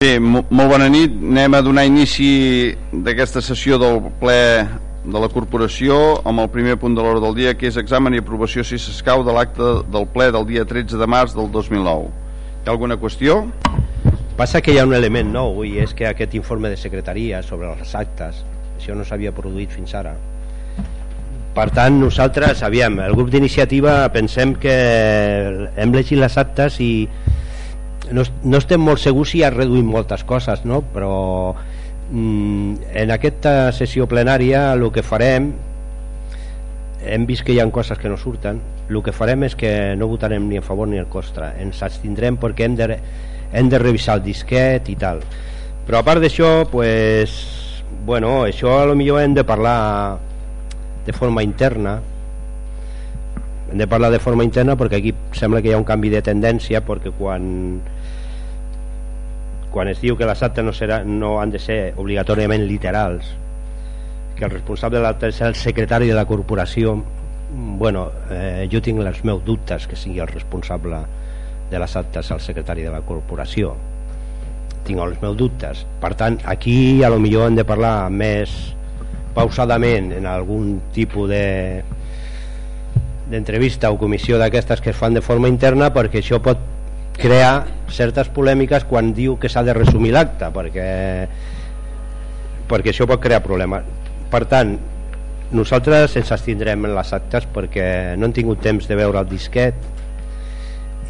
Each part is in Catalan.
Bé, molt bona nit. Anem a donar inici d'aquesta sessió del ple de la corporació amb el primer punt de l'hora del dia que és examen i aprovació si s'escau de l'acte del ple del dia 13 de març del 2009. Hi ha alguna qüestió? Passa que hi ha un element nou i és que aquest informe de secretaria sobre les actes, això no s'havia produït fins ara. Per tant, nosaltres, aviam, el grup d'iniciativa pensem que hem llegit les actes i no, no estem molt segurs si ha reduït moltes coses, no? però mm, en aquesta sessió plenària el que farem hem vist que hi ha coses que no surten el que farem és que no votarem ni a favor ni en contra ens abstindrem perquè hem de, hem de revisar el disquet i tal però a part d'això pues, bueno, això a lo millor hem de parlar de forma interna hem de parlar de forma interna perquè aquí sembla que hi ha un canvi de tendència perquè quan quan es diu que les actes no, serà, no han de ser obligatòriament literals que el responsable de l'acte és el secretari de la corporació bueno, eh, jo tinc els meus dubtes que sigui el responsable de les actes el secretari de la corporació. Tinc els meus dubtes. Per tant aquí a lo millor hem de parlar més pausadament en algun tipus de d'entrevista o comissió d'aquestes que es fan de forma interna perquè això pot crear certes polèmiques quan diu que s'ha de resumir l'acte perquè perquè això pot crear problemes. Per tant nosaltres ens abstindrem en les actes perquè no hem tingut temps de veure el disquet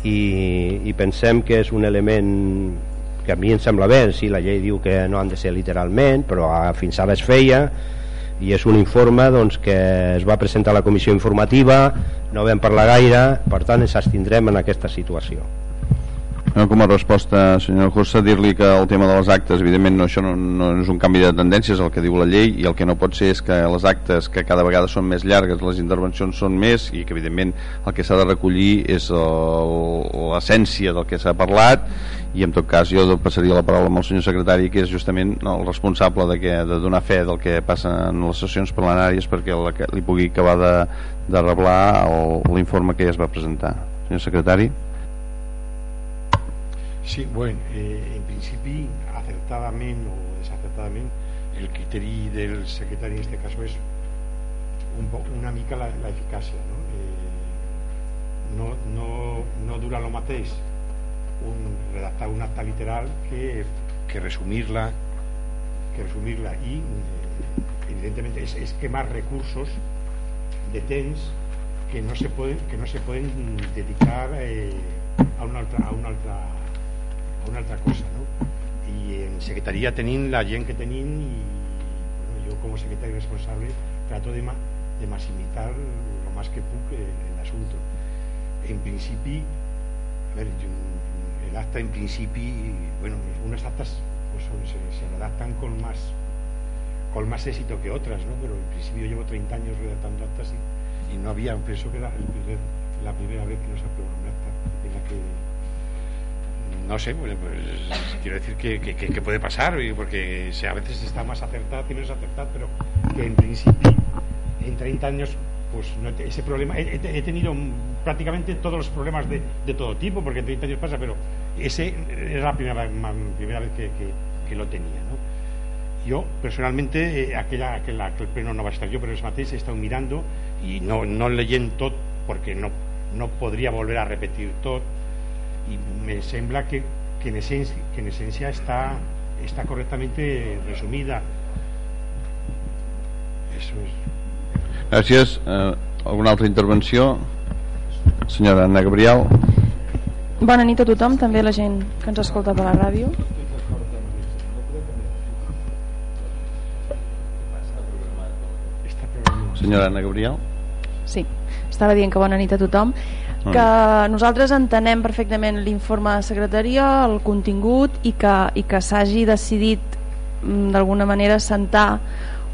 i, i pensem que és un element que a mi em sembla bé. Si la llei diu que no han de ser literalment però fins ara es feia i és un informe doncs, que es va presentar a la comissió informativa no vam parlar gaire per tant ens abstindrem en aquesta situació com a resposta, senyor Jossa, dir-li que el tema de les actes, evidentment no, això no, no és un canvi de tendències, el que diu la llei i el que no pot ser és que les actes que cada vegada són més llargues, les intervencions són més i que evidentment el que s'ha de recollir és l'essència del que s'ha parlat i en tot cas jo passaria la paraula amb el senyor secretari que és justament el responsable de, que, de donar fe del que passa en les sessions plenàries perquè la, li pugui acabar de, de reblar l'informe que ja es va presentar. Senyor secretari. Sí, bueno, eh, en principi, acertadament o desacertadament, el criteri del secretari en aquest cas és un poc, una mica l'eficàcia. No? Eh, no, no, no dura el mateix un, redactar un acta literal que, que resumir-la que resumir-la i eh, evidentement és, és quemar recursos de temps que no se poden, que no se poden dedicar eh, a una altra, a una altra a una altra cosa no? i en secretaria tenim la gent que tenim i bueno, jo com a secretari responsable trato de, ma de maximitzar lo más que puc en l'assumpte en principi a ver, el acta en principi bueno, unas actas pues, se, se redactan con más con más éxito que otras ¿no? pero en principio llevo 30 años redactando actas y, y no había, pienso que era el la primera vez que nos aprobó no sé, pues, pues quiero decir que, puede pasar, porque a veces está más acertada y menos acertada, pero que en principio en 30 años pues no, ese problema he, tenido prácticamente todos los problemas de, todo tipo, porque en 30 años pasa, pero ese era la primera, primera vez que, lo tenía. Yo, personalmente, eh, aquella, aquella, aquel pleno no va a estar yo, pero es mateix he estado mirando y no, no leyendo todo, porque no, no podría volver a repetir todo y me sembla que, que, en, esencia, que en esencia está, está correctamente resumida. Eso es. Gràcies. Eh, alguna altra intervenció? Senyora Anna Gabriel. Bona nit a tothom, també a la gent que ens escolta per la ràdio. Senyora Anna Gabriel. Sí, estava dient que bona nit a tothom que nosaltres entenem perfectament l'informe de secretaria, el contingut i que, i que s'hagi decidit mm, d'alguna manera sentar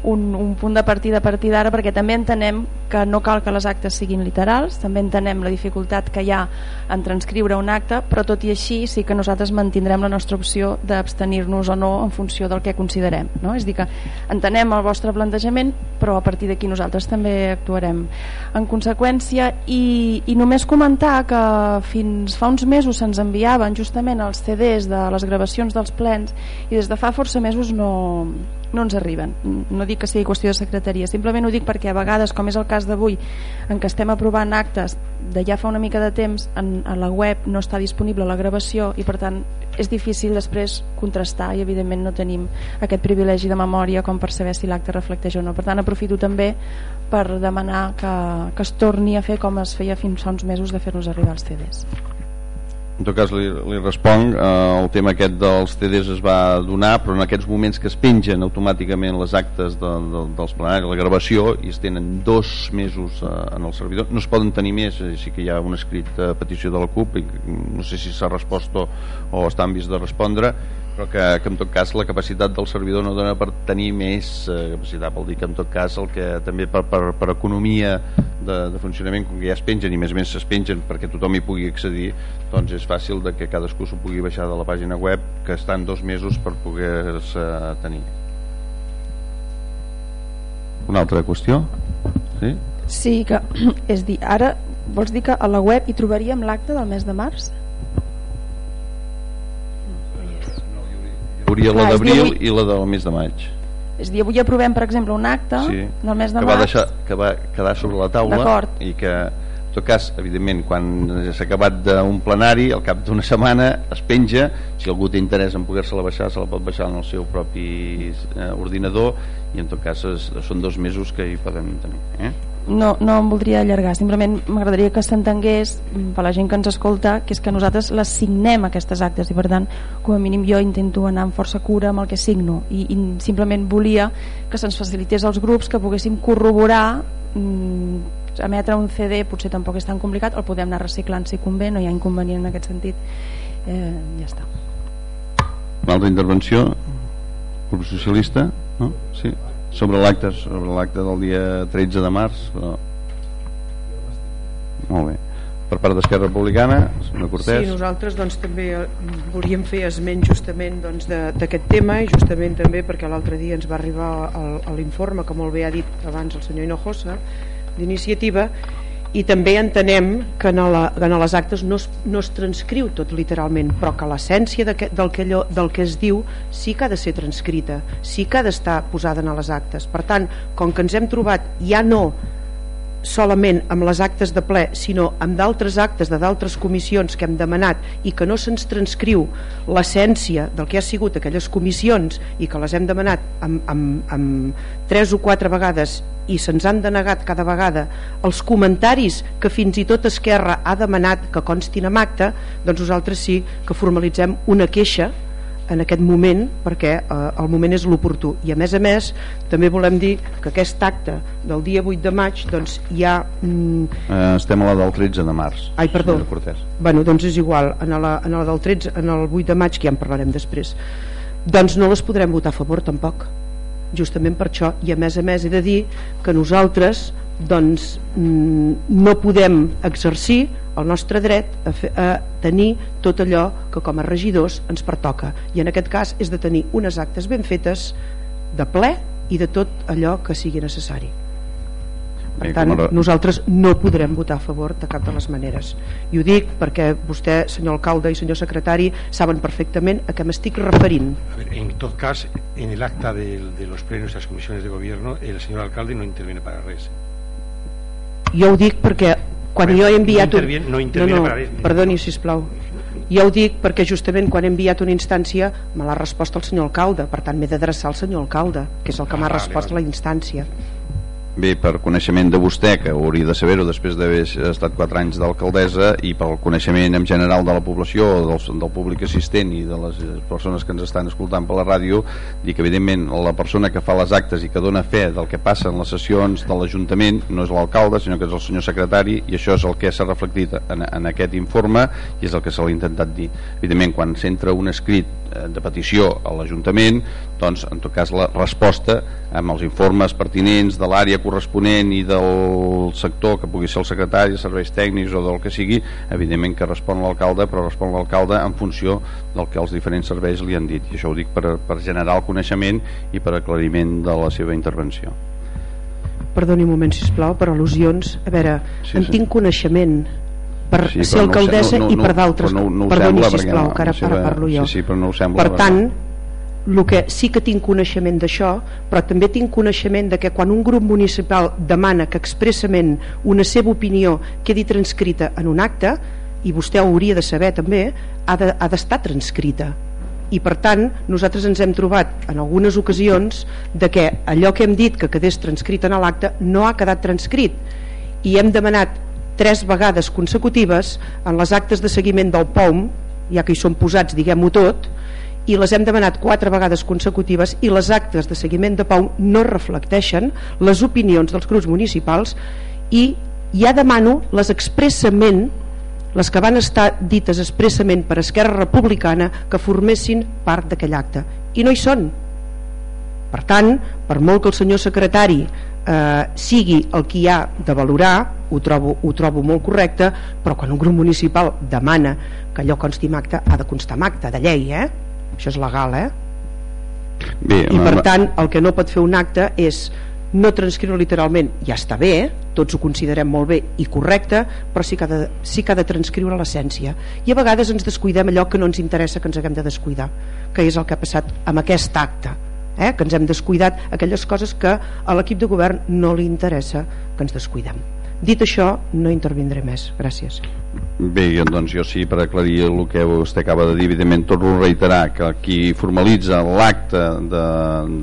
un, un punt de partida a partir d'ara perquè també entenem que no cal que les actes siguin literals, també entenem la dificultat que hi ha en transcriure un acte, però tot i així sí que nosaltres mantindrem la nostra opció d'abstenir-nos o no en funció del que considerem. No? És dir que entenem el vostre plantejament, però a partir d'aquí nosaltres també actuarem en conseqüència i, i només comentar que fins fa uns mesos se'ns enviaven justament els CDs de les gravacions dels plens i des de fa força mesos no, no ens arriben. No dic que sigui qüestió de secretaria, simplement ho dic perquè a vegades, com és el cas d'avui, en què estem aprovant actes de ja fa una mica de temps, en, a la web no està disponible la gravació i per tant és difícil després contrastar i evidentment no tenim aquest privilegi de memòria com per saber si l'acte reflecteix o no. Per tant aprofito també per demanar que, que es torni a fer com es feia fins fa uns mesos de fer-nos arribar els CDs en tot cas li, li responc. Eh, el tema aquest dels CDs es va donar però en aquests moments que es pengen automàticament les actes de, de, dels plenaris la gravació i es tenen dos mesos eh, en el servidor, no es poden tenir més sí que hi ha un escrit a petició de la CUP i no sé si s'ha respost o, o està en vist de respondre però que, que en tot cas la capacitat del servidor no dona per tenir més eh, capacitat, vol dir que en tot cas el que també per, per, per economia de, de funcionament, com que ja es pengen i més menys es pengen perquè tothom hi pugui accedir doncs és fàcil de que cadascú s'ho pugui baixar de la pàgina web que estan dos mesos per poder-se tenir una altra qüestió? Sí? Sí, que és dir, ara vols dir que a la web hi trobaríem l'acte del mes de març? Hauria la d'abril i la del mes de maig. És dir, avui aprovem per exemple un acte sí, del mes de que maig. va deixar, que va quedar sobre la taula i que en tot cas, evidentment, quan s'ha acabat d'un plenari, al cap d'una setmana es penja, si algú té interès en poder-se-la baixar, se la pot baixar en el seu propi eh, ordinador. I en tot cas es, són dos mesos que hi poden tenir eh? No, no em voldria allargar, simplement m'agradaria que s'entengués mm, per la gent que ens escolta que és que nosaltres les signem aquestes actes i per tant, com a mínim jo intento anar amb força cura amb el que signo. I, i simplement volia que se'ns facilités als grups que poguéssim corroborar mm, emetre un CD potser tampoc és tan complicat, el podem anar reciclant si convé, no hi ha inconvenient en aquest sentit. Eh, ja està. Una altra intervenció? Grup socialista? No? sí sobre l'acte sobre l'acte del dia 13 de març però... molt bé. Per part d'Esquerra Republicana Cortés. Sí, nosaltres doncs, també eh, volíem fer esment justament doncs, d'aquest doncs, tema i justament també perquè l'altre dia ens va arribar l'informe que molt bé ha dit abans el senyor Hinojosa d'iniciativa i també entenem que en, la, en les actes no es, no es transcriu tot literalment però que l'essència de que, del, que del que es diu sí que ha de ser transcrita sí que ha d'estar posada en les actes. Per tant, com que ens hem trobat ja no solament amb les actes de ple sinó amb d'altres actes de d'altres comissions que hem demanat i que no se'ns transcriu l'essència del que ha sigut aquelles comissions i que les hem demanat amb, amb, amb tres o quatre vegades i se'ns han denegat cada vegada els comentaris que fins i tot Esquerra ha demanat que constin en acte doncs nosaltres sí que formalitzem una queixa en aquest moment perquè eh, el moment és l'oportú. I a més a més també volem dir que aquest acte del dia 8 de maig doncs hi ha mm, eh, estem a la del 13 de març ai perdó, bueno, doncs és igual en la, en la del 13, en el 8 de maig que ja en parlarem després doncs no les podrem votar a favor tampoc. Justament per això i a més a més he de dir que nosaltres doncs mm, no podem exercir el nostre dret a, fer, a tenir tot allò que com a regidors ens pertoca. I en aquest cas és de tenir unes actes ben fetes de ple i de tot allò que sigui necessari. Per tant nosaltres no podrem votar a favor de cap de les maneres. I ho dic perquè vostè senyor alcalde i senyor secretari saben perfectament a què m'estic referint. A ver, en tot cas en el acta de, de los plenos de las comisiones de gobierno el señor alcalde no interviene para res. Jo ho dic perquè quan jo he enviat no interviene, no, interviene no, no, perdoni sisplau. Jo ho dic perquè justament quan he enviat una instància me l'ha respost el senyor alcalde per tant m'he d'adreçar al senyor alcalde que és el que ah, m'ha respost vale. la instància Bé, per coneixement de vostè, que hauria de saber-ho després d'haver estat 4 anys d'alcaldessa i pel coneixement en general de la població, del, del públic assistent i de les persones que ens estan escoltant per la ràdio, dir que evidentment la persona que fa les actes i que dona fe del que passa en les sessions de l'Ajuntament no és l'alcalde, sinó que és el senyor secretari i això és el que s'ha reflectit en, en aquest informe i és el que se l'ha intentat dir. Evidentment, quan s'entra un escrit de petició a l'Ajuntament doncs en tot cas la resposta amb els informes pertinents de l'àrea corresponent i del sector que pugui ser el secretari de serveis tècnics o del que sigui evidentment que respon l'alcalde però respon l'alcalde en funció del que els diferents serveis li han dit i això ho dic per, per generar el coneixement i per aclariment de la seva intervenció Perdoni un moment, sisplau, per al·lusions. A veure, sí, en sí. tinc coneixement per sí, ser alcaldessa no, no, no, i per d'altres. no, no perdoni sembla, sisplau, no, que ara, seva, ara parlo jo. sí, sí, però no sembla, per tant el que sí que tinc coneixement d'això però també tinc coneixement de que quan un grup municipal demana que expressament una seva opinió quedi transcrita en un acte i vostè ho hauria de saber també ha d'estar de, transcrita. I per tant nosaltres ens hem trobat en algunes ocasions de que allò que hem dit que quedés transcrit en l'acte no ha quedat transcrit. I hem demanat tres vegades consecutives en les actes de seguiment del POM, ja que hi són posats, diguem-ho tot, i les hem demanat quatre vegades consecutives i les actes de seguiment de POM no reflecteixen les opinions dels grups municipals i ja demano les expressament les que van estar dites expressament per Esquerra Republicana que formessin part d'aquell acte. I no hi són. Per tant, per molt que el senyor secretari eh, sigui el que hi ha de valorar ho trobo, ho trobo molt correcte però quan un grup municipal demana que allò consti en acte ha de constar en acte de llei, eh? això és legal eh? Bé, i per tant el que no pot fer un acte és no transcriure literalment ja està bé, tots ho considerem molt bé i correcte, però sí que ha de, sí que ha de transcriure l'essència i a vegades ens descuidem allò que no ens interessa que ens haguem de descuidar que és el que ha passat amb aquest acte eh? que ens hem descuidat aquelles coses que a l'equip de govern no li interessa que ens descuidem dit això no intervindré més, gràcies Bé, doncs jo sí, per aclarir el que vostè acaba de dir, evidentment torno a reiterar que qui formalitza l'acte de,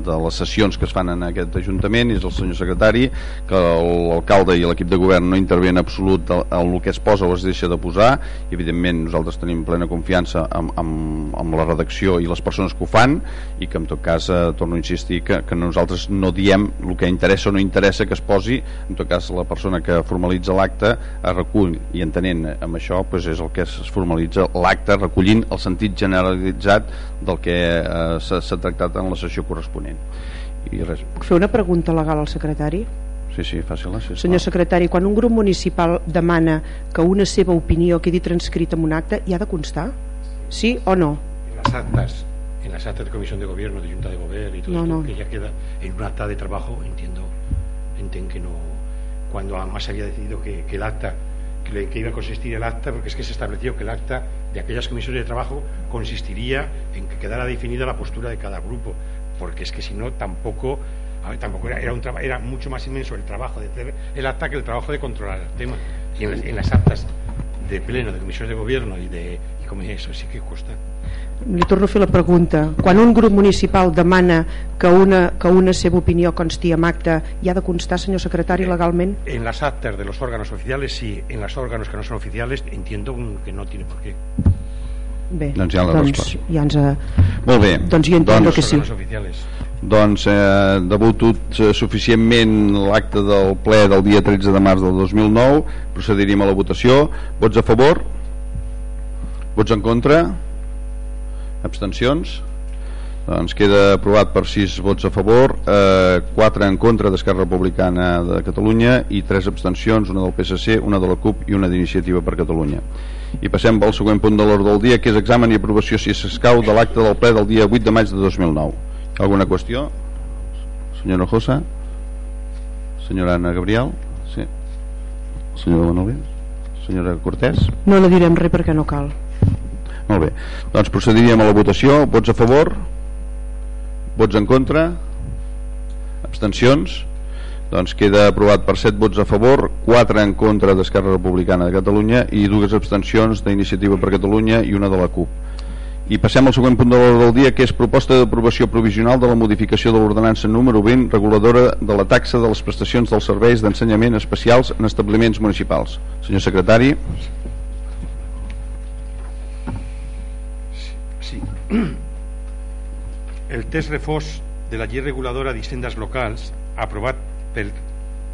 de les sessions que es fan en aquest Ajuntament és el senyor secretari, que l'alcalde i l'equip de govern no intervenen en absolut en el que es posa o es deixa de posar, i evidentment nosaltres tenim plena confiança amb, amb, amb la redacció i les persones que ho fan, i que en tot cas, eh, torno a insistir, que, que nosaltres no diem el que interessa o no interessa que es posi, en tot cas la persona que formalitza l'acte recull i entenent amb això pues, és el que es formalitza l'acte recollint el sentit generalitzat del que eh, s'ha tractat en la sessió corresponent i res. Puc fer una pregunta legal al secretari? Sí, sí, fàcil. Sí, Senyor secretari, quan un grup municipal demana que una seva opinió quedi transcrita en un acte, hi ha de constar? Sí o no? En las actas, en las actas de comisión de gobierno, de junta de gobierno y todo no, esto, no. que ya queda en un acta de trabajo, entiendo, entiendo que no, cuando además se había decidido que, que el acta que, que iba a consistir el acta, porque es que se estableció que el acta de aquellas comisiones de trabajo consistiría en que quedara definida la postura de cada grupo, porque es que si no tampoco tampoco era, era, un era mucho más inmenso el trabajo de el acta que el trabajo de controlar el tema. Y en, en las actas de pleno, de comisiones de gobierno y de y como eso sí que cuesta. Li torno a fer la pregunta. Quan un grup municipal demana que una, que una seva opinió consti en acte, hi ha de constar, senyor secretari, legalment? En las actas de los órganos oficiales sí, en los órganos que no son oficiales entiendo que no tiene por qué. Bé, doncs ja, doncs ja ens... Ha... Molt bé. Doncs jo entiendo doncs, que sí. Doncs eh, debutut eh, suficientment l'acte del ple del dia 13 de març del 2009, procediríem a la votació. Vots a favor? Vots en contra? Abstencions? Doncs queda aprovat per 6 vots a favor, eh, 4 en contra d'Esquerra Republicana de Catalunya i 3 abstencions, una del PSC, una de la CUP i una d'Iniciativa per Catalunya. I passem al següent punt de l'ordre del dia, que és examen i aprovació, si s'escau, de l'acte del ple del dia 8 de maig de 2009. Alguna qüestió? Senyora Josa? Senyora Anna Gabriel? Sí. Senyora Bonalbé? Senyora Cortés? No la direm res perquè no cal. Molt bé. Doncs procediríem a la votació. Vots a favor? Vots en contra? Abstencions? Doncs queda aprovat per 7 vots a favor, 4 en contra d'Esquerra Republicana de Catalunya i dues abstencions d'Iniciativa per Catalunya i una de la CUP. I passem al següent punt de l'ordre del dia, que és proposta d'aprovació provisional de la modificació de l'ordenança número 20, reguladora de la taxa de les prestacions dels serveis d'ensenyament especials en establiments municipals. Senyor secretari. El test reforç de la llei reguladora d'hisendes locals, aprovat pel,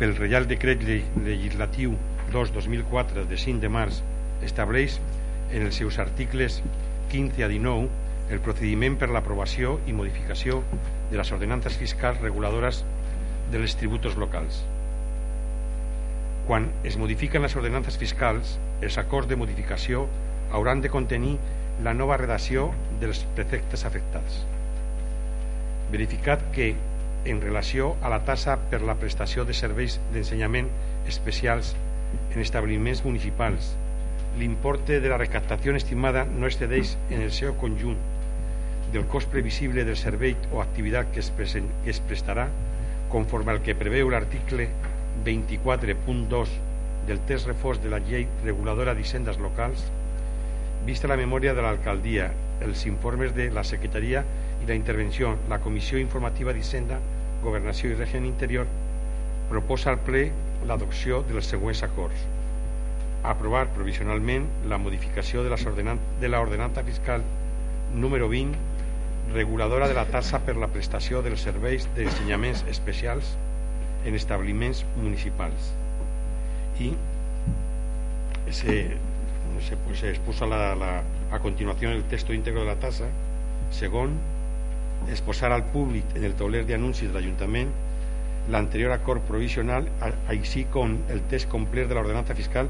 pel Reial Decret Legislatiu 2-2004 de 5 de març, estableix en els seus articles 15 a 19 el procediment per l'aprovació i modificació de les ordenances fiscals reguladores dels tributos locals. Quan es modifiquen les ordenances fiscals, els acords de modificació hauran de contenir la nova redacció dels preceptes afectats. Verificat que, en relació a la tassa per la prestació de serveis d'ensenyament especials en establiments municipals, l'importe de la recaptació estimada no excedeix en el seu conjunt del cost previsible del servei o activitat que es, presen, que es prestarà conforme al que preveu l'article 24.2 del test reforç de la llei reguladora d'hisendes locals vista la memòria de l'alcaldia els informes de la secretaria i la intervenció la comissió informativa d'Hisenda Governació i Règim Interior proposa al ple l'adopció dels següents acords aprovar provisionalment la modificació de, de l'ordenança fiscal número 20 reguladora de la tassa per la prestació dels serveis d'ensenyaments especials en establiments municipals y se, se, expuso la, la, a continuación el texto íntegro de la tasa segon exposar al públic en el tauler de l'Ajuntament l'anterior acord provisional així com el text complet de l'ordenança fiscal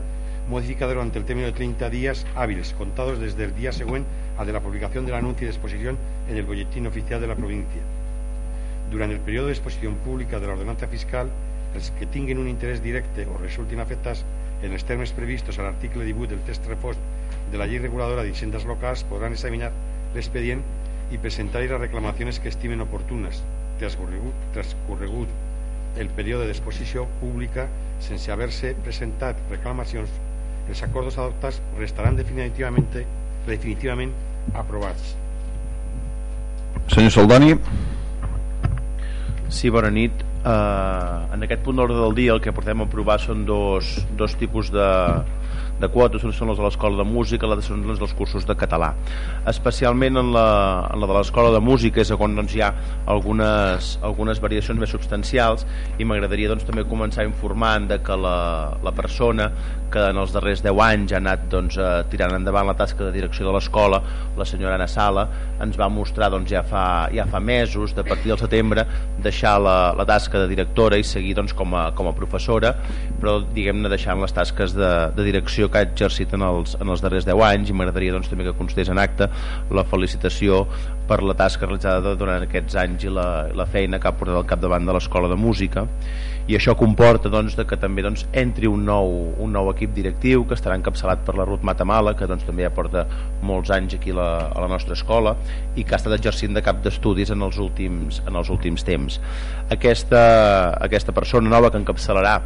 modificada durante el término de 30 días hábiles contados desde el día següent al de la publicación del anuncio de exposición en el boletín oficial de la provincia. Durant el període d'exposició pública de l'ordenança fiscal, els que tinguin un interès directe o resultin afectats en els termes previstos a l'article 18 del text reforç de la llei reguladora d'hisendes locals podran examinar l'expedient i presentar-hi les reclamacions que estimen oportunes, transcorregut, transcorregut el període d'exposició pública sense haver-se presentat reclamacions, els acords adoptats restaran definitivament, definitivament aprovats. Senyor Saldani. Sí, bona nit. Uh, en aquest punt d'ordre del dia el que portem a aprovar són dos, dos tipus de, de quotes, són les de l'escola de música, les són les dels cursos de català. Especialment en la, en la de l'escola de música és on doncs, hi ha algunes, algunes variacions més substancials i m'agradaria doncs, també començar informant de que la, la persona que en els darrers 10 anys ha anat doncs, eh, tirant endavant la tasca de direcció de l'escola, la senyora Anna Sala, ens va mostrar doncs, ja, fa, ja fa mesos, de partir del setembre, deixar la, la tasca de directora i seguir doncs, com, a, com a professora, però diguem-ne deixant les tasques de, de direcció que ha exercit en els, en els darrers 10 anys i m'agradaria doncs, també que constés en acte la felicitació per la tasca realitzada durant aquests anys i la, la feina que ha portat al capdavant de l'escola de música i això comporta doncs, que també doncs, entri un nou, un nou equip directiu que estarà encapçalat per la Ruth Matamala que doncs, també ja porta molts anys aquí la, a la nostra escola i que ha estat exercint de cap d'estudis en, els últims, en els últims temps. Aquesta, aquesta persona nova que encapçalarà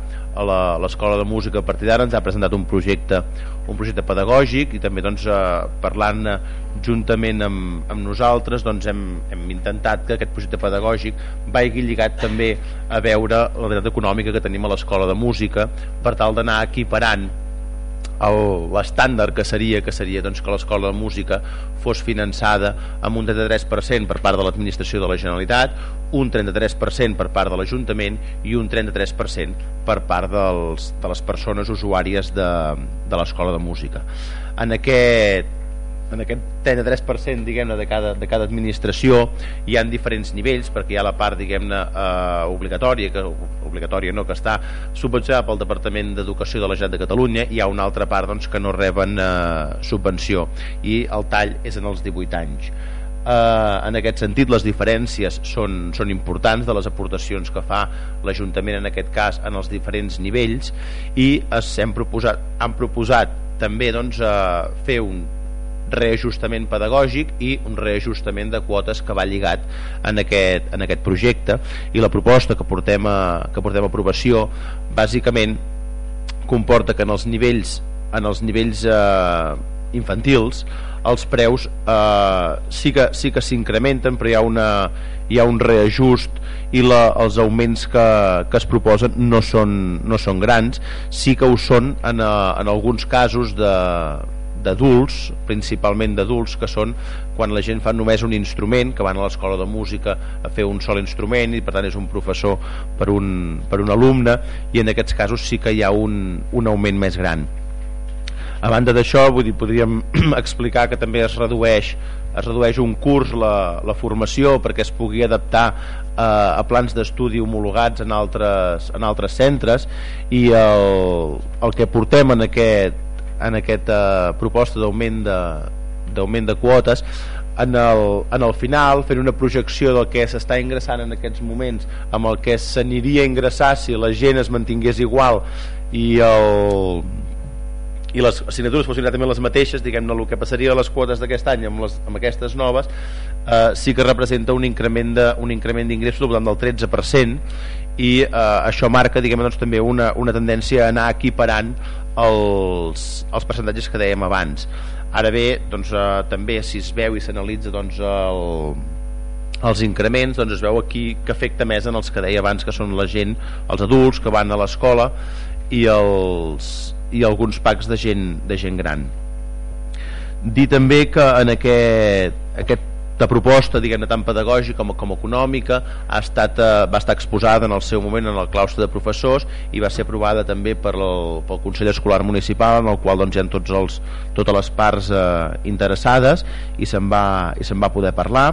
l'escola de música a partir d'ara ens ha presentat un projecte un projecte pedagògic i també doncs, eh, parlant juntament amb, amb nosaltres doncs, hem, hem intentat que aquest projecte pedagògic vagi lligat també a veure la realitat econòmica que tenim a l'escola de música per tal d'anar equiparant l'estàndard que seria que seria doncs, que l'escola de música fos finançada amb un 33% per part de l'administració de la Generalitat, un 33% per part de l'Ajuntament i un 33% per part dels, de les persones usuàries de, de l'escola de música. En aquest en aquest 33% diguem-ne de, cada, de cada administració hi han diferents nivells perquè hi ha la part diguem-ne eh, obligatòria que, obligatòria no, que està subvencionada pel Departament d'Educació de la Generalitat de Catalunya i hi ha una altra part doncs, que no reben eh, subvenció. I el tall és en els 18 anys. Eh, en aquest sentit les diferències són, són importants de les aportacions que fa l'Ajuntament en aquest cas en els diferents nivells i es, hem proposat, han proposat també doncs, eh, fer un reajustament pedagògic i un reajustament de quotes que va lligat en aquest, en aquest projecte. I la proposta que portem a, que portem a aprovació bàsicament comporta que en els nivells en els nivells eh, infantils els preus eh, sí que sí s'incrementen però hi ha, una, hi ha un reajust i la, els augments que, que es proposen no són, no són grans. Sí que ho són en, eh, en alguns casos de, d'adults, principalment d'adults, que són quan la gent fa només un instrument, que van a l'escola de música a fer un sol instrument i per tant és un professor per un, per un alumne i en aquests casos sí que hi ha un, un augment més gran. A banda d'això, vull dir, podríem explicar que també es redueix es redueix un curs la, la formació perquè es pugui adaptar a, a plans d'estudi homologats en altres, en altres centres i el, el que portem en aquest en aquesta proposta d'augment de, d'augment de quotes. En el, en el final fent una projecció del que s'està ingressant en aquests moments amb el que s'aniria a ingressar si la gent es mantingués igual i el i les assignatures fossin també les mateixes diguem-ne el que passaria a les quotes d'aquest any amb, les, amb aquestes noves eh, sí que representa un increment de, un increment d'ingressos del voltant del 13% i eh, això marca diguem doncs, també una, una tendència a anar equiparant els, els percentatges que dèiem abans. Ara bé, doncs, eh, també si es veu i s'analitza doncs, el, els increments doncs es veu aquí que afecta més en els que deia abans que són la gent, els adults que van a l'escola i els, i alguns packs de gent, de gent gran. Dir també que en aquest, aquest de proposta diguem-ne tant pedagògica com, com econòmica ha estat, eh, va estar exposada en el seu moment en el claustre de professors i va ser aprovada també per el, pel Consell Escolar Municipal en el qual doncs, hi ha tots els, totes les parts eh, interessades i se'n va, i se'n va poder parlar.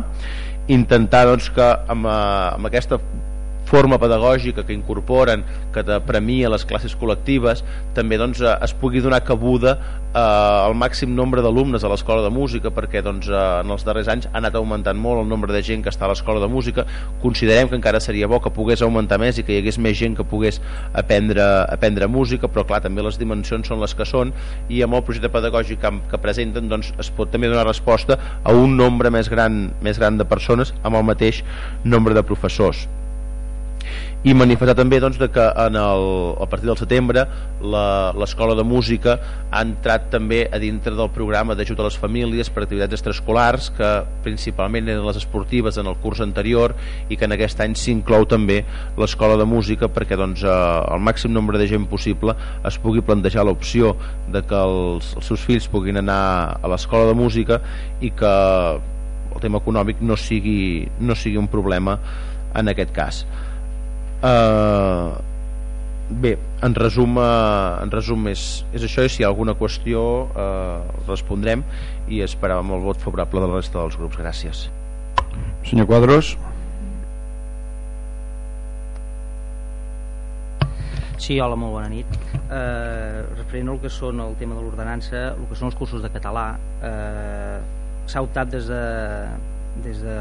Intentar doncs, que amb, eh, amb aquesta forma pedagògica que incorporen que premia les classes col·lectives també doncs, eh, es pugui donar cabuda eh, al màxim nombre d'alumnes a l'escola de música perquè doncs, eh, en els darrers anys ha anat augmentant molt el nombre de gent que està a l'escola de música. Considerem que encara seria bo que pogués augmentar més i que hi hagués més gent que pogués aprendre, aprendre música però clar, també les dimensions són les que són i amb el projecte pedagògic que, que presenten doncs, es pot també donar resposta a un nombre més gran, més gran de persones amb el mateix nombre de professors i manifestar també doncs, de que en el, a partir del setembre l'escola de música ha entrat també a dintre del programa d'ajut a les famílies per activitats extraescolars que principalment eren les esportives en el curs anterior i que en aquest any s'inclou també l'escola de música perquè doncs, eh, el màxim nombre de gent possible es pugui plantejar l'opció de que els, els seus fills puguin anar a l'escola de música i que el tema econòmic no sigui, no sigui un problema en aquest cas Uh, bé, en resum, uh, en resum és, és això i si hi ha alguna qüestió uh, respondrem i esperàvem el vot favorable de la resta dels grups. Gràcies. Senyor Quadros. Sí, hola, molt bona nit. Eh, referent al que són el tema de l'ordenança, el que són els cursos de català, eh, s'ha optat des de, des de,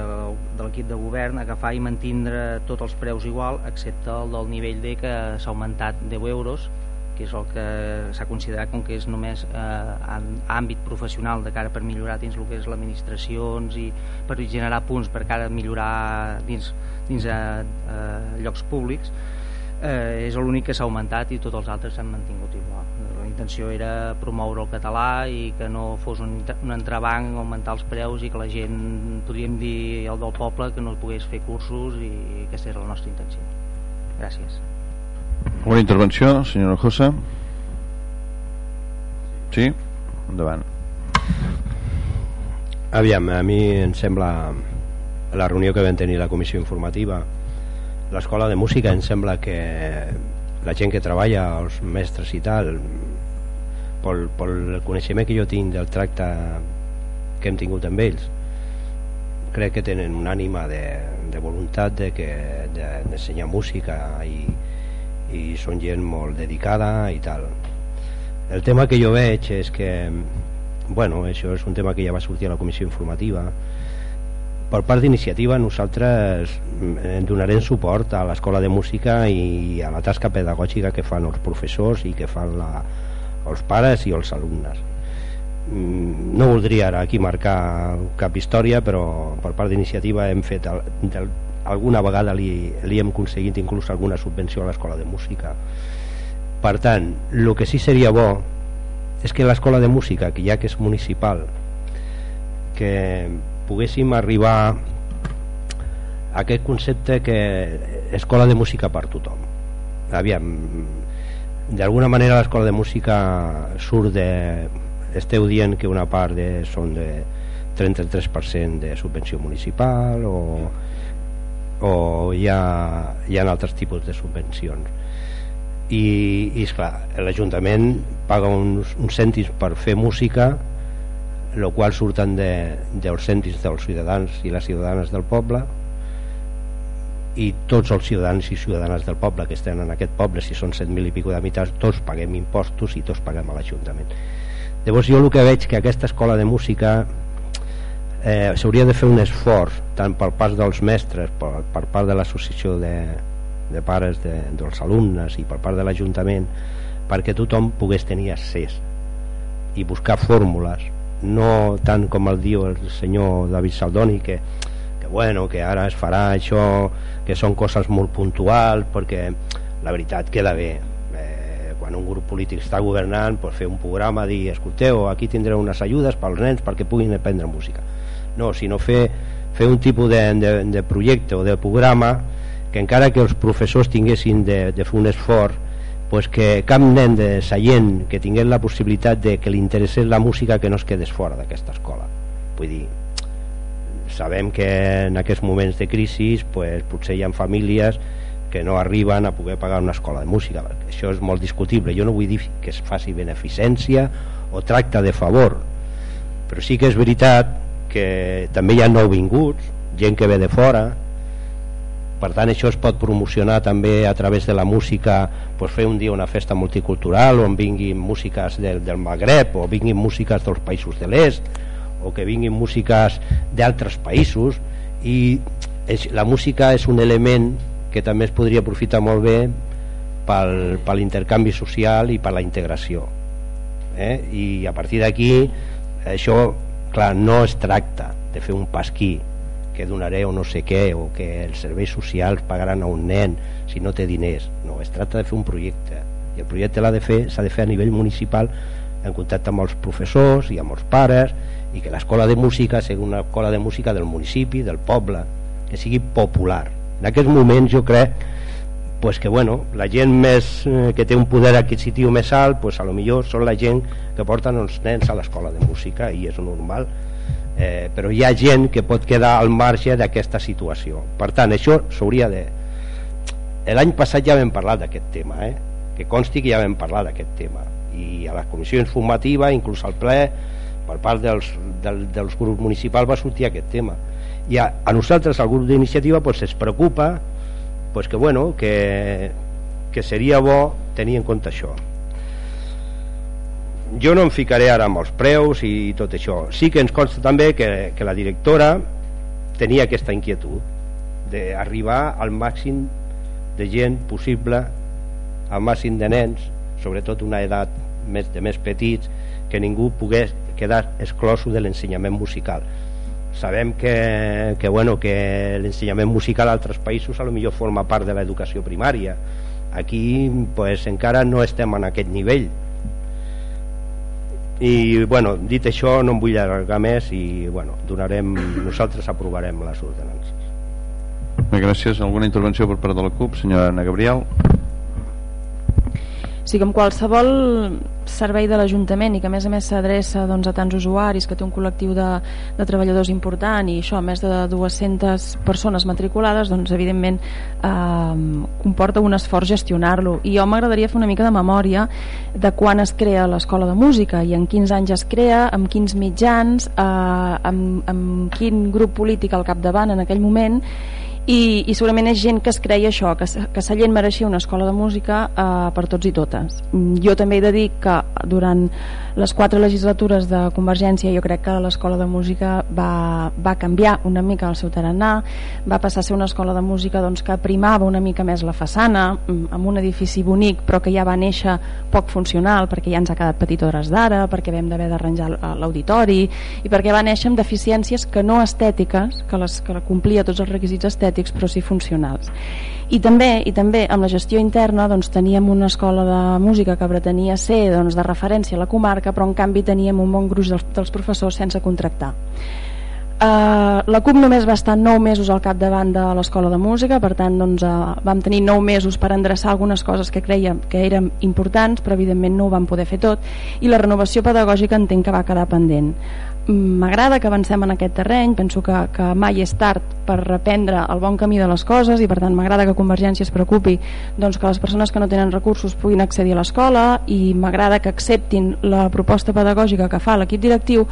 de l'equip de govern agafar i mantindre tots els preus igual excepte el del nivell D que s'ha augmentat 10 euros que és el que s'ha considerat com que és només eh, en àmbit professional de cara per millorar dins el que és l'administracions i per generar punts per cara millorar dins, dins a, eh, a eh, llocs públics eh, és l'únic que s'ha augmentat i tots els altres s'han mantingut igual. La intenció era promoure el català i que no fos un, un entrebanc augmentar els preus i que la gent, podríem dir el del poble, que no pogués fer cursos i aquesta era la nostra intenció. Gràcies. Una intervenció, senyora Josa? Sí? Endavant. Aviam, a mi em sembla la reunió que vam tenir la comissió informativa l'escola de música em sembla que la gent que treballa, els mestres i tal pel, pel coneixement que jo tinc del tracte que hem tingut amb ells crec que tenen una ànima de, de voluntat de d'ensenyar de, música i, i són gent molt dedicada i tal. El tema que jo veig és que bueno, això és un tema que ja va sortir a la comissió informativa. Per part d'iniciativa nosaltres mm, donarem suport a l'escola de música i a la tasca pedagògica que fan els professors i que fan la, els pares i els alumnes. Mm, no voldria ara aquí marcar cap història però per part d'iniciativa hem fet el, del, alguna vegada li, li hem aconseguit inclús alguna subvenció a l'escola de música. Per tant, el que sí seria bo és que l'escola de música que ja que és municipal que poguéssim arribar a aquest concepte que escola de música per tothom. Aviam d'alguna manera l'escola de música surt de esteu dient que una part de, són de 33% de subvenció municipal o, o hi, ha, hi ha altres tipus de subvencions. I, i esclar, l'Ajuntament paga uns, uns cèntims per fer música el qual surten de, cèntims dels ciutadans i les ciutadanes del poble i tots els ciutadans i ciutadanes del poble que estan en aquest poble, si són 7.000 i pico d'habitants, tots paguem impostos i tots paguem a l'Ajuntament. Llavors jo el que veig que aquesta escola de música eh, s'hauria de fer un esforç tant per part dels mestres, per, per part de l'associació de, de pares de, dels alumnes i per part de l'Ajuntament perquè tothom pogués tenir accés i buscar fórmules no tant com el diu el senyor David Saldoni que bueno, que ara es farà això, que són coses molt puntuals, perquè la veritat queda bé. Eh, quan un grup polític està governant, pues, fer un programa, dir, escolteu, aquí tindreu unes ajudes pels nens perquè puguin aprendre música. No, sinó fer, fer un tipus de, de, de projecte o de programa que encara que els professors tinguessin de, de fer un esforç pues que cap nen de Sallent que tingués la possibilitat de que li interessés la música que no es quedés fora d'aquesta escola vull dir, sabem que en aquests moments de crisi pues, potser hi ha famílies que no arriben a poder pagar una escola de música. Això és molt discutible. Jo no vull dir que es faci beneficència o tracta de favor però sí que és veritat que també hi ha nouvinguts gent que ve de fora. Per tant això es pot promocionar també a través de la música pues, fer un dia una festa multicultural on vinguin músiques del, del Magreb o vinguin músiques dels països de l'est o que vinguin músiques d'altres països i és, la música és un element que també es podria aprofitar molt bé pel, per l'intercanvi social i per la integració eh? i a partir d'aquí això clar, no es tracta de fer un pasquí que donaré o no sé què o que els serveis socials pagaran a un nen si no té diners no, es tracta de fer un projecte i el projecte l'ha de fer s'ha de fer a nivell municipal en contacte amb els professors i amb els pares i que l'escola de música sigui una escola de música del municipi, del poble que sigui popular. En aquests moments jo crec pues que bueno, la gent més eh, que té un poder adquisitiu més alt pues a lo millor són la gent que porten els nens a l'escola de música i és normal eh, però hi ha gent que pot quedar al marge d'aquesta situació. Per tant això s'hauria de l'any passat ja vam parlar d'aquest tema eh? que consti que ja vam parlar d'aquest tema. I a la comissió informativa inclús al ple per part dels, del, dels grups municipals va sortir aquest tema. I a, a nosaltres, al grup d'iniciativa pues, es preocupa pues, que, bueno, que, que seria bo tenir en compte això. Jo no em ficaré ara amb els preus i tot això. Sí que ens consta també que, que la directora tenia aquesta inquietud d'arribar al màxim de gent possible al màxim de nens sobretot una edat més, de més petits que ningú pogués quedar exclosos de l'ensenyament musical. Sabem que, que, bueno, que l'ensenyament musical a altres països a lo millor forma part de l'educació primària. Aquí pues, encara no estem en aquest nivell. I bueno, dit això no em vull allargar més i bueno, donarem, nosaltres aprovarem les ordenances. Bé, gràcies. Alguna intervenció per part de la CUP? Senyora Ana Gabriel Sí, com qualsevol servei de l'Ajuntament i que a més a més s'adreça doncs, a tants usuaris, que té un col·lectiu de, de treballadors important i això, a més de 200 persones matriculades, doncs evidentment eh, comporta un esforç gestionar-lo. I jo m'agradaria fer una mica de memòria de quan es crea l'Escola de Música i en quins anys es crea, amb quins mitjans, eh, amb, amb quin grup polític al capdavant en aquell moment i, i segurament és gent que es creia això que, que Sallent mereixia una escola de música eh, per tots i totes. Mm, jo també he de dir que durant les quatre legislatures de Convergència jo crec que l'escola de música va, va canviar una mica el seu tarannà va passar a ser una escola de música doncs, que primava una mica més la façana mm, amb un edifici bonic però que ja va néixer poc funcional perquè ja ens ha quedat petit hores d'ara perquè vam d'haver d'arranjar l'auditori i perquè va néixer amb deficiències que no estètiques que, les, que complia tots els requisits estètics però sí funcionals. I també, i també amb la gestió interna doncs, teníem una escola de música que pretenia ser doncs, de referència a la comarca però en canvi teníem un bon gruix dels, dels professors sense contractar Uh, la CUP només va estar 9 mesos al capdavant de l'escola de música, per tant doncs, uh, vam tenir 9 mesos per endreçar algunes coses que creiem que eren importants, però evidentment no ho vam poder fer tot, i la renovació pedagògica entenc que va quedar pendent. M'agrada que avancem en aquest terreny, penso que, que mai és tard per reprendre el bon camí de les coses i per tant m'agrada que Convergència es preocupi doncs, que les persones que no tenen recursos puguin accedir a l'escola i m'agrada que acceptin la proposta pedagògica que fa l'equip directiu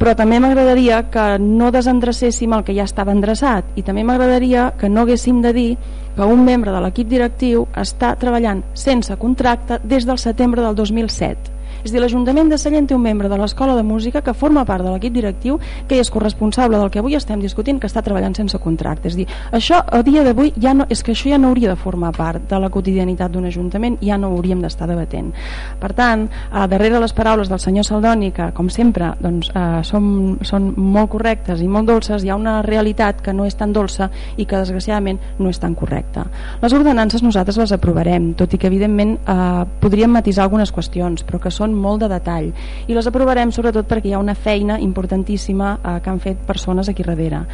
però també m'agradaria que no desendrecéssim el que ja estava endreçat i també m'agradaria que no haguéssim de dir que un membre de l'equip directiu està treballant sense contracte des del setembre del 2007 és dir, l'Ajuntament de Sallent té un membre de l'Escola de Música que forma part de l'equip directiu que és corresponsable del que avui estem discutint que està treballant sense contracte. És dir, això a dia d'avui ja no, és que això ja no hauria de formar part de la quotidianitat d'un Ajuntament ja no hauríem d'estar debatent. Per tant, a darrere les paraules del senyor Saldoni que com sempre doncs, eh, són, són molt correctes i molt dolces hi ha una realitat que no és tan dolça i que desgraciadament no és tan correcta. Les ordenances nosaltres les aprovarem, tot i que evidentment eh, podríem matisar algunes qüestions, però que són molt de detall i les aprovarem sobretot perquè hi ha una feina importantíssima eh, que han fet persones aquí darrere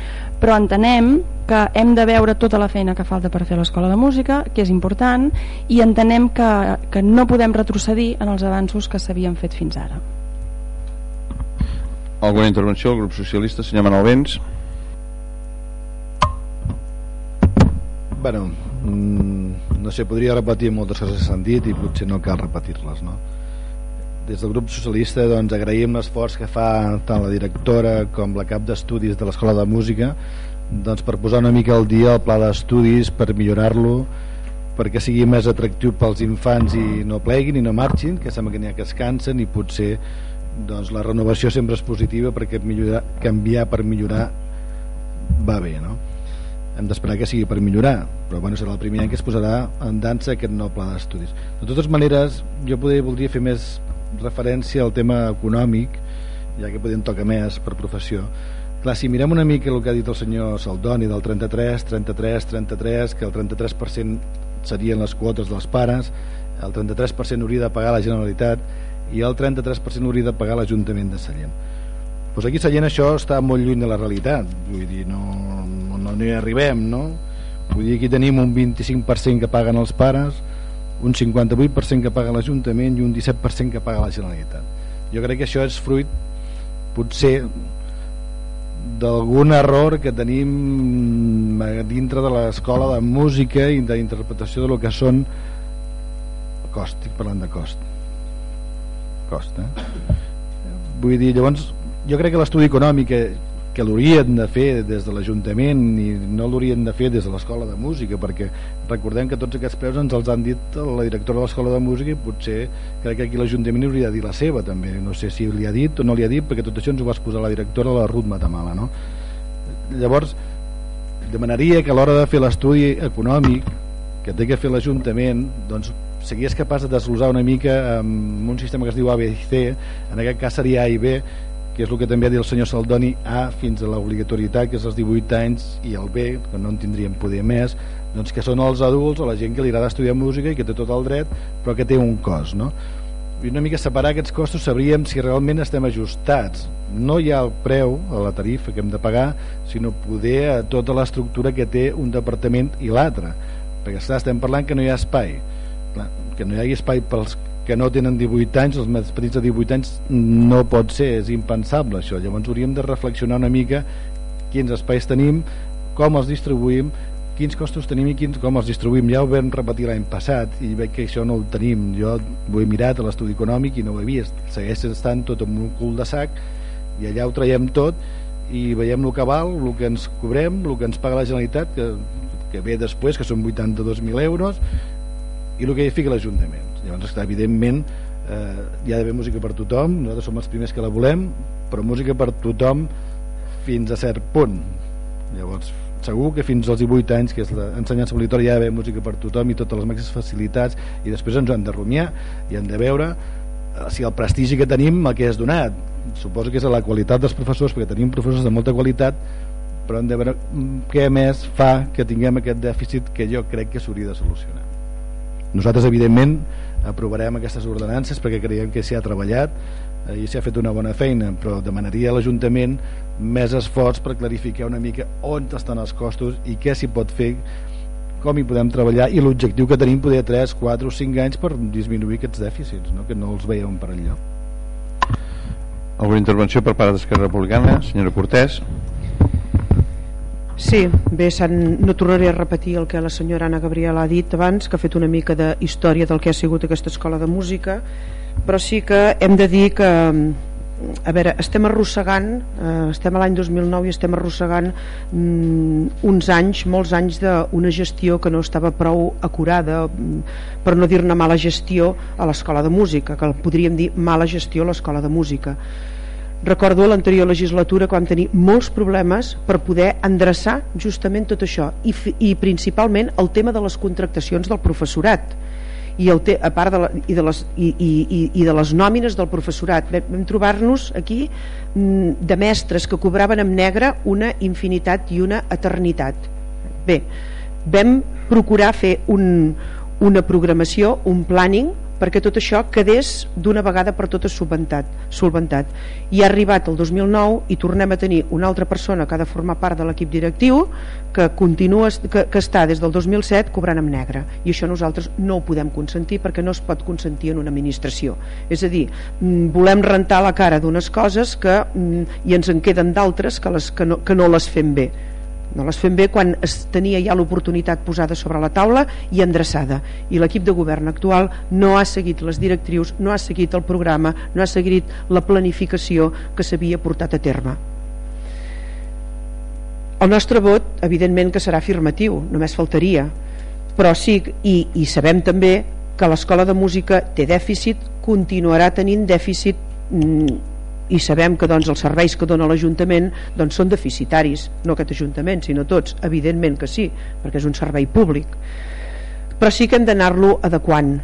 però entenem que hem de veure tota la feina que falta per fer l'escola de música que és important i entenem que, que no podem retrocedir en els avanços que s'havien fet fins ara Alguna intervenció al grup socialista, senyor Manuel Vents? Bueno, mm, no sé, podria repetir moltes coses que s'han dit i potser no cal repetir-les, no? Des del grup socialista doncs, agraïm l'esforç que fa tant la directora com la cap d'estudis de l'Escola de Música doncs, per posar una mica al dia el pla d'estudis per millorar-lo perquè sigui més atractiu pels infants i no pleguin i no marxin que sembla que n'hi ha que es cansen i potser doncs, la renovació sempre és positiva perquè millorar, canviar per millorar va bé no? hem d'esperar que sigui per millorar però bueno, serà el primer any que es posarà en dansa aquest nou pla d'estudis de totes maneres jo podria, voldria fer més referència al tema econòmic ja que podem tocar més per professió clar, si mirem una mica el que ha dit el senyor Saldoni del 33, 33, 33 que el 33% serien les quotes dels pares el 33% hauria de pagar la Generalitat i el 33% hauria de pagar l'Ajuntament de Sallent doncs aquí Sallent això està molt lluny de la realitat vull dir, no, no, no hi arribem no? vull dir, aquí tenim un 25% que paguen els pares un 58% que paga l'Ajuntament i un 17% que paga la Generalitat. Jo crec que això és fruit potser d'algun error que tenim dintre de l'escola de música i d'interpretació de lo que són cost, estic parlant de cost cost eh? vull dir, llavors jo crec que l'estudi econòmic que l'haurien de fer des de l'Ajuntament i no l'haurien de fer des de l'Escola de Música perquè recordem que tots aquests preus ens els han dit la directora de l'Escola de Música i potser crec que aquí l'Ajuntament hauria de dir la seva també, no sé si li ha dit o no li ha dit perquè tot això ens ho va exposar la directora la Ruth Matamala no? llavors demanaria que a l'hora de fer l'estudi econòmic que té que fer l'Ajuntament doncs sigués capaç de desglosar una mica amb un sistema que es diu ABC en aquest cas seria A i B que és el que també ha dit el senyor Saldoni A fins a l'obligatorietat que és els 18 anys i el B, que no en tindríem poder més doncs que són els adults o la gent que li agrada estudiar música i que té tot el dret però que té un cost no? i una mica separar aquests costos sabríem si realment estem ajustats. No hi ha el preu a la tarifa que hem de pagar sinó poder a tota l'estructura que té un departament i l'altre. Perquè estem parlant que no hi ha espai. Que no hi hagi espai pels que no tenen 18 anys, els més petits de 18 anys no pot ser, és impensable això. Llavors hauríem de reflexionar una mica quins espais tenim, com els distribuïm quins costos tenim i quins, com els distribuïm. Ja ho vam repetir l'any passat i veig que això no ho tenim. Jo ho he mirat a l'estudi econòmic i no ho he vist. Segueix estant tot en un cul de sac i allà ho traiem tot i veiem el que val, el que ens cobrem el que ens paga la Generalitat que, que ve després, que són 82.000 euros i el que hi fica l'Ajuntament llavors està evidentment eh, hi ha d'haver música per tothom nosaltres som els primers que la volem però música per tothom fins a cert punt. Llavors segur que fins als 18 anys que és l'ensenyança obligatori hi ha d'haver música per tothom i totes les màximes facilitats i després ens ho hem de rumiar i hem de veure eh, si el prestigi que tenim el que és donat. Suposo que és la qualitat dels professors perquè tenim professors de molta qualitat però hem de veure mm, què més fa que tinguem aquest dèficit que jo crec que s'hauria de solucionar. Nosaltres evidentment aprovarem aquestes ordenances perquè creiem que s'hi ha treballat eh, i s'hi ha fet una bona feina però demanaria a l'Ajuntament més esforç per clarificar una mica on estan els costos i què s'hi pot fer com hi podem treballar i l'objectiu que tenim poder 3, 4 o 5 anys per disminuir aquests dèficits no? que no els veiem per enlloc. Alguna intervenció per part d'Esquerra Republicana? Senyora Cortés Sí, bé, no tornaré a repetir el que la senyora Anna Gabriel ha dit abans, que ha fet una mica de història del que ha sigut aquesta escola de música, però sí que hem de dir que a veure, estem arrossegant eh, estem a l'any 2009 i estem arrossegant mm, uns anys, molts anys d'una gestió que no estava prou acurada mm, per no dir-ne mala gestió a l'escola de música, que podríem dir mala gestió a l'escola de música recordo l'anterior legislatura que vam tenir molts problemes per poder endreçar justament tot això i, i principalment el tema de les contractacions del professorat. I el te, a part de, la, i, de les, i, i, i de les nòmines del professorat. Vam trobar-nos aquí mm, de mestres que cobraven amb negre una infinitat i una eternitat. Bé, vam procurar fer un, una programació, un planning perquè tot això quedés d'una vegada per totes solventat, solventat. I ha arribat el 2009 i tornem a tenir una altra persona que ha de formar part de l'equip directiu que, continua, que, que està des del 2007 cobrant amb negre. I això nosaltres no ho podem consentir perquè no es pot consentir en una administració. És a dir, mm, volem rentar la cara d'unes coses que, mm, i ens en queden d'altres que, les, que, no, que no les fem bé no les fem bé quan es tenia ja l'oportunitat posada sobre la taula i endreçada. I l'equip de govern actual no ha seguit les directrius, no ha seguit el programa no ha seguit la planificació que s'havia portat a terme. El nostre vot evidentment que serà afirmatiu només faltaria. Però sí, i, i sabem també que l'escola de música té dèficit continuarà tenint dèficit mm, i sabem que doncs, els serveis que dona l'Ajuntament doncs, són deficitaris, no aquest Ajuntament sinó tots, evidentment que sí perquè és un servei públic. Però sí que hem d'anar-lo adequant.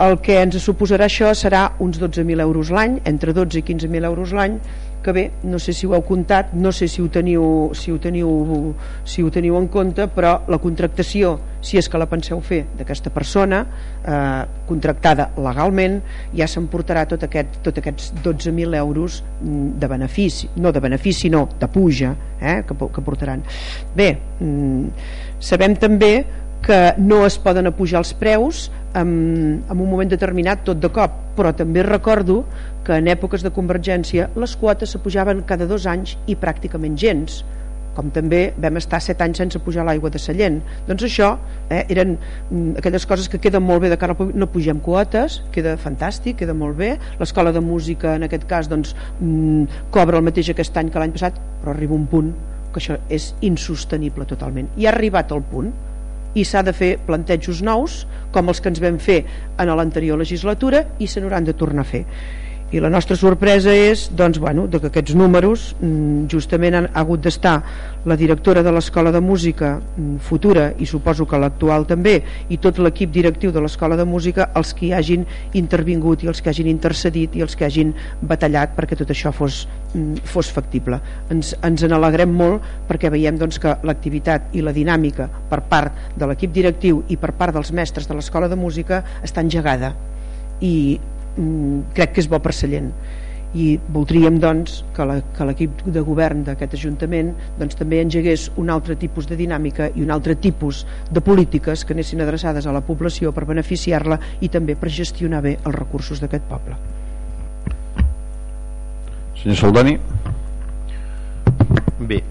El que ens suposarà això serà uns 12.000 euros l'any, entre 12 i 15.000 euros l'any que bé, no sé si ho heu comptat, no sé si ho teniu, si ho teniu, si ho teniu en compte, però la contractació, si és que la penseu fer d'aquesta persona, eh, contractada legalment, ja s'emportarà tot, aquest, tot aquests 12.000 euros mm, de benefici, no de benefici, no, de puja, eh, que, que portaran. Bé, mm, sabem també que no es poden apujar els preus en, en un moment determinat tot de cop, però també recordo que en èpoques de convergència les quotes s'apujaven cada dos anys i pràcticament gens com també vam estar set anys sense pujar l'aigua de Sallent. Doncs això eh, eren mm, aquelles coses que queden molt bé de cara no pugem quotes queda fantàstic, queda molt bé. L'escola de música en aquest cas doncs, mm, cobra el mateix aquest any que l'any passat però arriba un punt que això és insostenible totalment. I ha arribat al punt i s'ha de fer plantejos nous com els que ens vam fer en l'anterior legislatura i se n'hauran de tornar a fer i la nostra sorpresa és doncs, bueno, de que aquests números mm, justament han hagut d'estar la directora de l'Escola de Música mm, futura i suposo que l'actual també i tot l'equip directiu de l'Escola de Música els que hagin intervingut i els que hagin intercedit i els que hagin batallat perquè tot això fos, mm, fos factible. Ens, ens en alegrem molt perquè veiem doncs, que l'activitat i la dinàmica per part de l'equip directiu i per part dels mestres de l'Escola de Música està engegada. I crec que és bo per Sallent i voldríem doncs que l'equip de govern d'aquest Ajuntament doncs, també engegués un altre tipus de dinàmica i un altre tipus de polítiques que anessin adreçades a la població per beneficiar-la i també per gestionar bé els recursos d'aquest poble. Senyor Soldani Bé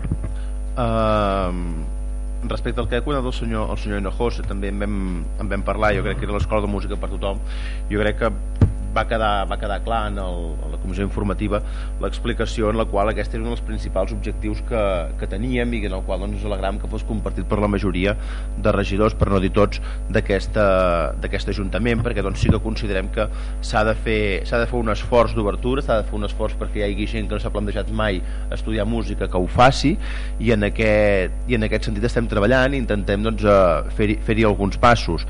uh, respecte al que ha comentat el senyor, el senyor Hinojosa també en vam, en vam parlar, jo crec que era l'escola de música per tothom. Jo crec que va quedar, va quedar clar en, el, en la comissió informativa l'explicació en la qual aquest era un dels principals objectius que, que teníem i en el qual doncs, alegram que fos compartit per la majoria de regidors, per no dir tots, d'aquest Ajuntament, perquè doncs, sí que considerem que s'ha de, fer, de fer un esforç d'obertura, s'ha de fer un esforç perquè hi hagi gent que no s'ha plantejat mai estudiar música que ho faci i en aquest, i en aquest sentit estem treballant i intentem doncs, eh, fer-hi fer alguns passos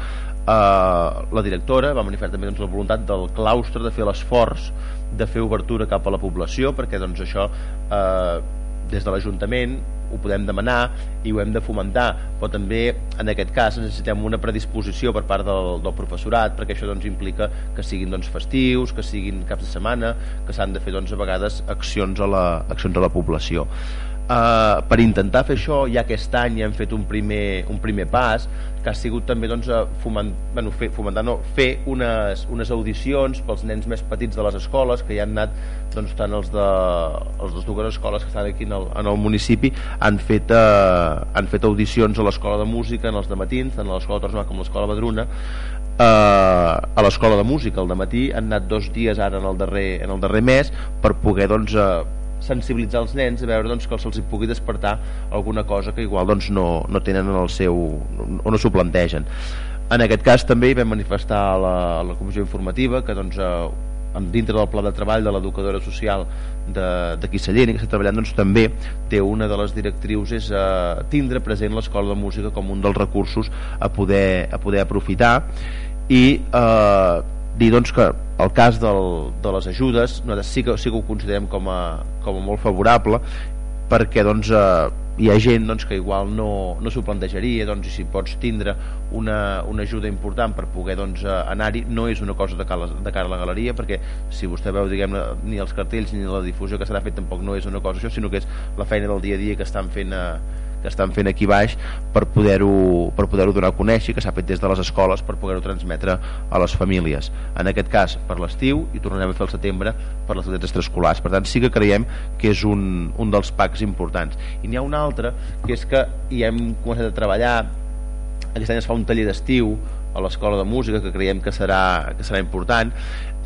eh, la directora va manifestar també doncs, la voluntat del claustre de fer l'esforç de fer obertura cap a la població perquè doncs, això eh, des de l'Ajuntament ho podem demanar i ho hem de fomentar però també en aquest cas necessitem una predisposició per part del, del professorat perquè això doncs, implica que siguin doncs, festius, que siguin caps de setmana que s'han de fer doncs, a vegades accions a la, accions a la població Uh, per intentar fer això ja aquest any ja hem fet un primer, un primer pas que ha sigut també doncs, foment, bueno, fer, fomentar, no, fer unes, unes audicions pels nens més petits de les escoles que ja han anat doncs, tant els de, els de dues escoles que estan aquí en el, en el municipi han fet, uh, han fet audicions a l'escola de música en els de matins, tant a l'escola de Torsma com a l'escola Badruna. Uh, a l'escola de música al matí han anat dos dies ara en el darrer, en el darrer mes per poder doncs, uh, sensibilitzar els nens a veure doncs, que se'ls pugui despertar alguna cosa que igual doncs, no, no tenen en el seu o no s'ho plantegen. En aquest cas també hi vam manifestar a la, a la comissió informativa que doncs, eh, dintre del pla de treball de l'educadora social d'aquí Sallent que està treballant doncs, també té una de les directrius és eh, tindre present l'escola de música com un dels recursos a poder, a poder aprofitar i eh, dir doncs, que el cas del, de les ajudes nosaltres sí que, sí que ho considerem com a, com a molt favorable perquè doncs, eh, hi ha gent doncs, que igual no, no s'ho plantejaria doncs, i si pots tindre una, una ajuda important per poder doncs, eh, anar-hi no és una cosa de cara, de cara a la galeria perquè si vostè veu diguem ni els cartells ni la difusió que s'ha fet tampoc no és una cosa això sinó que és la feina del dia a dia que estan fent eh, que estan fent aquí baix per poder-ho per poder donar a conèixer que s'ha fet des de les escoles per poder-ho transmetre a les famílies. En aquest cas per l'estiu i tornarem a fer el setembre per les activitats extraescolars. Per tant sí que creiem que és un, un dels packs importants. I n'hi ha un altre que és que hi hem començat a treballar aquest any es fa un taller d'estiu a l'escola de música que creiem que serà, que serà important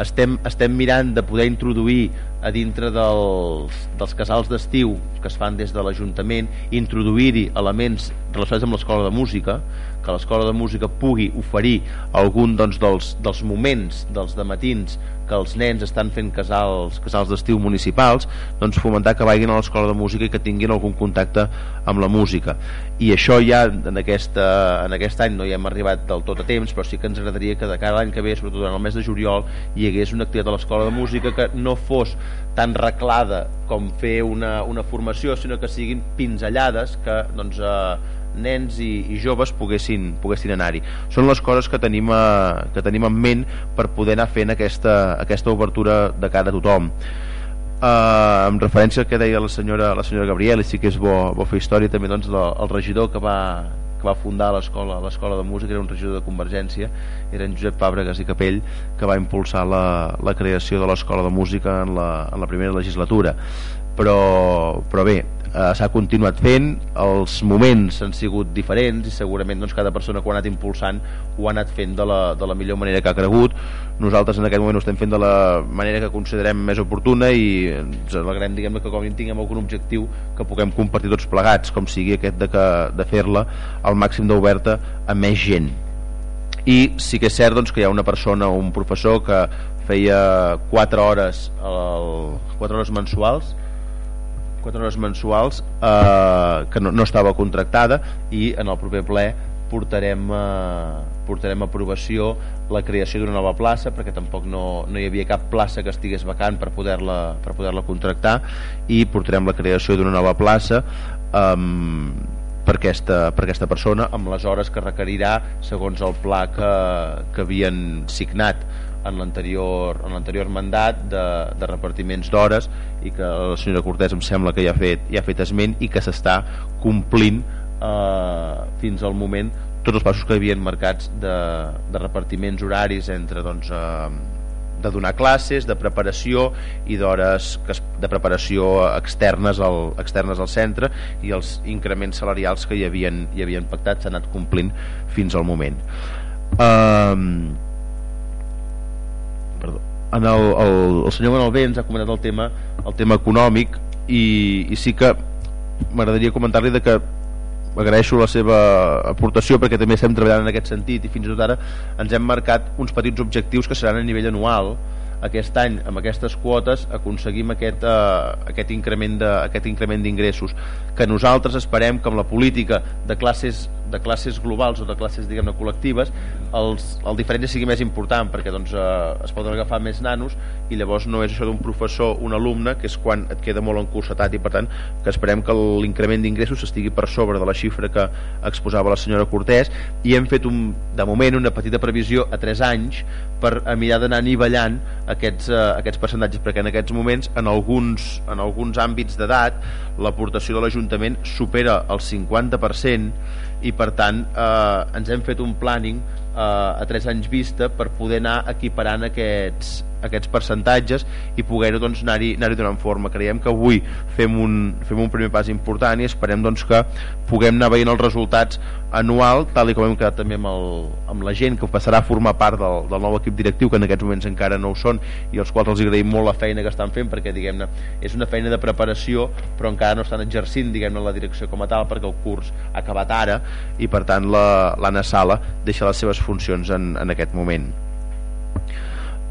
estem, estem mirant de poder introduir a dintre dels, dels casals d'estiu que es fan des de l'Ajuntament introduir-hi elements relacionats amb l'escola de música que l'escola de música pugui oferir algun doncs, dels, dels moments dels matins que els nens estan fent casals, casals d'estiu municipals doncs fomentar que vagin a l'escola de música i que tinguin algun contacte amb la música. I això ja en, aquesta, en aquest any no hi hem arribat del tot a temps però sí que ens agradaria que de cada any que ve sobretot durant el mes de juliol hi hagués una activitat a l'escola de música que no fos tan reclada com fer una, una formació sinó que siguin pinzellades que doncs, eh, nens i, i joves poguessin, poguessin anar-hi. Són les coses que tenim, a, que tenim en ment per poder anar fent aquesta, aquesta obertura de cara a tothom. Uh, en referència al que deia la senyora, la senyora Gabriel i sí que és bo, bo fer història també doncs, la, el regidor que va, que va fundar l'escola l'escola de música era un regidor de Convergència era en Josep Fàbregas i Capell que va impulsar la, la creació de l'escola de música en la, en la primera legislatura però, però bé eh, s'ha continuat fent. Els moments han sigut diferents i segurament doncs, cada persona que ho ha anat impulsant ho ha anat fent de la, de la millor manera que ha cregut. Nosaltres en aquest moment ho estem fent de la manera que considerem més oportuna i ens alegrem diguem que com tinguem algun objectiu que puguem compartir tots plegats com sigui aquest de, que, de fer-la al màxim d'oberta a més gent. I sí que és cert doncs, que hi ha una persona o un professor que feia 4 hores, el, 4 hores mensuals 4 hores mensuals eh, que no, no estava contractada i en el proper ple portarem, eh, portarem a aprovació la creació d'una nova plaça perquè tampoc no, no hi havia cap plaça que estigués vacant per poder-la per poder-la contractar i portarem la creació d'una nova plaça eh, per aquesta, per aquesta persona amb les hores que requerirà segons el pla que, que havien signat en l'anterior mandat de, de repartiments d'hores i que la senyora Cortés em sembla que ja ha fet, ja ha fet esment i que s'està complint eh, fins al moment tots els passos que havien marcats de, de repartiments horaris entre doncs, eh, de donar classes, de preparació i d'hores de preparació externes al, externes al centre i els increments salarials que hi havien, hi havien pactat s'han anat complint fins al moment. Eh, en el, el, el senyor Manuel Bé ens ha comentat el tema, el tema econòmic i, i sí que m'agradaria comentar-li que agraeixo la seva aportació perquè també estem treballant en aquest sentit i fins i tot ara ens hem marcat uns petits objectius que seran a nivell anual. Aquest any amb aquestes quotes aconseguim aquest, eh, aquest increment de, aquest increment d'ingressos que nosaltres esperem que amb la política de classes de classes globals o de classes diguem-ne col·lectives els, el diferència sigui més important perquè doncs, eh, es poden agafar més nanos i llavors no és això d'un professor un alumne que és quan et queda molt encursetat i per tant que esperem que l'increment d'ingressos estigui per sobre de la xifra que exposava la senyora Cortés. I hem fet un, de moment una petita previsió a 3 anys per a mirar d'anar anivellant aquests, eh, aquests percentatges perquè en aquests moments en alguns, en alguns àmbits d'edat l'aportació de l'Ajuntament supera el 50% i per tant eh, ens hem fet un planning eh, a 3 anys vista per poder anar equiparant aquests, aquests percentatges i poder-ho doncs, anar-hi anar, donant forma. Creiem que avui fem un, fem un primer pas important i esperem doncs, que puguem anar veient els resultats anual tal i com hem quedat també amb, el, amb la gent que passarà a formar part del, del nou equip directiu que en aquests moments encara no ho són i als quals els agraïm molt la feina que estan fent perquè diguem-ne és una feina de preparació però encara no estan exercint diguem-ne la direcció com a tal perquè el curs ha acabat ara i per tant l'Anna la, Sala deixa les seves funcions en, en aquest moment.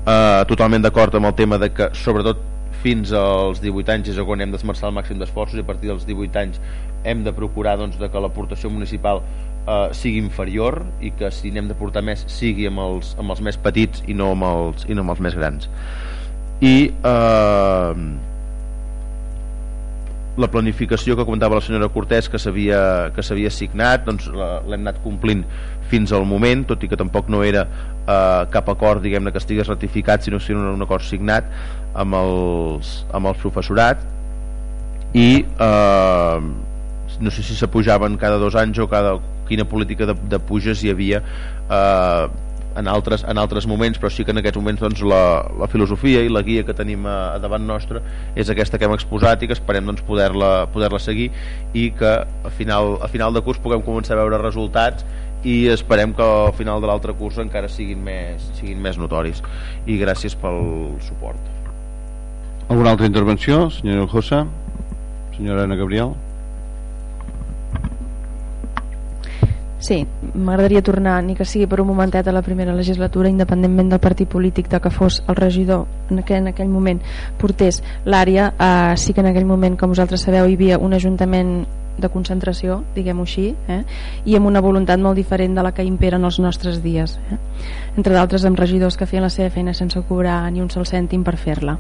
Eh, totalment d'acord amb el tema de que sobretot fins als 18 anys és on hem d'esmerçar el màxim d'esforços i a partir dels 18 anys hem de procurar doncs, de que l'aportació municipal eh, sigui inferior i que si n'hem de portar més sigui amb els, amb els més petits i no amb els, i no amb els més grans. I eh, la planificació que comentava la senyora Cortés que s'havia signat doncs l'hem anat complint fins al moment, tot i que tampoc no era eh, cap acord diguem-ne que estigués ratificat sinó que un, un acord signat amb els, amb el professorat i eh, no sé si s'apujaven cada dos anys o cada quina política de, de puges hi havia eh, en altres, en altres moments, però sí que en aquests moments doncs, la, la filosofia i la guia que tenim a, a davant nostre és aquesta que hem exposat i que esperem doncs, poder-la poder, -la, seguir i que a final, a final de curs puguem començar a veure resultats i esperem que al final de l'altre curs encara siguin més, siguin més notoris i gràcies pel suport Alguna altra intervenció, senyora Josa? Senyora Ana Gabriel? Sí, m'agradaria tornar, ni que sigui per un momentet a la primera legislatura, independentment del partit polític de que fos el regidor en aquell, en aquell moment portés l'àrea, eh, sí que en aquell moment, com vosaltres sabeu, hi havia un ajuntament de concentració, diguem-ho així, eh? i amb una voluntat molt diferent de la que impera en els nostres dies. Eh? Entre d'altres amb regidors que feien la seva feina sense cobrar ni un sol cèntim per fer-la.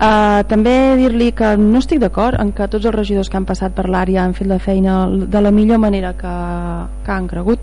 Uh, també dir-li que no estic d'acord en que tots els regidors que han passat per l'àrea han fet la feina de la millor manera que, que han cregut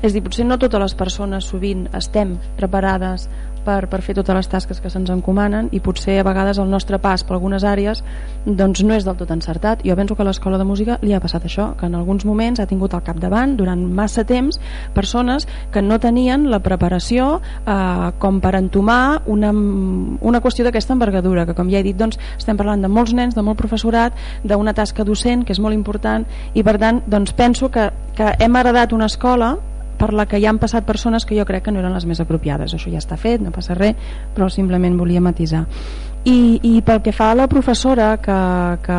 és a dir, potser no totes les persones sovint estem preparades per, per fer totes les tasques que se'ns encomanen i potser a vegades el nostre pas per algunes àrees doncs no és del tot encertat. Jo penso que a l'escola de música li ha passat això que en alguns moments ha tingut al capdavant durant massa temps persones que no tenien la preparació eh, com per entomar una, una qüestió d'aquesta envergadura que com ja he dit doncs estem parlant de molts nens, de molt professorat d'una tasca docent que és molt important i per tant doncs penso que, que hem heredat una escola per la que hi han passat persones que jo crec que no eren les més apropiades. Això ja està fet, no passa res però simplement volia matisar. I, i pel que fa a la professora que, que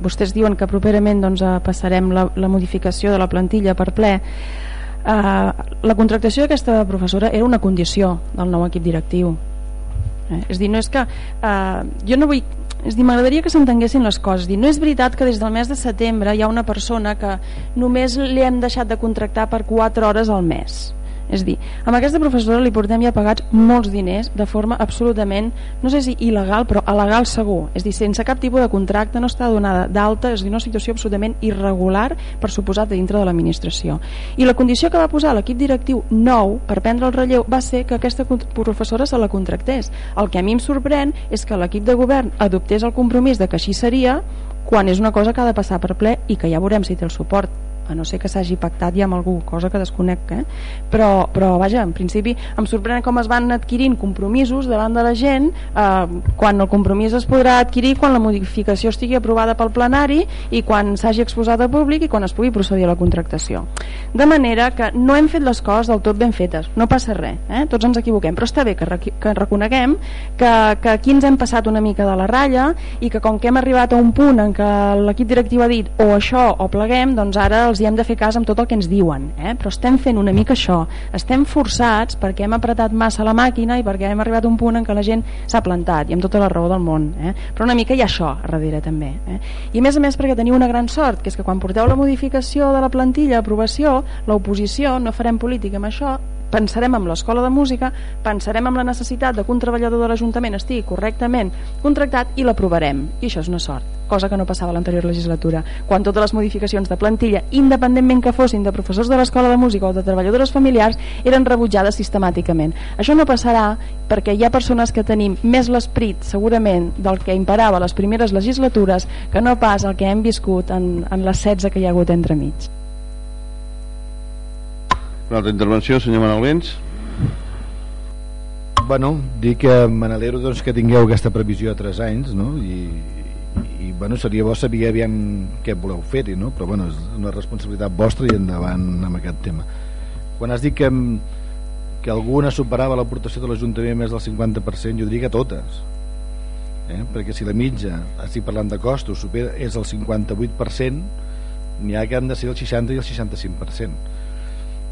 vostès diuen que properament doncs, eh, passarem la, la modificació de la plantilla per ple eh, la contractació d'aquesta professora era una condició del nou equip directiu eh? és dir, no és que eh, jo no vull és dir, m'agradaria que s'entenguessin les coses dir, no és veritat que des del mes de setembre hi ha una persona que només li hem deixat de contractar per 4 hores al mes és dir, amb aquesta professora li portem ja pagats molts diners de forma absolutament, no sé si il·legal, però legal segur. És dir, sense cap tipus de contracte, no està donada d'alta, és dir, una situació absolutament irregular, per suposat, dintre de l'administració. I la condició que va posar l'equip directiu nou per prendre el relleu va ser que aquesta professora se la contractés. El que a mi em sorprèn és que l'equip de govern adoptés el compromís de que així seria quan és una cosa que ha de passar per ple i que ja veurem si té el suport a no ser que s'hagi pactat ja amb algú, cosa que desconec eh? però, però vaja, en principi em sorprèn com es van adquirint compromisos davant de la gent eh, quan el compromís es podrà adquirir quan la modificació estigui aprovada pel plenari i quan s'hagi exposat a públic i quan es pugui procedir a la contractació de manera que no hem fet les coses del tot ben fetes, no passa res eh? tots ens equivoquem, però està bé que, que reconeguem que, que aquí ens hem passat una mica de la ratlla i que com que hem arribat a un punt en què l'equip directiu ha dit o això o pleguem, doncs ara els hi hem de fer cas amb tot el que ens diuen eh? però estem fent una mica això estem forçats perquè hem apretat massa la màquina i perquè hem arribat a un punt en què la gent s'ha plantat i amb tota la raó del món eh? però una mica hi ha això darrere també eh? i a més a més perquè teniu una gran sort que és que quan porteu la modificació de la plantilla a aprovació l'oposició, no farem política amb això pensarem amb l'escola de música, pensarem amb la necessitat de que un treballador de l'Ajuntament estigui correctament contractat i l'aprovarem. I això és una sort, cosa que no passava a l'anterior legislatura, quan totes les modificacions de plantilla, independentment que fossin de professors de l'escola de música o de treballadores familiars, eren rebutjades sistemàticament. Això no passarà perquè hi ha persones que tenim més l'esperit, segurament, del que imperava a les primeres legislatures que no pas el que hem viscut en, en les 16 que hi ha hagut entre mig. Una altra intervenció, senyor Manuel Vents. Bueno, dir que me n'alegro doncs, que tingueu aquesta previsió a 3 anys no? I, i bueno, seria bo saber aviam què voleu fer-hi no? però bueno, és una responsabilitat vostra i endavant amb aquest tema quan has dit que, que alguna superava l'aportació de l'Ajuntament més del 50% jo diria que totes eh? perquè si la mitja, estic parlant de costos supera, és el 58% n'hi ha que han de ser el 60 i el 65% Mm,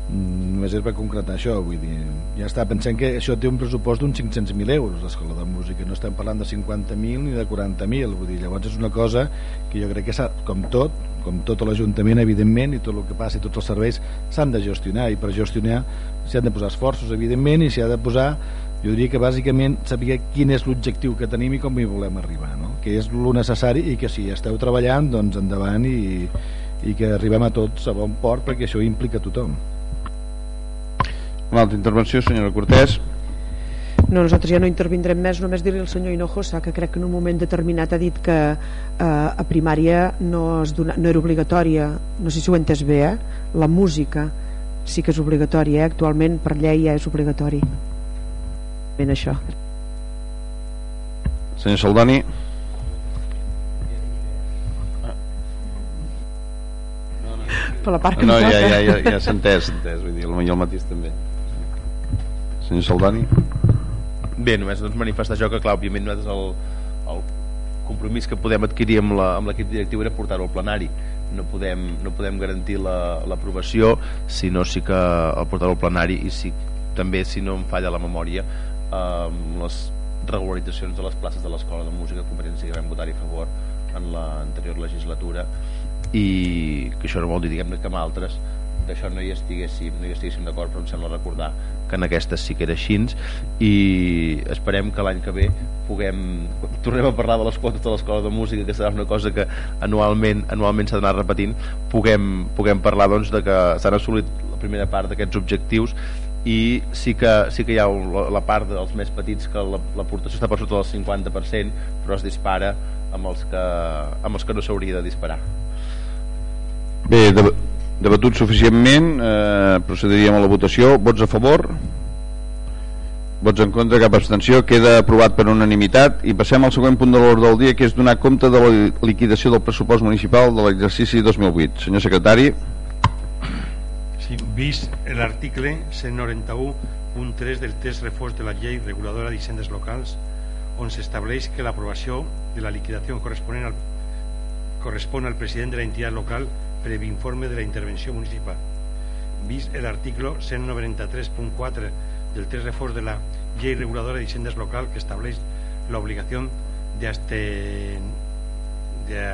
només és per concretar això vull dir, ja està, pensem que això té un pressupost d'uns 500.000 euros l'escola de música, no estem parlant de 50.000 ni de 40.000, vull dir, llavors és una cosa que jo crec que com tot com tot l'Ajuntament evidentment i tot el que passa i tots els serveis s'han de gestionar i per gestionar s'hi han de posar esforços evidentment i s'hi ha de posar jo diria que bàsicament saber quin és l'objectiu que tenim i com hi volem arribar no? que és lo necessari i que si esteu treballant doncs endavant i, i que arribem a tots a bon port perquè això implica tothom una altra intervenció, senyora Cortés. No, nosaltres ja no intervindrem més, només dir-li al senyor Hinojosa que crec que en un moment determinat ha dit que eh, a primària no, es dona, no era obligatòria, no sé si ho he entès bé, eh? la música sí que és obligatòria, eh? actualment per llei ja és obligatori. Ben això. Senyor Saldani. Per la part que no, em ja, ja, ja, ja s'ha entès, entès, vull dir, el, el mateix també. Senyor Saldani. Bé, només doncs manifestar això que, clar, òbviament nosaltres el, el compromís que podem adquirir amb l'equip directiu era portar-ho al plenari no podem, no podem garantir l'aprovació la, sinó sí que el portar-ho al plenari i si, també si no em falla la memòria eh, les regularitzacions de les places de l'escola de música Convergència que vam votar-hi a favor en l'anterior legislatura i que això no vol dir diguem que amb altres d'això no hi estiguéssim, no hi estiguéssim d'acord però em sembla recordar que en aquestes sí que era així. I esperem que l'any que ve puguem, tornem a parlar de les quotes de l'escola de música que serà una cosa que anualment anualment s'ha d'anar repetint. Puguem, puguem parlar doncs de que s'han assolit la primera part d'aquests objectius i sí que, sí que hi ha la part dels més petits que l'aportació està per sota del 50% però es dispara amb els que, amb els que no s'hauria de disparar. Bé, debatut suficientment eh, procediríem a la votació. Vots a favor? Vots en contra, cap abstenció? Queda aprovat per unanimitat. I passem al següent punt de l'ordre del dia que és donar compte de la liquidació del pressupost municipal de l'exercici 2008 senyor secretari. Sí, vist l'article 191.3 del test reforç de la llei reguladora d'hisendes locals on s'estableix que l'aprovació de la liquidació corresponent al, correspon al president de la entitat local previ informe de la intervenció municipal. Vist l'article 193.4 del test reforç de la llei reguladora d'hisendes local que estableix l'obligació de, de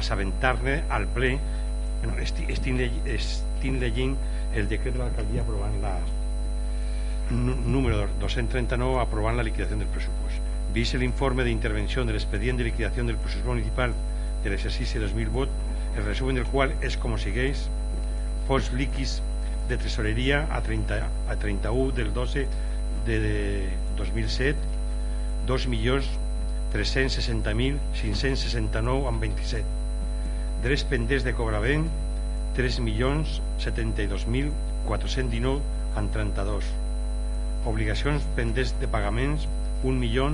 assabentar-ne al ple bueno, estic, llegint el decret de l'alcaldia aprovant la número 239 aprovant la liquidació del pressupost. Vist l'informe d'intervenció de l'expedient de liquidació del pressupost municipal de l'exercici 2008 el resumen del cual es como sigues fons líquids de tresoreria a, 30, a 31 del 12 de 2007 2 milions 360.569 amb 27 drets pendents de cobrament 3 milions 72.419 amb 32 obligacions pendents de pagaments 1 milió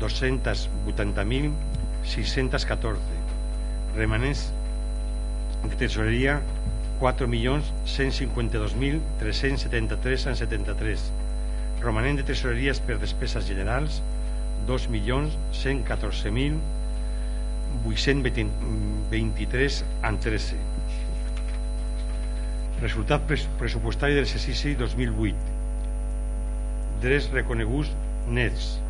280.614 remanents de tesoreria 4.152.373 romanent de tesoreries per despeses generals 2.114.823 en 13 resultat pressupostari de l'exercici 2008 drets reconeguts nets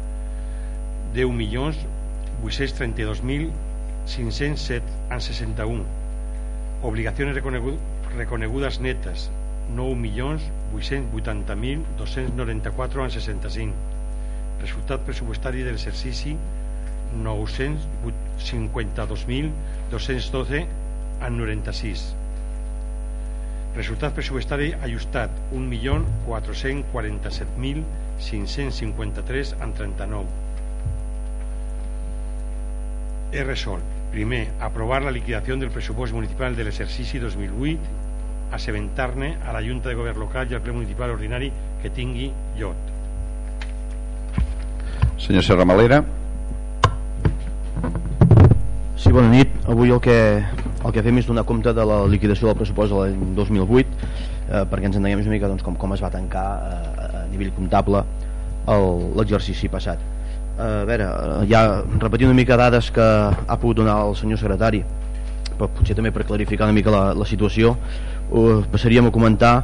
10.832.000 507 en 61 obligacions reconegudes netes 9.880.294,65 resultat pressupostari de l'exercici 952.212,96 resultat pressupostari ajustat 1.447.553,39 he resolt primer, aprovar la liquidació del pressupost municipal de l'exercici 2008 assabentar-ne a la Junta de Govern Local i al ple municipal ordinari que tingui llot Senyor Serra Malera. Sí, bona nit. Avui el que, el que fem és donar compte de la liquidació del pressupost de l'any 2008 eh, perquè ens entenguem una mica doncs, com, com es va tancar eh, a nivell comptable l'exercici passat. Eh, a veure, eh, ja repetint una mica dades que ha pogut donar el senyor secretari però potser també per clarificar una mica la, la situació eh, passaríem a comentar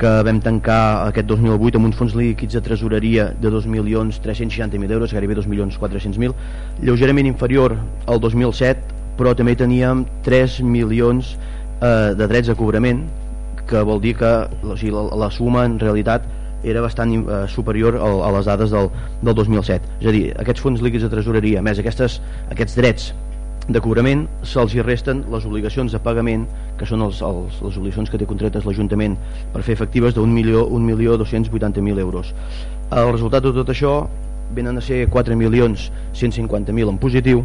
que vam tancar aquest 2008 amb uns fons líquids de tresoreria de 2.360.000 euros, gairebé 2.400.000, lleugerament inferior al 2007, però també teníem 3 milions eh, de drets de cobrament, que vol dir que o sigui, la, la suma en realitat era bastant eh, superior a, a les dades del, del 2007. És a dir, aquests fons líquids de tresoreria, més aquestes, aquests drets de cobrament se'ls hi resten les obligacions de pagament que són els, els, les obligacions que té contretes l'Ajuntament per fer efectives d'un milió, un milió 280.000 euros el resultat de tot això venen a ser 4 milions 150.000 en positiu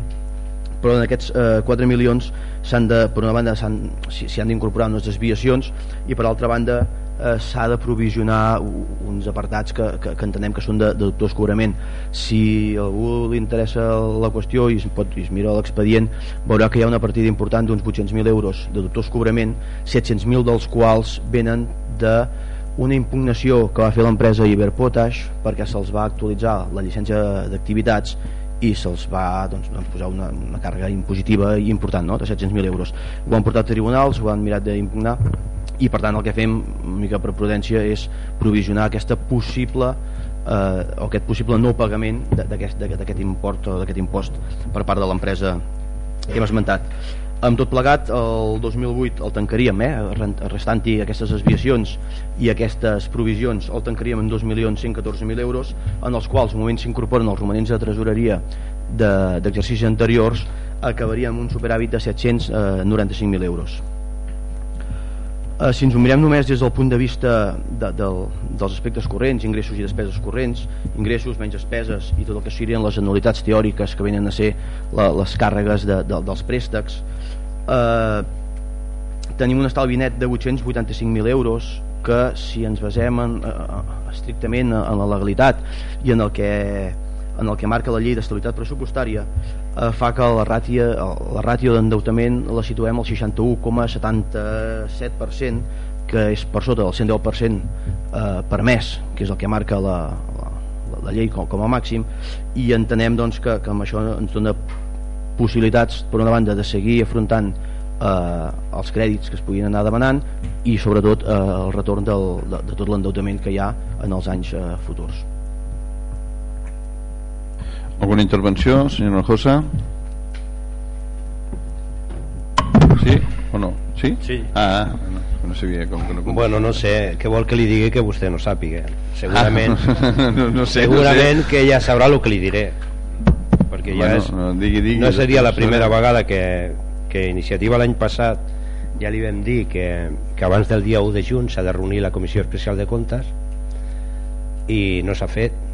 però en aquests eh, 4 milions s'han de, per una banda s'hi han d'incorporar unes desviacions i per altra banda eh, s'ha de provisionar uns apartats que, que, que entenem que són de, de dubtós cobrament si algú li interessa la qüestió i es, pot, i es mira l'expedient veurà que hi ha una partida important d'uns 800.000 euros de dubtós cobrament 700.000 dels quals venen de una impugnació que va fer l'empresa Iberpotash perquè se'ls va actualitzar la llicència d'activitats i se'ls va doncs, doncs, posar una, una càrrega impositiva important no? de 700.000 euros. Ho han portat a tribunals, ho han mirat d'impugnar i per tant el que fem una mica per prudència és provisionar aquesta possible eh, o aquest possible no pagament d'aquest import o d'aquest impost per part de l'empresa que hem esmentat. Amb tot plegat el 2008 el tancaríem eh, restant-hi aquestes desviacions i aquestes provisions el tancaríem en 2.114.000 euros en els quals al moment s'incorporen els romanents de tresoreria d'exercicis de, anteriors acabaríem amb un superàvit de 795.000 eh, euros Eh, si ens ho mirem només des del punt de vista de, de, dels aspectes corrents, ingressos i despeses corrents, ingressos menys despeses i tot el que serien les anualitats teòriques que venen a ser la, les càrregues de, de, dels préstecs, eh, tenim un estalvi net de 885.000 euros que si ens basem en, eh, estrictament en la legalitat i en el que en el que marca la llei d'estabilitat pressupostària eh, fa que la ràtio, la ràtio d'endeutament la situem al 61,77% que és per sota del 110% eh, permès, que és el que marca la, la, la llei com, com a màxim i entenem doncs, que, que amb això ens dona possibilitats per una banda de seguir afrontant eh, els crèdits que es puguin anar demanant i sobretot eh, el retorn del, de, de tot l'endeutament que hi ha en els anys eh, futurs. Alguna intervenció, senyor Nojosa? Sí o no? Sí? Sí. Ah, no, no sabia com que no Bueno, no sé, què vol que li digui que vostè no sàpiga? Segurament, ah, no, no sé, segurament no sé. que ja sabrà el que li diré. Perquè ja bueno, és, no, digui, digui, no seria la primera vegada que, que Iniciativa l'any passat ja li vam dir que, que abans del dia 1 de juny s'ha de reunir la Comissió Especial de Comptes i no s'ha fet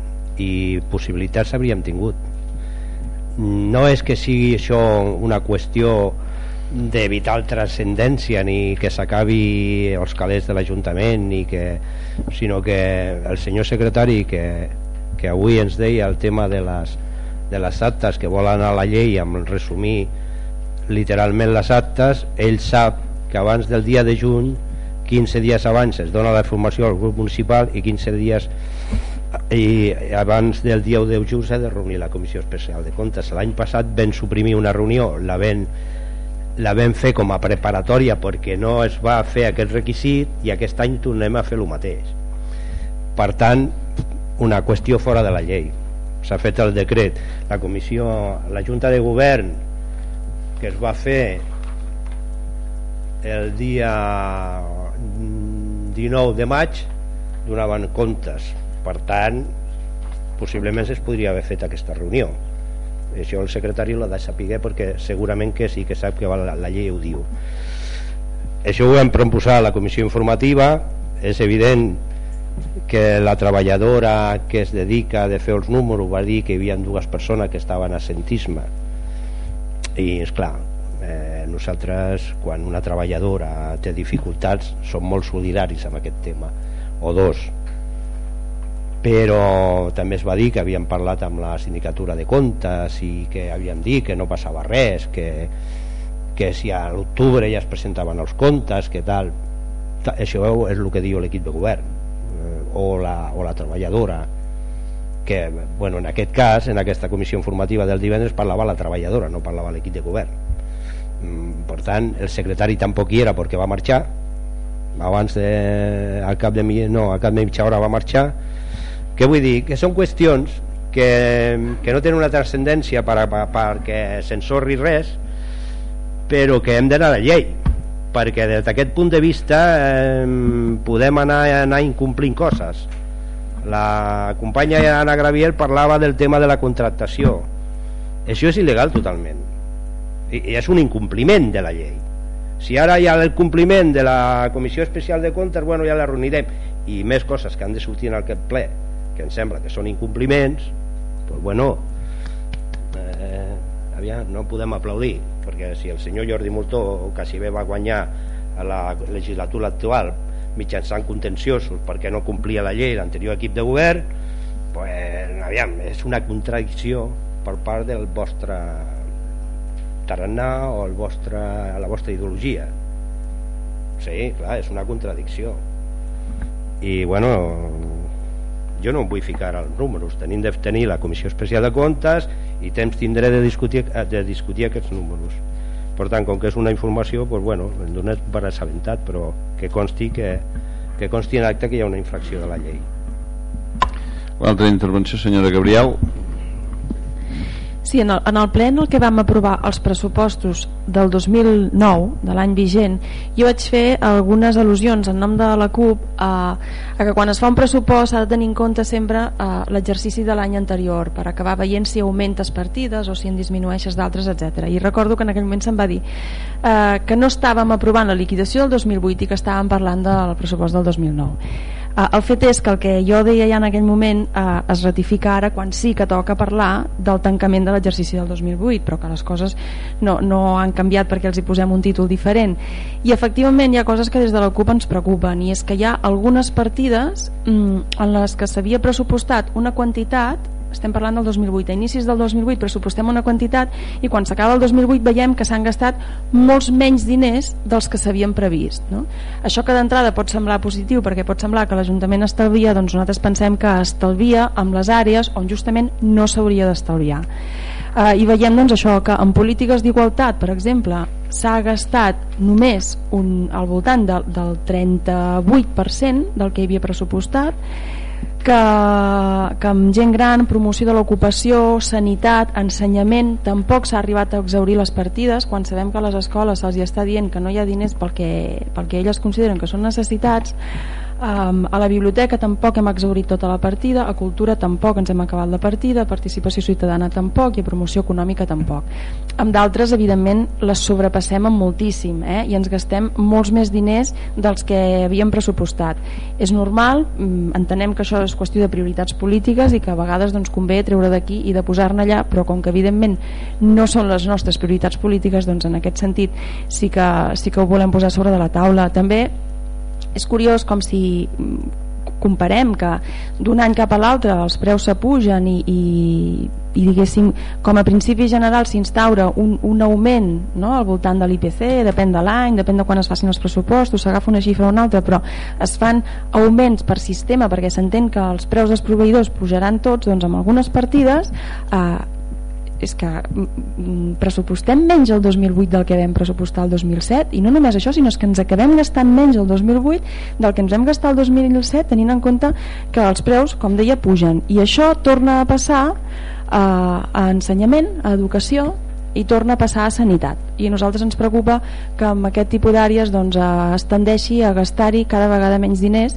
i possibilitats hauríem tingut. No és que sigui això una qüestió de vital transcendència ni que s'acabi els calés de l'Ajuntament ni que, sinó que el senyor secretari que, que avui ens deia el tema de les, de les actes que vol anar a la llei amb resumir literalment les actes ell sap que abans del dia de juny 15 dies abans es dona la informació al grup municipal i 15 dies i abans del dia 10 de juny s'ha de reunir la Comissió Especial de Comptes. L'any passat vam suprimir una reunió. La vam, la vam fer com a preparatòria perquè no es va fer aquest requisit i aquest any tornem a fer el mateix. Per tant una qüestió fora de la llei. S'ha fet el decret. La comissió, la Junta de Govern que es va fer el dia 19 de maig donaven comptes per tant possiblement es podria haver fet aquesta reunió. Això el secretari l'ha de saber perquè segurament que sí que sap que la, la llei ho diu. Això ho hem proposat a la comissió informativa. És evident que la treballadora que es dedica a fer els números va dir que hi havia dues persones que estaven a centisme i és clar eh, nosaltres quan una treballadora té dificultats som molt solidaris amb aquest tema. O dos però també es va dir que havíem parlat amb la sindicatura de comptes i que havíem dit que no passava res que, que si a l'octubre ja es presentaven els comptes que tal. Això és el que diu l'equip de govern eh, o, la, o la treballadora que bueno, en aquest cas en aquesta comissió informativa del divendres parlava la treballadora, no parlava l'equip de govern. Mm, per tant el secretari tampoc hi era perquè va marxar. Abans de, al cap de no, al cap de mitja hora va marxar què vull dir? Que són qüestions que, que no tenen una transcendència per, per, perquè s'ensorri res però que hem d'anar a la llei perquè des d'aquest punt de vista eh, podem anar, anar incomplint coses. La companya Anna Gravier parlava del tema de la contractació. Això és il·legal totalment. I, i és un incompliment de la llei. Si ara hi ha el compliment de la Comissió Especial de Comptes bueno, ja la reunirem. I més coses que han de sortir en aquest ple que em sembla que són incompliments pues bueno eh, aviam, no podem aplaudir perquè si el senyor Jordi Moltó quasi bé va guanyar a la legislatura actual mitjançant contenciosos perquè no complia la llei l'anterior equip de govern pues, aviam, és una contradicció per part del vostre tarannà o el vostre, la vostra ideologia. Sí, clar, és una contradicció. I bueno jo no em vull ficar als números. Tenim de tenir la Comissió Especial de Comptes i temps tindré de discutir, de discutir aquests números. Per tant, com que és una informació doncs, bueno, em dones per assabentat però que consti que, que consti en acte que hi ha una infracció de la llei. L'altra intervenció, senyora Gabriel Sí, en el, en el ple en el que vam aprovar els pressupostos del 2009, de l'any vigent, jo vaig fer algunes al·lusions en nom de la CUP a, a que quan es fa un pressupost s'ha de tenir en compte sempre l'exercici de l'any anterior per acabar veient si augmentes partides o si en disminueixes d'altres, etc. I recordo que en aquell moment se'm va dir eh, que no estàvem aprovant la liquidació del 2008 i que estàvem parlant del pressupost del 2009 Uh, el fet és que el que jo deia ja en aquell moment uh, es ratifica ara quan sí que toca parlar del tancament de l'exercici del 2008 però que les coses no, no han canviat perquè els hi posem un títol diferent. I efectivament hi ha coses que des de la CUP ens preocupen i és que hi ha algunes partides mm, en les que s'havia pressupostat una quantitat estem parlant del 2008, a inicis del 2008 pressupostem una quantitat i quan s'acaba el 2008 veiem que s'han gastat molts menys diners dels que s'havien previst no? això que d'entrada pot semblar positiu perquè pot semblar que l'Ajuntament estalvia doncs nosaltres pensem que estalvia amb les àrees on justament no s'hauria d'estalviar eh, i veiem doncs això que en polítiques d'igualtat per exemple s'ha gastat només un, al voltant de, del 38% del que hi havia pressupostat que, que amb gent gran, promoció de l'ocupació, sanitat, ensenyament, tampoc s'ha arribat a exaurir les partides quan sabem que a les escoles se'ls està dient que no hi ha diners pel que, pel que elles consideren que són necessitats Um, a la biblioteca tampoc hem exaurit tota la partida, a cultura tampoc ens hem acabat la partida, a participació ciutadana tampoc i a promoció econòmica tampoc. Amb d'altres, evidentment, les sobrepassem amb moltíssim eh? i ens gastem molts més diners dels que havíem pressupostat. És normal, mm, entenem que això és qüestió de prioritats polítiques i que a vegades doncs, convé treure d'aquí i de posar-ne allà, però com que evidentment no són les nostres prioritats polítiques, doncs en aquest sentit sí que, sí que ho volem posar sobre de la taula. També és curiós com si mm, comparem que d'un any cap a l'altre els preus s'apugen i, i, i diguéssim com a principi general s'instaura un, un augment no? al voltant de l'IPC, depèn de l'any depèn de quan es facin els pressupostos, s'agafa una xifra o una altra però es fan augments per sistema perquè s'entén que els preus dels proveïdors pujaran tots, doncs amb algunes partides eh, és que mm, mm, pressupostem menys el 2008 del que vam pressupostar el 2007 i no només això, sinó que ens acabem gastant menys el 2008 del que ens vam gastar el 2007 tenint en compte que els preus, com deia, pugen. I això torna a passar a, a ensenyament, a educació i torna a passar a sanitat. I a nosaltres ens preocupa que amb aquest tipus d'àrees doncs, es tendeixi a gastar-hi cada vegada menys diners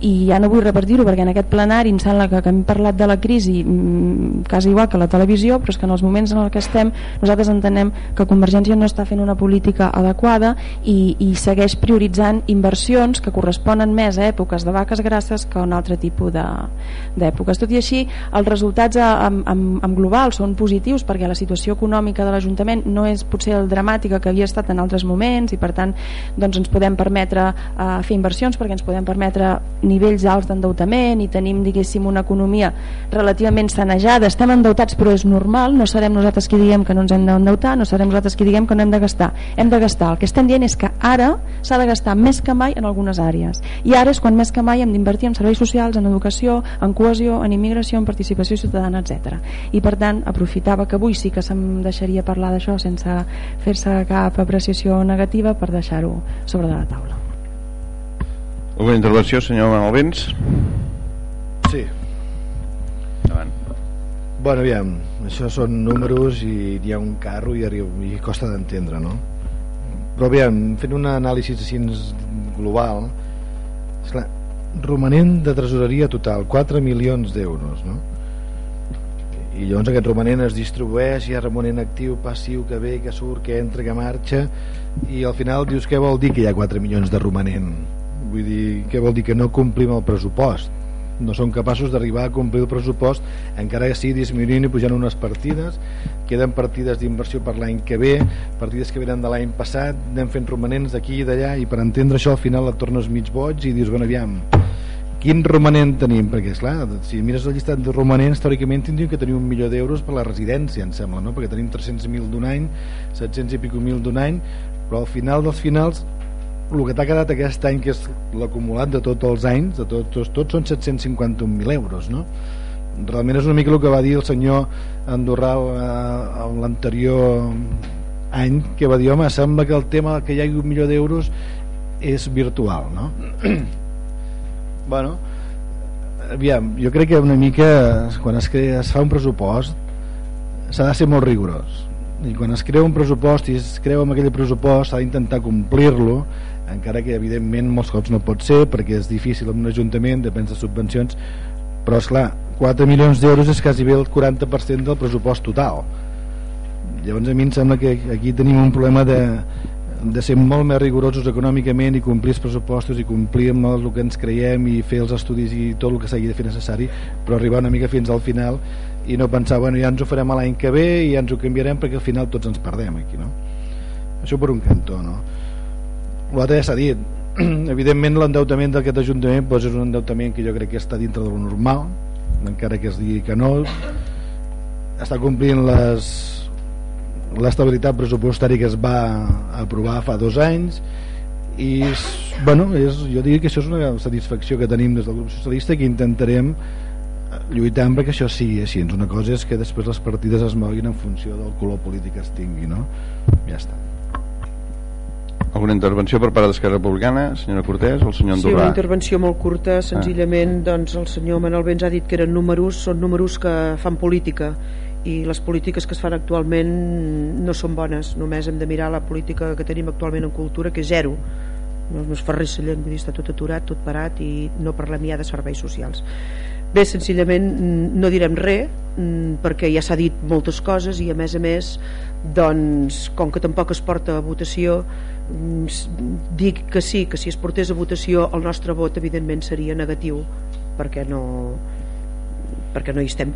i ja no vull repetir-ho perquè en aquest plenari em sembla que, que hem parlat de la crisi mmm, quasi igual que la televisió però és que en els moments en què estem nosaltres entenem que Convergència no està fent una política adequada i, i segueix prioritzant inversions que corresponen més a èpoques de vaques grasses que a un altre tipus d'èpoques. Tot i així els resultats en, en, en global són positius perquè la situació econòmica de l'Ajuntament no és potser el dramàtica que havia estat en altres moments i per tant doncs ens podem permetre uh, fer inversions perquè ens podem permetre nivells alts d'endeutament i tenim diguéssim una economia relativament sanejada, estem endeutats però és normal, no serem nosaltres qui diguem que no ens hem d'endeutar, no serem nosaltres qui diguem que no hem de gastar, hem de gastar, el que estem dient és que ara s'ha de gastar més que mai en algunes àrees. I ara és quan més que mai hem d'invertir en serveis socials, en educació, en cohesió, en immigració, en participació ciutadana, etc. I per tant aprofitava que avui sí que se'm deixaria parlar d'això sense fer-se cap apreciació negativa per deixar-ho sobre de la taula. Una intervenció, senyor Manuel Vents? Sí. Endavant. Bueno, aviam, això són números i hi ha un carro i, i costa d'entendre, no? Però aviam, fent un anàlisi així global, esclar, romanent de tresoreria total, 4 milions d'euros, no? I llavors aquest romanent es distribueix, hi ha romanent actiu, passiu, que ve, que surt, que entra, que marxa, i al final dius què vol dir que hi ha 4 milions de romanent? Vull dir, què vol dir? que no complim el pressupost no són capaços d'arribar a complir el pressupost encara que sigui disminuint i pujant unes partides queden partides d'inversió per l'any que ve partides que venen de l'any passat anem fent romanents d'aquí i d'allà i per entendre això al final et tornes mig boig i dius, bueno, aviam quin romanent tenim? perquè esclar, si mires el llistat de romanents teòricament tindríem que tenir un milió d'euros per la residència em sembla, no? perquè tenim 300.000 d'un any 700 i pico mil d'un any però al final dels finals el que t'ha quedat aquest any que és l'acumulat de tots els anys de tots, tots, tots són 751.000 euros no? realment és una mica el que va dir el senyor Andorra eh, l'anterior any que va dir, home, sembla que el tema que hi hagi un milió d'euros és virtual no? bueno aviam, jo crec que una mica quan es, crea, es fa un pressupost s'ha de ser molt rigorós i quan es crea un pressupost i es creu amb aquell pressupost s'ha d'intentar complir-lo encara que evidentment molts cops no pot ser perquè és difícil en un ajuntament, depèn de subvencions però és clar 4 milions d'euros és quasi bé el 40% del pressupost total llavors a mi em sembla que aquí tenim un problema de, de ser molt més rigorosos econòmicament i complir els pressupostos i complir amb el que ens creiem i fer els estudis i tot el que s'hagi de fer necessari però arribar una mica fins al final i no pensar, bueno, ja ens ho farem l'any que ve i ja ens ho canviarem perquè al final tots ens perdem aquí, no? Això per un cantó, no? L'altre ja s'ha dit evidentment l'endeutament d'aquest ajuntament doncs és un endeutament que jo crec que està dintre de lo normal encara que es digui que no. Està complint les l'estabilitat pressupostària que es va aprovar fa dos anys i bueno, és, jo diria que això és una satisfacció que tenim des del grup socialista que intentarem lluitar perquè això sigui així. Una cosa és que després les partides es moguin en funció del color polític que es tingui no? ja està alguna intervenció per part d'Esquerra Republicana, senyora Cortés, o el senyor Andorrà? Sí, una intervenció molt curta, ah. senzillament ah. doncs, el senyor Manuel Benz ha dit que eren números, són números que fan política i les polítiques que es fan actualment no són bones, només hem de mirar la política que tenim actualment en cultura que és zero no, no es fa res vull dir, està tot aturat, tot parat i no parlem ja de serveis socials bé, senzillament no direm res mm, perquè ja s'ha dit moltes coses i a més a més doncs com que tampoc es porta a votació Mm, dic que sí, que si es portés a votació el nostre vot evidentment seria negatiu perquè no perquè no hi estem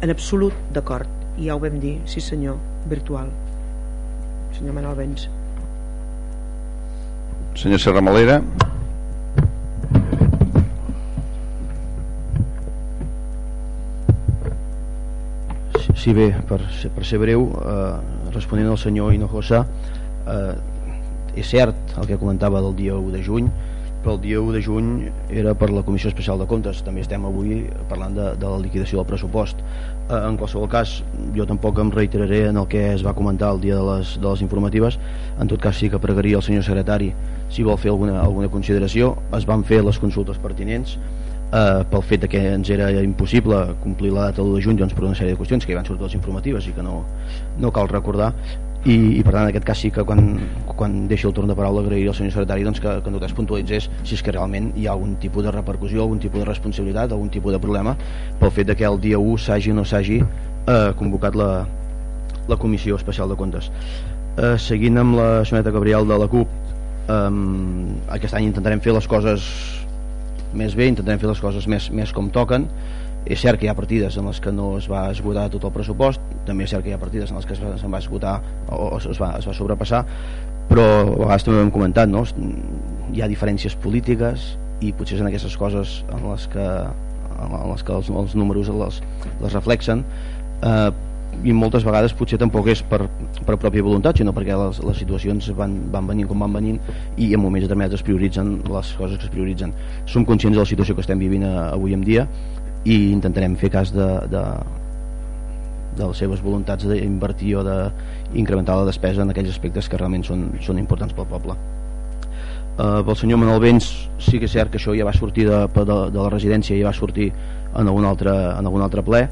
en absolut d'acord. I ja ho vam dir, sí senyor virtual. Senyor Manuel Vents senyor Serramalera Sí, bé, per, per ser breu eh, responent al senyor Hinojosa eh, és cert el que comentava del dia 1 de juny però el dia 1 de juny era per la Comissió Especial de Comptes. També estem avui parlant de, de la liquidació del pressupost. Eh, en qualsevol cas jo tampoc em reiteraré en el que es va comentar el dia de les, de les informatives. En tot cas sí que pregaria el senyor secretari si vol fer alguna, alguna consideració. Es van fer les consultes pertinents eh, pel fet que ens era impossible complir la data de 1 de juny doncs, per una sèrie de qüestions que hi van sortir les informatives i que no, no cal recordar i, i per tant en aquest cas sí que quan, quan deixi el torn de paraula agrair al senyor secretari doncs, que, que en tot cas puntualitzés si és que realment hi ha algun tipus de repercussió algun tipus de responsabilitat, algun tipus de problema pel fet de que el dia 1 s'hagi o no s'hagi eh, convocat la, la Comissió Especial de Comptes. Eh, seguint amb la senyora Gabriel de la CUP eh, aquest any intentarem fer les coses més bé, intentarem fer les coses més, més com toquen és cert que hi ha partides en les que no es va esgotar tot el pressupost també és cert que hi ha partides en les que va, es va esgotar o es va, es va sobrepassar però a vegades també ho hem comentat no? hi ha diferències polítiques i potser en aquestes coses en les que, en les que els, els números les, les reflexen eh, i moltes vegades potser tampoc és per, per pròpia voluntat sinó perquè les, les situacions van, van venint com van venint i en moments determinats es prioritzen les coses que es prioritzen som conscients de la situació que estem vivint avui en dia i intentarem fer cas de, de, de les seves voluntats d'invertir o d'incrementar la despesa en aquells aspectes que realment són, són importants pel poble. Uh, pel senyor Manuel Vents sí que és cert que això ja va sortir de, de, de la residència ja va sortir en algun altre, en algun altre ple.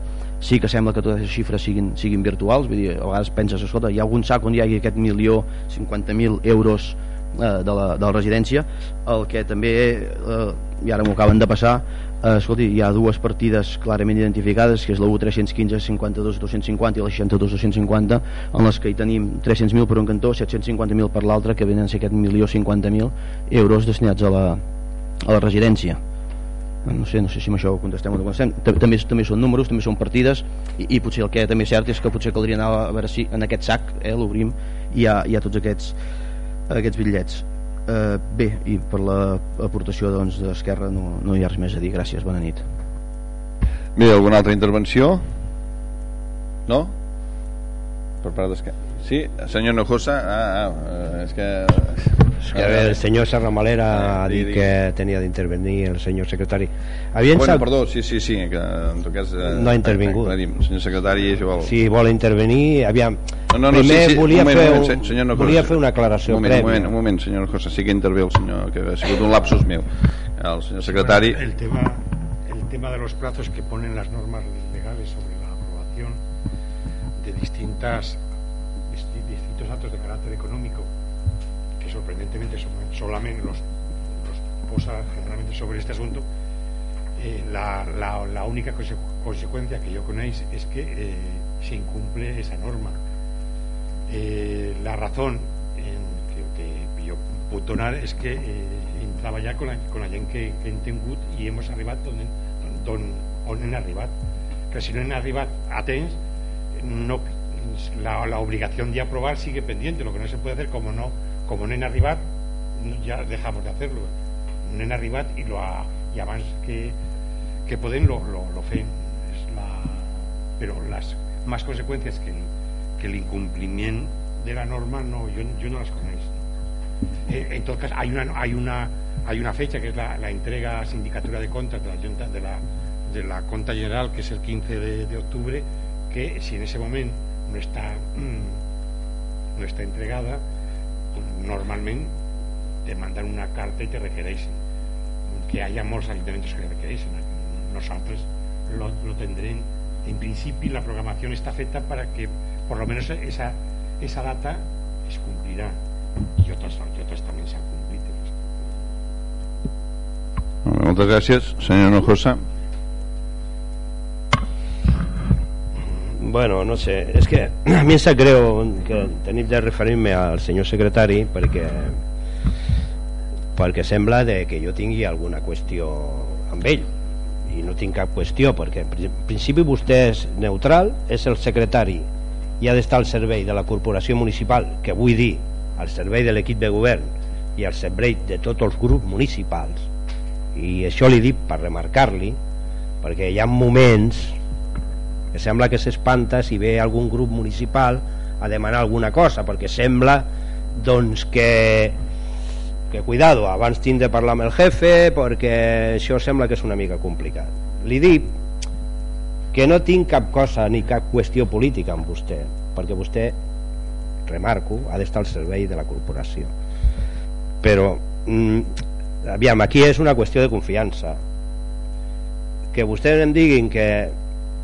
Sí que sembla que totes les xifres siguin, siguin virtuals vull dir, a vegades penses, escolta, hi ha algun sac on hi hagi aquest milió 50.000 euros eh, de, la, de la residència. El que també eh, i ara m'ho acaben de passar eh, escolti, hi ha dues partides clarament identificades que és la U 315 52 250 i la 62 250 en les que hi tenim 300.000 per un cantó 750.000 per l'altre que venen a ser aquest milió 50.000 euros destinats a la, a la residència. No sé, no sé si amb això ho contestem o no contestem. També, també són números, també són partides i, i potser el que també és cert és que potser caldria anar a veure si en aquest sac eh, l'obrim i hi hi ha tots aquests aquests bitllets eh, bé, i per l'aportació doncs, d'Esquerra no, no hi ha res més a dir gràcies, bona nit Bé, alguna altra intervenció? No? Per part d'Esquerra Sí, senyor Nojosa ah, ah, és que... És que el senyor Serramalera ah, ha dit que tenia d'intervenir el senyor secretari. Havien bueno, sap... perdó, sí, sí, sí que en tot cas, eh, no ha intervingut. el senyor secretari si vol... si vol intervenir aviam, no, no, no, primer sí, sí, volia, moment, fer, un, moment, senyor no volia fer una aclaració un moment, prèvia. un moment, un moment senyor José, sí que intervé el senyor que ha sigut un lapsus meu el senyor secretari. El tema, el tema de los plazos que ponen las normas legales sobre la aprobación de distintas distintos actos de carácter económico que sorprendentemente son, solamente los, los posa generalmente sobre este asunto eh, la, la, la, única conse consecuencia que yo conozco es que eh, se incumple esa norma. Eh, la razón en que, jo puc donar és que eh, hem treballat con la, con la gent que, hem tingut i hem arribat on, on, on arribat. Que si no hem arribat a temps no, la, la obligación de aprobar sigue pendiente. Lo que no se puede hacer como no como no hem arribat ya dejamos de hacerlo. No hem arribat i, lo ha, i abans que, que podem lo, lo, lo fem és la, però les més que que el incumplimiento de la norma no, yo, yo no las conozco. Eh, en todo caso, hay una, hay una, hay una fecha que es la, la entrega a sindicatura de contas de la, Junta, de la, de la Conta General, que es el 15 de, de octubre, que si en ese momento no està, no està entregada, normalment te mandan una carta i te requereixen. Que hi ha molts ajuntaments que requereixen. Nosaltres lo, lo tendrem. En principi la programació està feta para que por lo menos esa, esa data es cumplirá y otras, y otras también se han cumplido moltes gràcies senyor Nojosa Bueno, no sé, és que a mi em sap greu que tenim de referir-me al senyor secretari perquè perquè sembla de que jo tingui alguna qüestió amb ell. I no tinc cap qüestió perquè en principi vostè és neutral és el secretari i ha d'estar al servei de la corporació municipal, que vull dir, al servei de l'equip de govern i al servei de tots els grups municipals, i això li dic per remarcar-li, perquè hi ha moments que sembla que s'espanta si ve algun grup municipal a demanar alguna cosa, perquè sembla doncs que que cuidado, abans tinc de parlar amb el jefe perquè això sembla que és una mica complicat. Li dic que no tinc cap cosa ni cap qüestió política amb vostè perquè vostè, remarco ha d'estar al servei de la corporació. Però mm, aviam, aquí és una qüestió de confiança. Que vostès em diguin que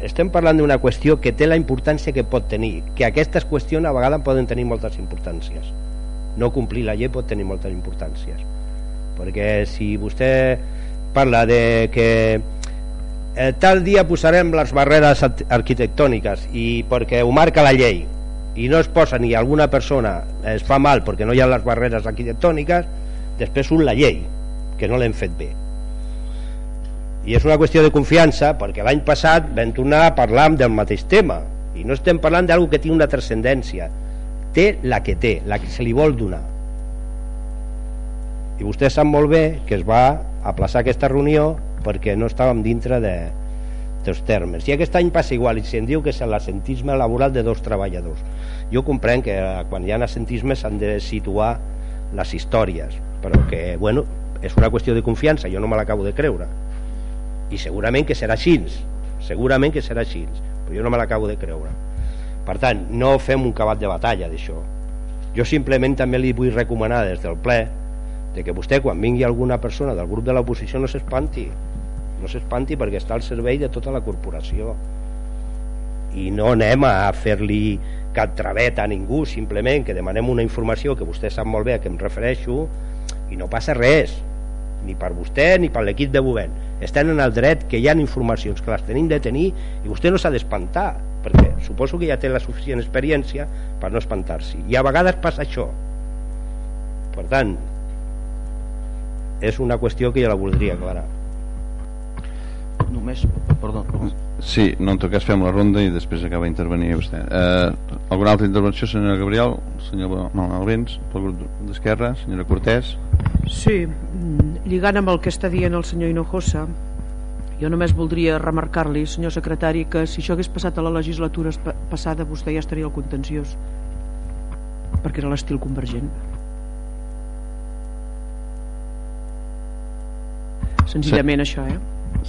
estem parlant d'una qüestió que té la importància que pot tenir que aquestes qüestions a vegades poden tenir moltes importàncies. No complir la llei pot tenir moltes importàncies. Perquè si vostè parla de que eh, tal dia posarem les barreres arquitectòniques i perquè ho marca la llei i no es posa ni alguna persona es fa mal perquè no hi ha les barreres arquitectòniques després un la llei que no l'hem fet bé i és una qüestió de confiança perquè l'any passat vam tornar a parlar del mateix tema i no estem parlant d'algú que tingui una transcendència té la que té, la que se li vol donar i vostè sap molt bé que es va aplaçar aquesta reunió perquè no estàvem dintre de, dels termes. I aquest any passa igual, i se'n diu que és l'assentisme laboral de dos treballadors. Jo comprenc que eh, quan hi ha assentisme s'han de situar les històries, però que, bueno, és una qüestió de confiança, jo no me l'acabo de creure. I segurament que serà així, segurament que serà així, però jo no me l'acabo de creure. Per tant, no fem un cabat de batalla d'això. Jo simplement també li vull recomanar des del ple de que vostè quan vingui alguna persona del grup de l'oposició no s'espanti no s'espanti perquè està al servei de tota la corporació i no anem a fer-li cap travet a ningú simplement que demanem una informació que vostè sap molt bé a què em refereixo i no passa res ni per vostè ni per l'equip de govern estan en el dret que hi ha informacions que les tenim de tenir i vostè no s'ha d'espantar perquè suposo que ja té la suficient experiència per no espantar-s'hi. I a vegades passa això. Per tant és una qüestió que jo la voldria aclarar. Només, perdó Sí, no en tot cas fem la ronda i després acaba d'intervenir vostè eh, alguna altra intervenció, senyora Gabriel senyor no, Alvens, pel grup d'Esquerra senyora Cortés Sí, mm, lligant amb el que està dient el senyor Hinojosa jo només voldria remarcar-li, senyor secretari, que si això hagués passat a la legislatura passada vostè ja estaria al contenciós perquè era l'estil convergent senzillament sí. això eh?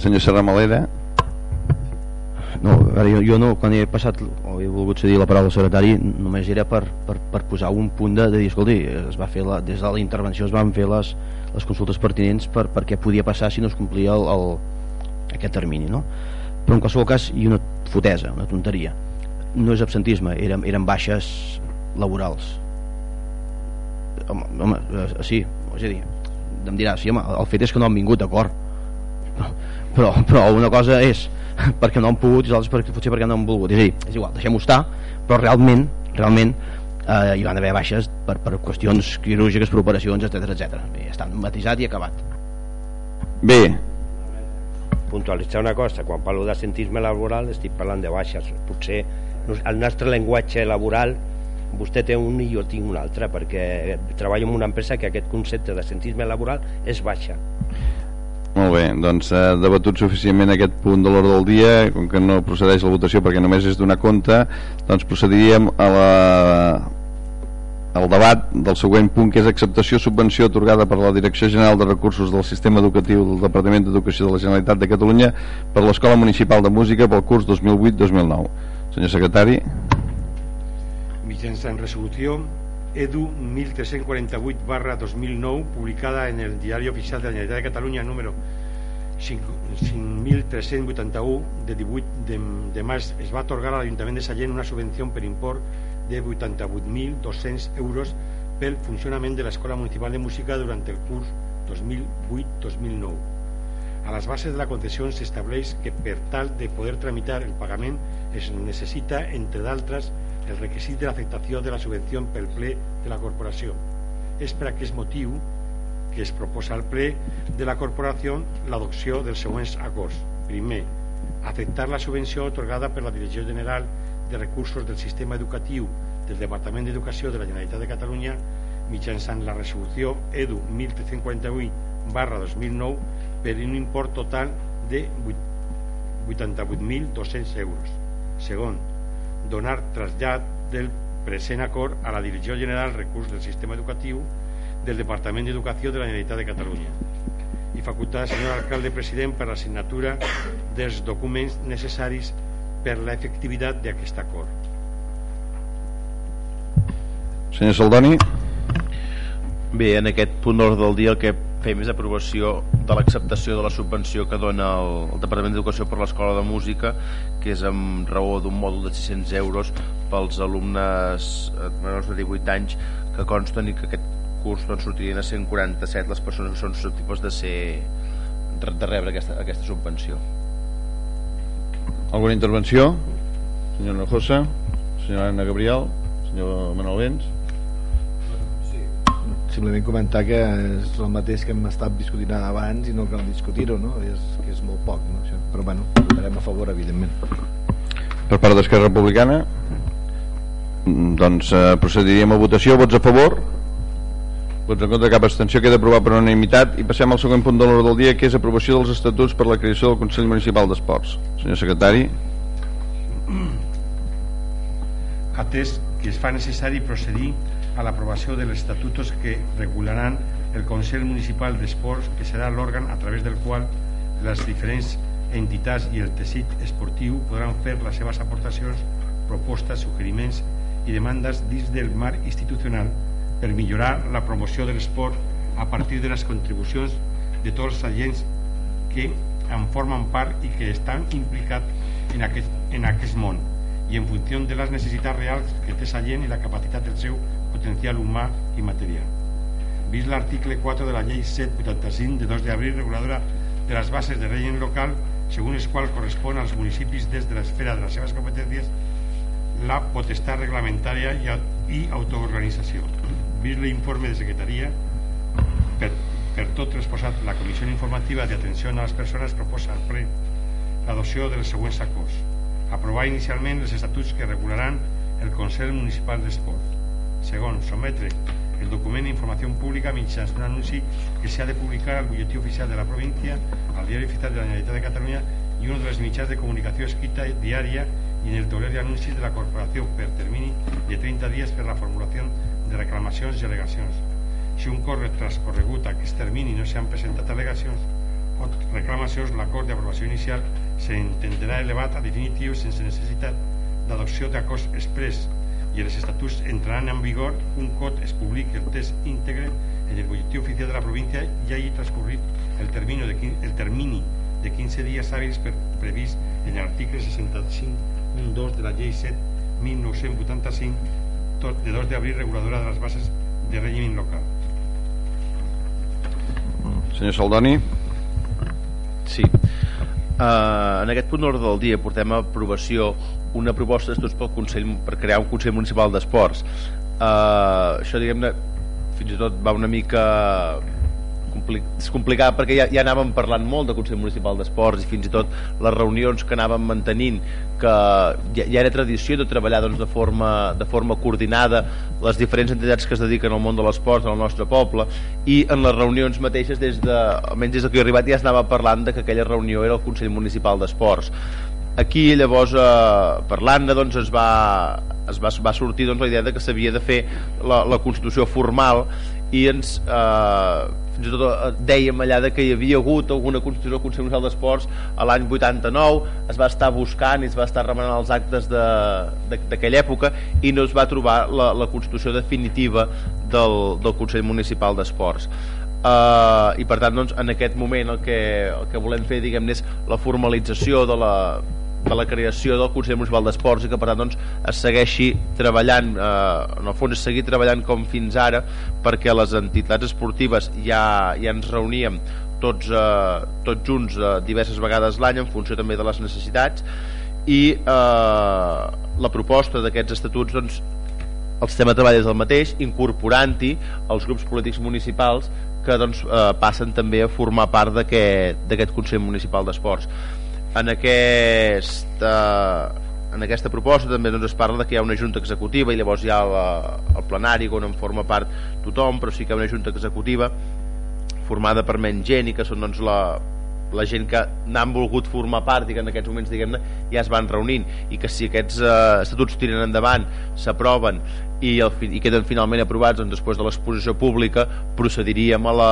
senyor Serra Malera no, ara jo, jo no, quan he passat o he volgut cedir la paraula al secretari només era per, per, per posar un punt de, de dir, escolti, es va fer la, des de la intervenció es van fer les, les consultes pertinents per, per què podia passar si no es complia el, el, aquest termini no? però en qualsevol cas i una fotesa, una tonteria. No és absentisme, eren, eren baixes laborals. Home, home eh, sí, és a dir em dirà, sí home, el fet és que no han vingut d'acord però, però una cosa és perquè no han pogut i l'altra perquè, potser perquè no han volgut. És a dir, és igual, deixem-ho estar però realment, realment eh, hi van haver baixes per, per qüestions quirúrgiques per operacions, etc etc. ja està matisat i acabat. Bé. Puntualitzar una cosa, quan parlo d'assentisme laboral estic parlant de baixes. Potser el nostre llenguatge laboral vostè té un i jo tinc un altre perquè treballo en una empresa que aquest concepte d'assentisme laboral és baixa molt bé, doncs ha eh, debatut suficientment aquest punt de l'ordre del dia, com que no procedeix la votació perquè només és donar compte, doncs procediríem a la el debat del següent punt que és acceptació subvenció atorgada per la Direcció General de Recursos del Sistema Educatiu del Departament d'Educació de la Generalitat de Catalunya per l'Escola Municipal de Música pel curs 2008-2009. Senyor secretari. Mitjançant resolució EDU 1348 barra 2009 publicada en el Diari Oficial de la Generalitat de Catalunya número 5381 de 18 de, de març es va atorgar a l'Ajuntament de Sallent una subvenció per import de 88.200 euros pel funcionament de l'Escola Municipal de Música durant el curs 2008-2009. A les bases de la concessió s'estableix que per tal de poder tramitar el pagament es necessita, entre d'altres, el requisit de l'afectació de la subvenció pel ple de la corporació. És per aquest motiu que es proposa al ple de la corporació l'adopció dels següents acords. Primer, afectar la subvenció otorgada per la Direcció General de Recursos del Sistema Educatiu del Departament d'Educació de la Generalitat de Catalunya mitjançant la resolució EDU 1348 barra 2009 per un import total de 88.200 euros. Segon, donar trasllat del present acord a la Direcció General Recurs del Sistema Educatiu del Departament d'Educació de la Generalitat de Catalunya i facultar al senyor alcalde president per la signatura dels documents necessaris per l'efectivitat d'aquest acord. Senyor Saldoni. Bé, en aquest punt d'ordre del dia el que fer més aprovació de l'acceptació de la subvenció que dona el, el Departament d'Educació per l'Escola de Música que és amb raó d'un mòdul de 600 euros pels alumnes eh, menors de 18 anys que consten i que aquest curs doncs, sortirien a 147 les persones que són susceptibles de ser de rebre aquesta, aquesta subvenció Alguna intervenció? Senyor Nojosa? Senyora Anna Gabriel? Senyor Manuel Vents? Simplement comentar que és el mateix que hem estat discutint abans i no cal discutir-ho, no? És, que és molt poc, no? Això. Però bueno, votarem a favor, evidentment. Per part d'Esquerra Republicana? Doncs eh, procediríem a votació. Vots a favor? Vots en contra cap abstenció queda aprovat per unanimitat i passem al següent punt de l'ordre del dia que és aprovació dels estatuts per la creació del Consell Municipal d'Esports. Senyor secretari. Atès que es fa necessari procedir a l'aprovació dels estatutos que regularan el Consell Municipal d'Esports, que serà l'òrgan a través del qual les diferents entitats i el teixit esportiu podran fer les seves aportacions, propostes, suggeriments i demandes dins del marc institucional per millorar la promoció de l'esport a partir de les contribucions de tots els agents que en formen part i que estan implicats en aquest, en aquest món i en funció de les necessitats reals que té la gent i la capacitat del seu potencial humà i material. Vist l'article 4 de la llei 785 de 2 d'abril reguladora de les bases de règim local, segons el qual correspon als municipis des de l'esfera de les seves competències la potestat reglamentària i, autoorganització. Vist l'informe de secretaria, per, per tot exposat, la Comissió Informativa d'Atenció a les Persones proposa al ple l'adopció dels següents acords. Aprovar inicialment els estatuts que regularan el Consell Municipal d'Esport Segon, sometre el document d'informació pública mitjançant un anunci que s'ha de publicar al butlletí oficial de la província, al diari oficial de la Generalitat de Catalunya i un dels mitjans de comunicació escrita diària i en el tauler d'anuncis de la corporació per termini de 30 dies per la formulació de reclamacions i al·legacions. Si un corre transcorregut aquest termini no s'han presentat al·legacions o reclamacions, l'acord d'aprovació inicial s'entendrà elevat a definitiu sense necessitat d'adopció d'acords express i els estatuts entraran en vigor un cop es publiqui el test íntegre en el butlletí oficial de la província i hagi transcorrit el termini de, 15, el termini de 15 dies hàbils per, previst en l'article 65.2 de la llei 7 1985 de 2 d'abril reguladora de les bases de règim local. Senyor Saldoni. Sí. Uh, en aquest punt d'ordre del dia portem a aprovació una proposta d'estuds pel Consell per crear un Consell Municipal d'Esports. Uh, això diguem-ne fins i tot va una mica és complicat perquè ja, ja anàvem parlant molt de Consell Municipal d'Esports i fins i tot les reunions que anàvem mantenint que ja, ja era tradició de treballar doncs, de, forma, de forma coordinada les diferents entitats que es dediquen al món de l'esport en el nostre poble i en les reunions mateixes des de, almenys des que he arribat ja es anava parlant de que aquella reunió era el Consell Municipal d'Esports aquí llavors eh, parlant-ne doncs es va, es va, va sortir doncs, la idea de que s'havia de fer la, la Constitució formal i ens eh, fins i tot eh, dèiem allà de que hi havia hagut alguna Constitució Consell Nacional d'Esports a l'any 89 es va estar buscant i es va estar remenant els actes d'aquella època i no es va trobar la, la Constitució definitiva del, del Consell Municipal d'Esports. Uh, i per tant doncs, en aquest moment el que, el que volem fer diguem és la formalització de la, de la creació del Consell Municipal d'Esports i que per tant doncs, es segueixi treballant eh, en el fons es seguir treballant com fins ara perquè les entitats esportives ja, ja ens reuníem tots, eh, tots junts eh, diverses vegades l'any en funció també de les necessitats i eh, la proposta d'aquests estatuts doncs, el sistema de treball és el mateix incorporant-hi els grups polítics municipals que doncs, eh, passen també a formar part d'aquest Consell Municipal d'Esports en aquesta en aquesta proposta també doncs, es parla de que hi ha una junta executiva i llavors hi ha la, el plenari on en forma part tothom però sí que hi ha una junta executiva formada per menys gent i que són doncs, la, la gent que n'han volgut formar part i que en aquests moments diguem-ne ja es van reunint i que si aquests eh, estatuts tiren endavant s'aproven i, el, i queden finalment aprovats doncs, després de l'exposició pública procediríem a la,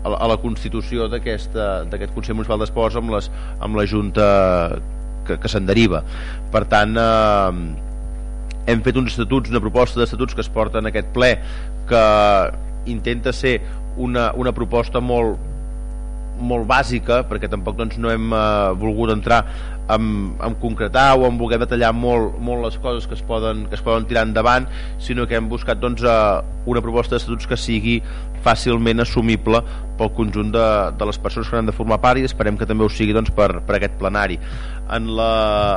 a la, a la constitució d'aquest Consell Municipal d'Esports amb, les, amb la Junta que, que se'n deriva. Per tant eh, hem fet uns estatuts, una proposta d'estatuts que es porta en aquest ple que intenta ser una, una proposta molt, molt bàsica perquè tampoc doncs, no hem eh, volgut entrar en, en concretar o en voler detallar molt, molt les coses que es, poden, que es poden tirar endavant sinó que hem buscat doncs, eh, una proposta d'estatuts que sigui fàcilment assumible pel conjunt de, de les persones que han de formar part i esperem que també ho sigui doncs, per, per aquest plenari. En la,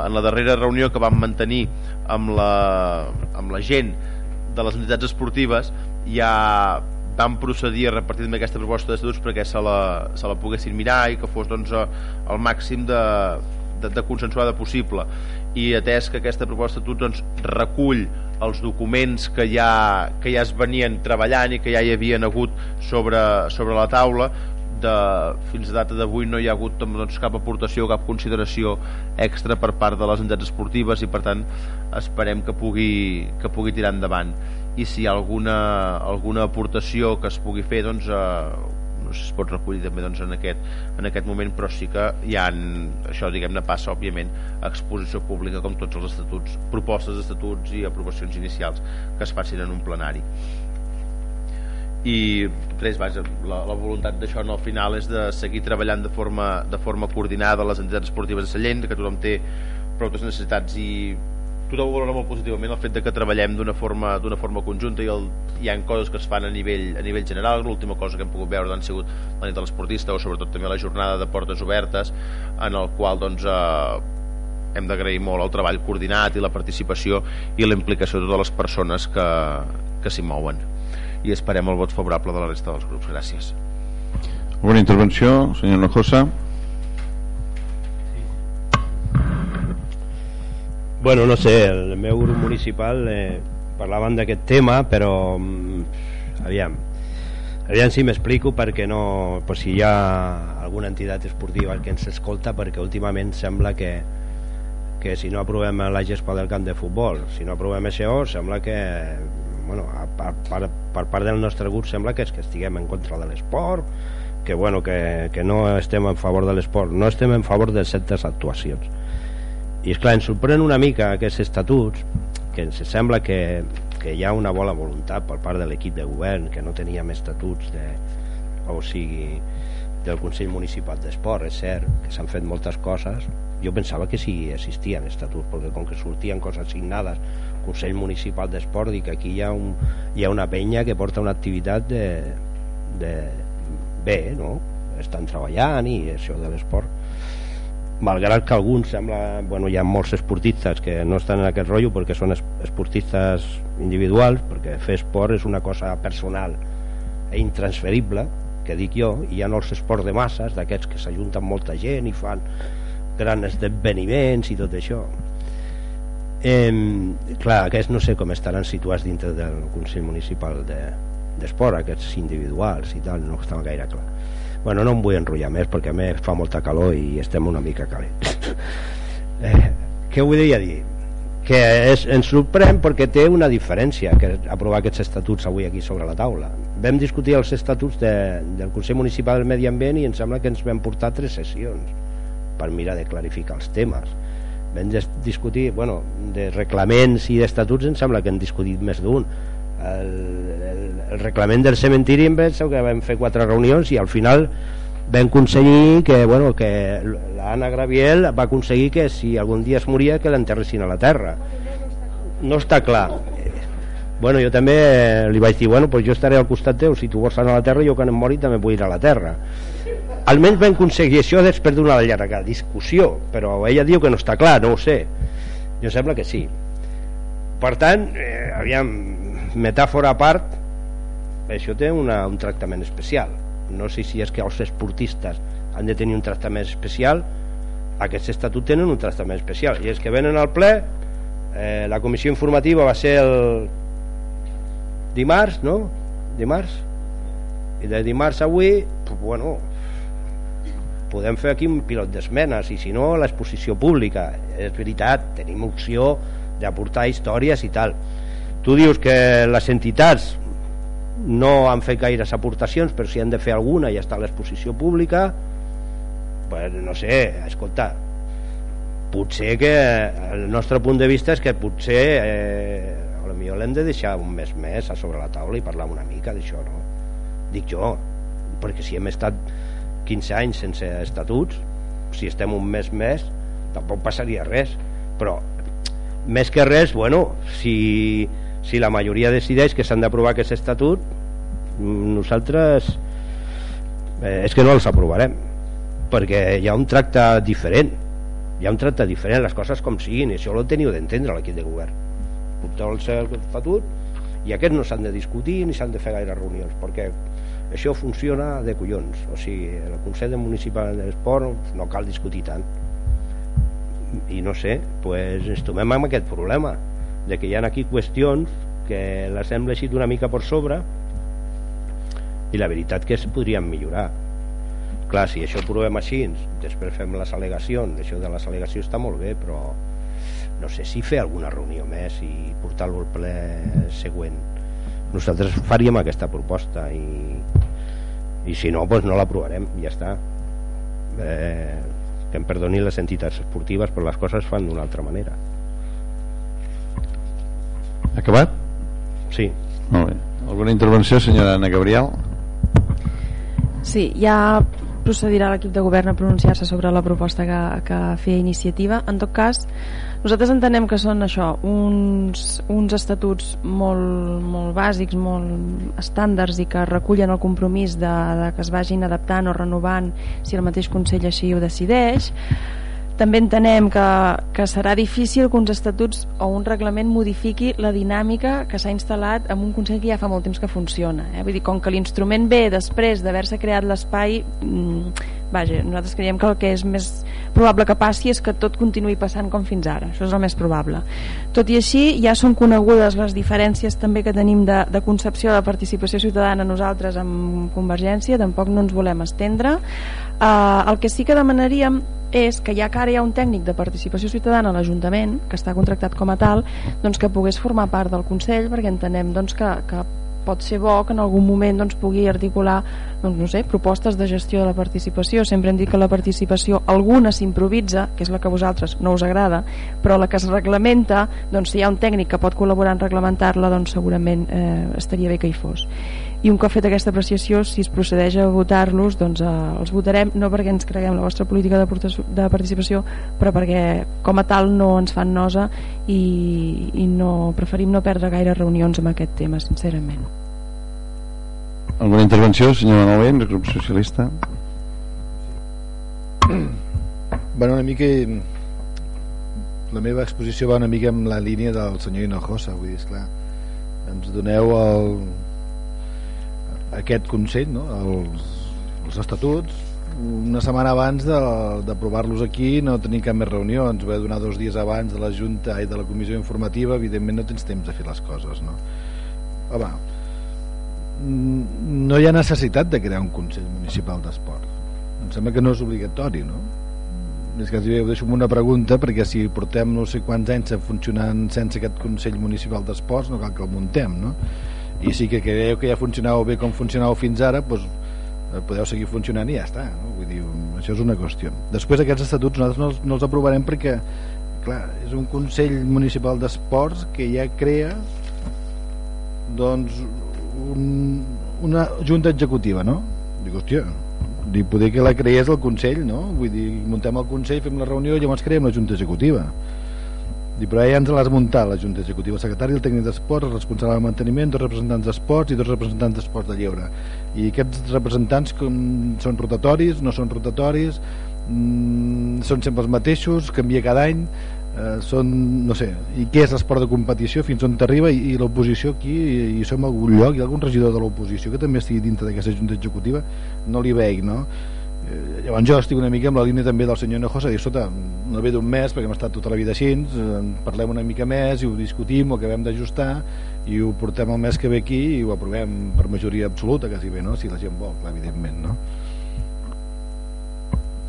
en la darrera reunió que vam mantenir amb la, amb la gent de les entitats esportives ja vam procedir a repartir amb aquesta proposta d'estatuts perquè se la, se la poguessin mirar i que fos doncs, el màxim de, de, de consensuada possible. I atès que aquesta proposta d'estatut doncs, recull els documents que ja, que ja es venien treballant i que ja hi havien hagut sobre, sobre la taula de, fins a data d'avui no hi ha hagut doncs, cap aportació, cap consideració extra per part de les entitats esportives i per tant esperem que pugui, que pugui tirar endavant i si hi ha alguna, alguna aportació que es pugui fer doncs, eh, no sé si es pot recollir també doncs, en, aquest, en aquest moment però sí que hi ha això diguem-ne passa òbviament a exposició pública com tots els estatuts propostes d'estatuts i aprovacions inicials que es facin en un plenari. I res, vaja, la, la voluntat d'això no, al final és de seguir treballant de forma, de forma coordinada les entitats esportives de Sallent, que tothom té prou necessitats i tothom valora molt positivament el fet de que treballem d'una forma, d'una forma conjunta i el, hi ha coses que es fan a nivell, a nivell general. L'última cosa que hem pogut veure han sigut la nit de l'esportista o sobretot també la jornada de portes obertes en el qual doncs, eh, hem d'agrair molt el treball coordinat i la participació i la implicació de totes les persones que, que s'hi mouen. I esperem el vot favorable de la resta dels grups. Gràcies. Bona intervenció, senyor Nojosa Bueno, no sé, el meu grup municipal eh, parlaven d'aquest tema, però mm, aviam, aviam si m'explico perquè no, pues si hi ha alguna entitat esportiva que ens escolta perquè últimament sembla que que si no aprovem la gespa del camp de futbol, si no aprovem això, sembla que bueno, per, per, per part del nostre grup sembla que és que estiguem en contra de l'esport, que, bueno, que, que no estem en favor de l'esport, no estem en favor de certes actuacions i és clar, ens sorprèn una mica aquests estatuts que ens sembla que, que hi ha una bona voluntat per part de l'equip de govern que no teníem estatuts de, o sigui del Consell Municipal d'Esport és cert que s'han fet moltes coses jo pensava que sí existien estatuts perquè com que sortien coses signades Consell Municipal d'Esport i que aquí hi ha, un, hi ha una penya que porta una activitat de, de bé, no? estan treballant i això de l'esport malgrat que alguns sembla, bueno, hi ha molts esportistes que no estan en aquest rotllo perquè són esportistes individuals perquè fer esport és una cosa personal e intransferible que dic jo, i hi ha els esports de masses d'aquests que s'ajunten molta gent i fan grans esdeveniments i tot això. Eh, clar, aquests no sé com estaran situats dintre del Consell Municipal d'Esport, de, aquests individuals i tal, no estava gaire clar bueno, no em vull enrotllar més perquè a més fa molta calor i estem una mica calents eh, què vull dir? que és, ens sorprèn perquè té una diferència que aprovar aquests estatuts avui aquí sobre la taula. Vam discutir els estatuts de, del Consell Municipal del Medi Ambient i em sembla que ens vam portar tres sessions per mirar de clarificar els temes. Vam discutir, bueno, de reglaments i d'estatuts em sembla que hem discutit més d'un el, el, el reglament del cementiri em penso que vam fer quatre reunions i al final vam aconseguir que, bueno, que l'Anna Graviel va aconseguir que si algun dia es moria que l'enterressin a la terra. No està clar. Bueno, jo també li vaig dir bueno, pues jo estaré al costat teu. Si tu vols anar a la terra jo quan em mori també vull ir a la terra. Almenys vam aconseguir això després d'una llarga discussió però ella diu que no està clar, no ho sé. Jo sembla que sí. Per tant, eh, aviam metàfora a part això té una, un tractament especial. No sé si és que els esportistes han de tenir un tractament especial. Aquest estatut tenen un tractament especial. I és que venen al ple eh, la comissió informativa va ser el dimarts no? dimarts? I de dimarts avui pues, bueno podem fer aquí un pilot d'esmenes i si no l'exposició pública. És veritat, tenim opció d'aportar històries i tal tu dius que les entitats no han fet gaires aportacions però si han de fer alguna i està a l'exposició pública pues no sé, escolta potser que el nostre punt de vista és que potser eh, a lo millor l'hem de deixar un mes més a sobre la taula i parlar una mica d'això no? dic jo perquè si hem estat 15 anys sense estatuts si estem un mes més tampoc passaria res però més que res bueno, si, si la majoria decideix que s'han d'aprovar aquest estatut nosaltres eh, és que no els aprovarem perquè hi ha un tracte diferent. Hi ha un tracte diferent, les coses com siguin i això ho teniu d'entendre l'equip de govern. Portar el estatut i aquests no s'han de discutir ni s'han de fer gaire reunions perquè això funciona de collons. O sigui, el Consell Municipal d'Esport no cal discutir tant. I no sé pues, ens trobem amb aquest problema de que hi ha aquí qüestions que les hem llegit una mica per sobre i la veritat que es podrien millorar. Clar, si això ho provem així després fem les al·legacions això de les al·legacions està molt bé però no sé si fer alguna reunió més i portar-lo al ple següent. Nosaltres faríem aquesta proposta i, i si no, doncs no l'aprovarem ja està. Eh, que em perdoni les entitats esportives però les coses fan d'una altra manera acabat? sí molt bé. alguna intervenció senyora Anna Gabriel? Sí, ja procedirà l'equip de govern a pronunciar-se sobre la proposta que, que feia iniciativa. En tot cas, nosaltres entenem que són això, uns, uns estatuts molt, molt bàsics, molt estàndards i que recullen el compromís de, de que es vagin adaptant o renovant si el mateix Consell així ho decideix també entenem que, que serà difícil que uns estatuts o un reglament modifiqui la dinàmica que s'ha instal·lat en un Consell que ja fa molt temps que funciona. Eh? Vull dir, com que l'instrument ve després d'haver-se creat l'espai, mmm, vaja, nosaltres creiem que el que és més probable que passi és que tot continuï passant com fins ara. Això és el més probable. Tot i així, ja són conegudes les diferències també que tenim de, de concepció de participació ciutadana nosaltres amb Convergència, tampoc no ens volem estendre. Uh, el que sí que demanaríem és que ja que ara hi ha un tècnic de participació ciutadana a l'Ajuntament, que està contractat com a tal, doncs que pogués formar part del Consell, perquè entenem doncs, que, que pot ser bo que en algun moment doncs, pugui articular doncs, no sé, propostes de gestió de la participació. Sempre hem dit que la participació alguna s'improvisa, que és la que a vosaltres no us agrada, però la que es reglamenta, doncs, si hi ha un tècnic que pot col·laborar en reglamentar-la, doncs segurament eh, estaria bé que hi fos i un cop fet aquesta apreciació si es procedeix a votar-los doncs eh, els votarem no perquè ens creguem la vostra política de, de participació però perquè com a tal no ens fan nosa i, i no, preferim no perdre gaire reunions amb aquest tema sincerament. Alguna intervenció senyor Manuel del grup socialista? Bueno una mica la meva exposició va una mica amb la línia del senyor Hinojosa vull dir, esclar ens doneu el, aquest Consell, no? els, els estatuts, una setmana abans d'aprovar-los aquí no tenim cap més reunió, ens va donar dos dies abans de la Junta i de la Comissió Informativa, evidentment no tens temps de fer les coses. No? Home, no hi ha necessitat de crear un Consell Municipal d'Esport. Em sembla que no és obligatori, no? És que ho deixo una pregunta, perquè si portem no sé quants anys funcionant sense aquest Consell Municipal d'Esports, no cal que el muntem, no? I sí que creieu que ja funcionava bé com funcionava fins ara doncs podeu seguir funcionant i ja està no? Vull dir, això és una qüestió després aquests estatuts nosaltres no els, no els aprovarem perquè clar, és un Consell Municipal d'Esports que ja crea doncs un, una junta executiva no? dic, hòstia dic, poder que la creés el Consell no? vull dir, muntem el Consell, fem la reunió i llavors creem la junta executiva Dic, però ja ens l'has muntat la Junta Executiva, el secretari, el tècnic d'esports, el responsable de manteniment, dos representants d'esports i dos representants d'esports de lleure. I aquests representants com, són rotatoris, no són rotatoris, mmm, són sempre els mateixos, canvia cada any, eh, són, no sé, i què és l'esport de competició, fins on t'arriba, i, i l'oposició aquí, i, i som algun lloc, ha algun regidor de l'oposició que també estigui dintre d'aquesta Junta Executiva, no li veig, no? Eh, llavors jo estic una mica amb la línia també del senyor Hinojosa dir, sota, no ve d'un mes perquè hem estat tota la vida així eh, parlem una mica més i ho discutim, ho acabem d'ajustar i ho portem el mes que ve aquí i ho aprovem per majoria absoluta quasi bé, no? si la gent vol, clar, evidentment no?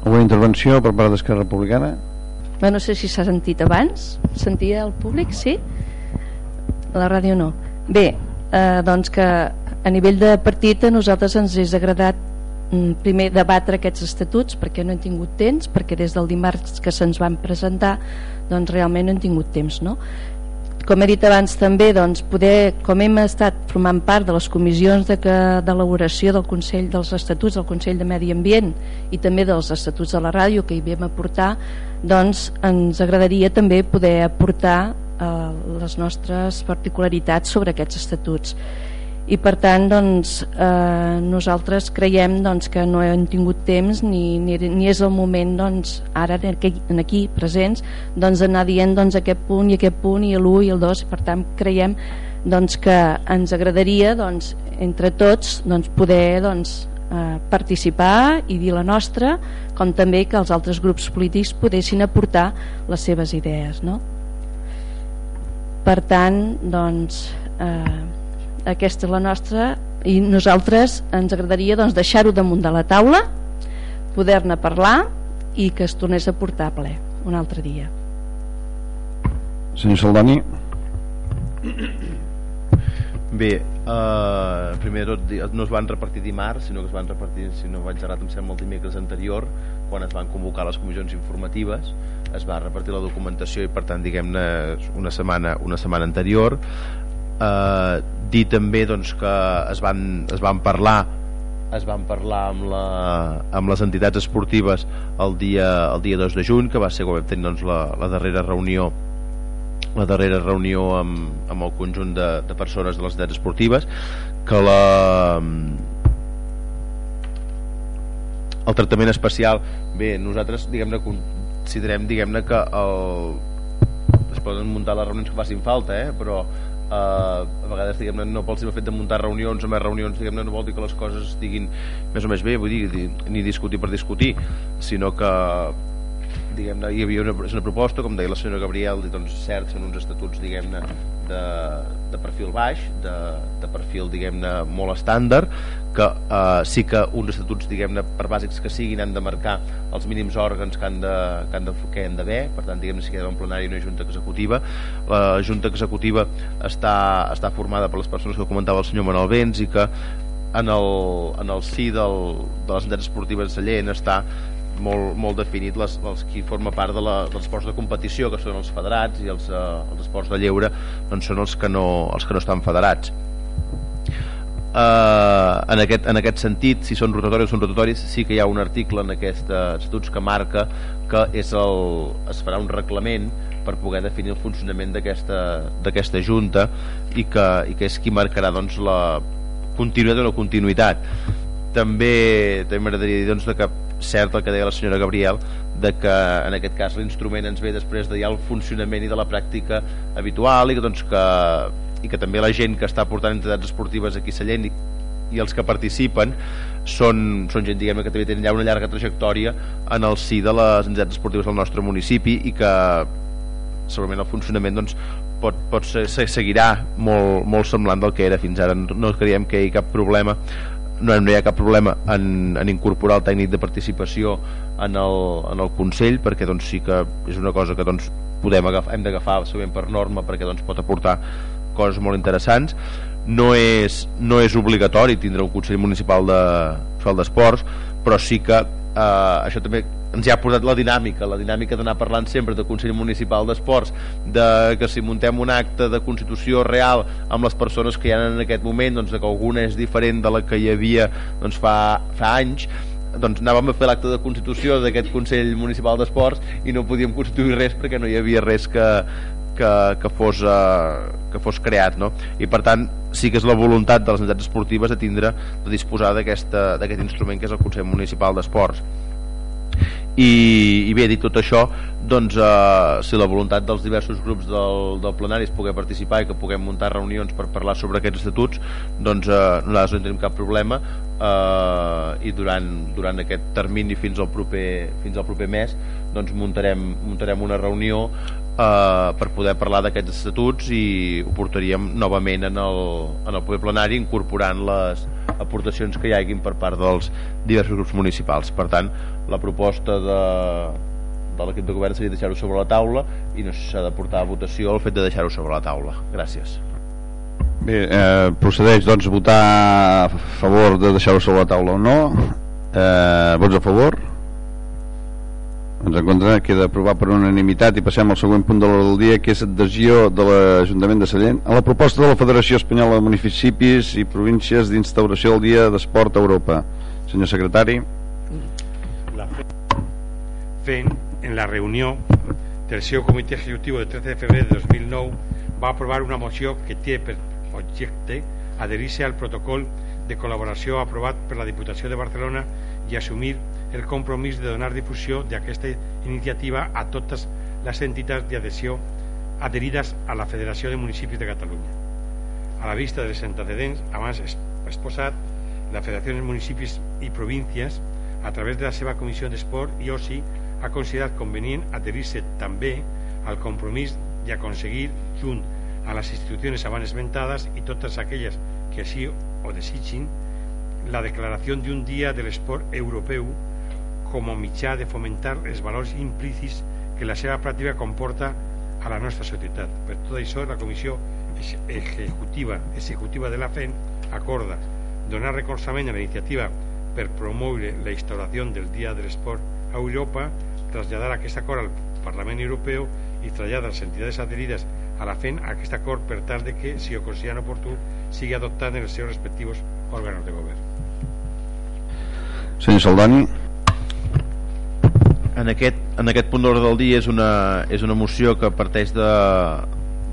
Alguna intervenció per part d'Esquerra Republicana? Bé, no sé si s'ha sentit abans sentia el públic, sí? la ràdio no bé, eh, doncs que a nivell de partit a nosaltres ens és agradat primer debatre aquests estatuts perquè no hem tingut temps, perquè des del dimarts que se'ns van presentar doncs realment no hem tingut temps no? com he dit abans també, doncs, poder, com hem estat formant part de les comissions d'elaboració de del Consell dels Estatuts del Consell de Medi Ambient i també dels Estatuts de la Ràdio que hi vam aportar, doncs ens agradaria també poder aportar eh, les nostres particularitats sobre aquests estatuts i per tant doncs, eh, nosaltres creiem doncs, que no hem tingut temps ni, ni, ni és el moment doncs, ara aquí, aquí presents doncs, anar dient doncs, aquest punt i aquest punt i l'1 i el 2 per tant creiem doncs, que ens agradaria doncs, entre tots doncs, poder doncs, eh, participar i dir la nostra com també que els altres grups polítics podessin aportar les seves idees no? per tant doncs eh, aquesta és la nostra i nosaltres ens agradaria doncs, deixar-ho damunt de la taula poder-ne parlar i que es tornés a portar a ple un altre dia. Senyor Saldani. Bé, eh, primer de tot no es van repartir dimarts sinó que es van repartir, si no vaig errat em sembla el dimecres anterior quan es van convocar les comissions informatives. Es va repartir la documentació i per tant diguem-ne una setmana, una setmana anterior eh, dir també doncs, que es van, es van parlar es van parlar amb, la, amb les entitats esportives el dia, el dia 2 de juny que va ser vam tenir doncs, la, la darrera reunió la darrera reunió amb, amb el conjunt de, de persones de les entitats esportives que la el tractament especial bé, nosaltres diguem-ne considerem diguem-ne que el, es poden muntar les reunions que facin falta eh? però Uh, a vegades diguem no pel simple fet de muntar reunions o més reunions diguem no vol dir que les coses estiguin més o més bé vull dir, ni discutir per discutir sinó que diguem hi havia una, una proposta com deia la senyora Gabriel doncs cert són uns estatuts diguem-ne de, de perfil baix de, de perfil diguem-ne molt estàndard que eh, sí que uns estatuts diguem-ne per bàsics que siguin han de marcar els mínims òrgans que han de, que han de, que han d'haver. Per tant diguem-ne si queda un plenari i una junta executiva. La junta executiva està, està formada per les persones que comentava el senyor Manuel Vents i que en el, en el si del, de les entitats esportives de Sallent està molt, molt definit les, els qui forma part de la, dels esports de competició que són els federats i els, eh, els esports de lleure doncs són els que no, els que no estan federats. Eh, en, aquest, en aquest sentit si són rotatoris o són rotatoris sí que hi ha un article en aquests estatuts que marca que és el, es farà un reglament per poder definir el funcionament d'aquesta junta i que, i que és qui marcarà doncs, la continuïtat o no continuïtat. També també m'agradaria dir doncs, que cert el que deia la senyora Gabriel de que en aquest cas l'instrument ens ve després de ja el funcionament i de la pràctica habitual i que, doncs, que, i que també la gent que està portant entitats esportives aquí a Sallent i, i els que participen són, són gent diguem que també tenen ja una llarga trajectòria en el si de les entitats esportives del nostre municipi i que segurament el funcionament doncs, pot, pot ser, seguirà molt, molt semblant del que era fins ara. No creiem que hi cap problema no, no hi ha cap problema en, en incorporar el tècnic de participació en el, en el Consell perquè doncs, sí que és una cosa que doncs, podem agafar, hem d'agafar per norma perquè doncs, pot aportar coses molt interessants. No és, no és obligatori tindre un Consell Municipal d'Esports de, però sí que eh, això també ens hi ha portat la dinàmica, la dinàmica d'anar parlant sempre de Consell Municipal d'Esports, de que si muntem un acte de constitució real amb les persones que hi ha en aquest moment, doncs que alguna és diferent de la que hi havia doncs, fa, fa anys, doncs anàvem a fer l'acte de constitució d'aquest Consell Municipal d'Esports i no podíem constituir res perquè no hi havia res que, que, que, fos, uh, que fos creat no? i per tant sí que és la voluntat de les entitats esportives de tindre de disposar d'aquest instrument que és el Consell Municipal d'Esports i, i bé, dit tot això doncs eh, si la voluntat dels diversos grups del, del plenari és poder participar i que puguem muntar reunions per parlar sobre aquests estatuts doncs eh, nosaltres no tenim cap problema eh, i durant, durant aquest termini fins al proper, fins al proper mes doncs muntarem, muntarem una reunió eh, per poder parlar d'aquests estatuts i ho portaríem novament en el, en el proper plenari incorporant les aportacions que hi haguin per part dels diversos grups municipals. Per tant la proposta de, de l'equip de govern seria deixar-ho sobre la taula i no s'ha de portar a votació el fet de deixar-ho sobre la taula. Gràcies. Bé, eh, procedeix doncs votar a favor de deixar-ho sobre la taula o no. Eh, vots a favor? doncs en contra queda aprovat per unanimitat i passem al següent punt de l'ordre del dia que és adhesió de l'Ajuntament de Sallent a la proposta de la Federació Espanyola de Municipis i Províncies d'instauració del Dia d'Esport a Europa. Senyor secretari. La FEN, en la reunió del seu comitè executiu del 13 de febrer de 2009, va aprovar una moció que té per objecte adherir-se al protocol de col·laboració aprovat per la Diputació de Barcelona i assumir el compromís de donar difusió d'aquesta iniciativa a totes les entitats d'adhesió adherides a la Federació de Municipis de Catalunya. A la vista dels antecedents abans exposat, la Federació de Municipis i Províncies, a través de la seva Comissió d'Esport i OSI, ha considerat convenient adherir-se també al compromís d'aconseguir, junt a les institucions abans esmentades i totes aquelles que així ho desitgin, la declaració d'un dia de l'esport europeu com a mitjà de fomentar els valors implícits que la seva pràctica comporta a la nostra societat. Per tot això, la Comissió Executiva, executiva de la FEN acorda donar recolzament a la iniciativa per promoure la instauració del Dia de l'Esport a Europa, traslladar aquest acord al Parlament Europeu i traslladar les entitats adherides a la FEN a aquest acord per tal de que, si ho consideren oportú, sigui adoptat en els seus respectius òrgans de govern. Senyor Saldani en aquest, en aquest punt d'ordre del dia és una, és una moció que parteix de,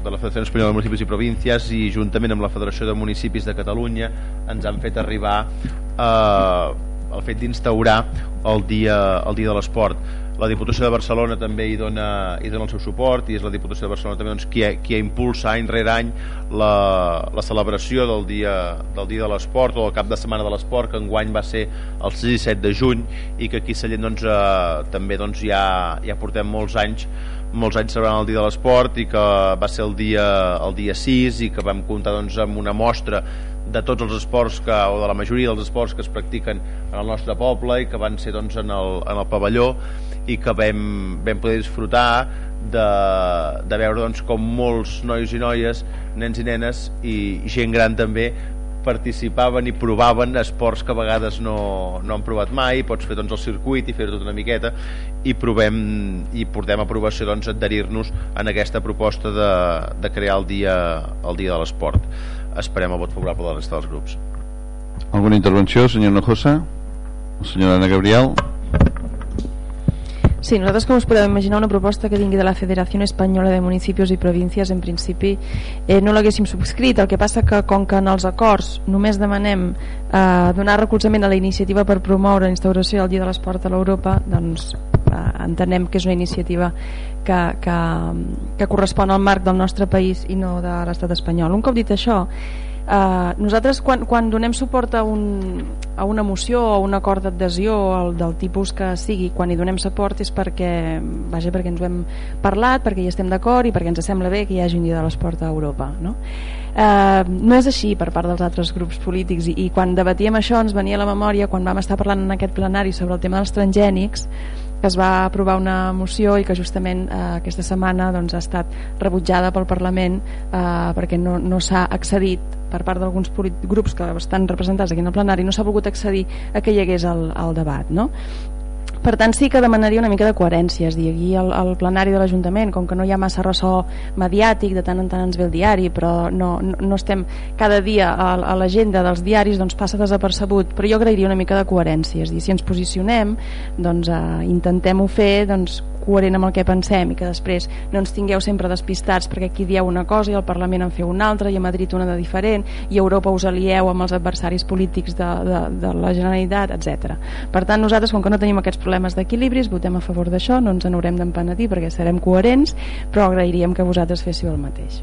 de la Federació Espanyola de Municipis i Províncies i juntament amb la Federació de Municipis de Catalunya ens han fet arribar eh, el fet d'instaurar el dia, el dia de l'esport la Diputació de Barcelona també hi dona, hi dona el seu suport i és la Diputació de Barcelona també doncs, qui, qui impulsa any rere any la, la celebració del dia, del dia de l'esport o el cap de setmana de l'esport que enguany va ser el 6 i 7 de juny i que aquí a Sallent doncs, eh, també doncs, ja, ja portem molts anys molts anys celebrant el dia de l'esport i que va ser el dia, el dia 6 i que vam comptar doncs, amb una mostra de tots els esports que, o de la majoria dels esports que es practiquen en el nostre poble i que van ser doncs, en, el, en el pavelló i que vam, vam poder disfrutar de, de veure doncs, com molts nois i noies, nens i nenes i gent gran també participaven i provaven esports que a vegades no, no han provat mai, pots fer doncs, el circuit i fer tot una miqueta i provem i portem a aprovació doncs, adherir-nos en aquesta proposta de, de crear el dia, el dia de l'esport esperem el vot favorable de la resta dels grups Alguna intervenció, senyor Nojosa? Senyora Ana Gabriel? Sí, nosaltres com us podem imaginar una proposta que vingui de la Federació Espanyola de Municipis i Províncies en principi eh, no l'haguéssim subscrit, el que passa que com que en els acords només demanem eh, donar recolzament a la iniciativa per promoure la instauració del Dia de l'Esport a l'Europa doncs entenem que és una iniciativa que, que, que correspon al marc del nostre país i no de l'estat espanyol. Un cop dit això Uh, nosaltres quan, quan donem suport a, un, a una moció o un acord d'adhesió del tipus que sigui, quan hi donem suport és perquè, vaja, perquè ens ho hem parlat, perquè hi estem d'acord i perquè ens sembla bé que hi hagi un dia de l'esport a Europa no? Uh, no és així per part dels altres grups polítics i, i quan debatíem això ens venia a la memòria quan vam estar parlant en aquest plenari sobre el tema dels transgènics que es va aprovar una moció i que justament eh, aquesta setmana doncs, ha estat rebutjada pel Parlament eh, perquè no, no s'ha accedit per part d'alguns grups que estan representats aquí en el plenari no s'ha volgut accedir a que hi hagués el, el debat no? Per tant, sí que demanaria una mica de coherència, és dir, aquí al, al plenari de l'Ajuntament, com que no hi ha massa ressò mediàtic, de tant en tant ens ve el diari, però no, no, no estem cada dia a, a l'agenda dels diaris, doncs passa desapercebut, però jo agrairia una mica de coherència, és dir, si ens posicionem, doncs eh, intentem-ho fer doncs, coherent amb el que pensem i que després no ens tingueu sempre despistats perquè aquí dieu una cosa i al Parlament en feu una altra i a Madrid una de diferent i a Europa us alieu amb els adversaris polítics de, de, de la Generalitat, etc. Per tant, nosaltres, com que no tenim aquests problemes d'equilibris, votem a favor d'això, no ens n'haurem d'empenedir perquè serem coherents, però agrairíem que vosaltres féssiu el mateix.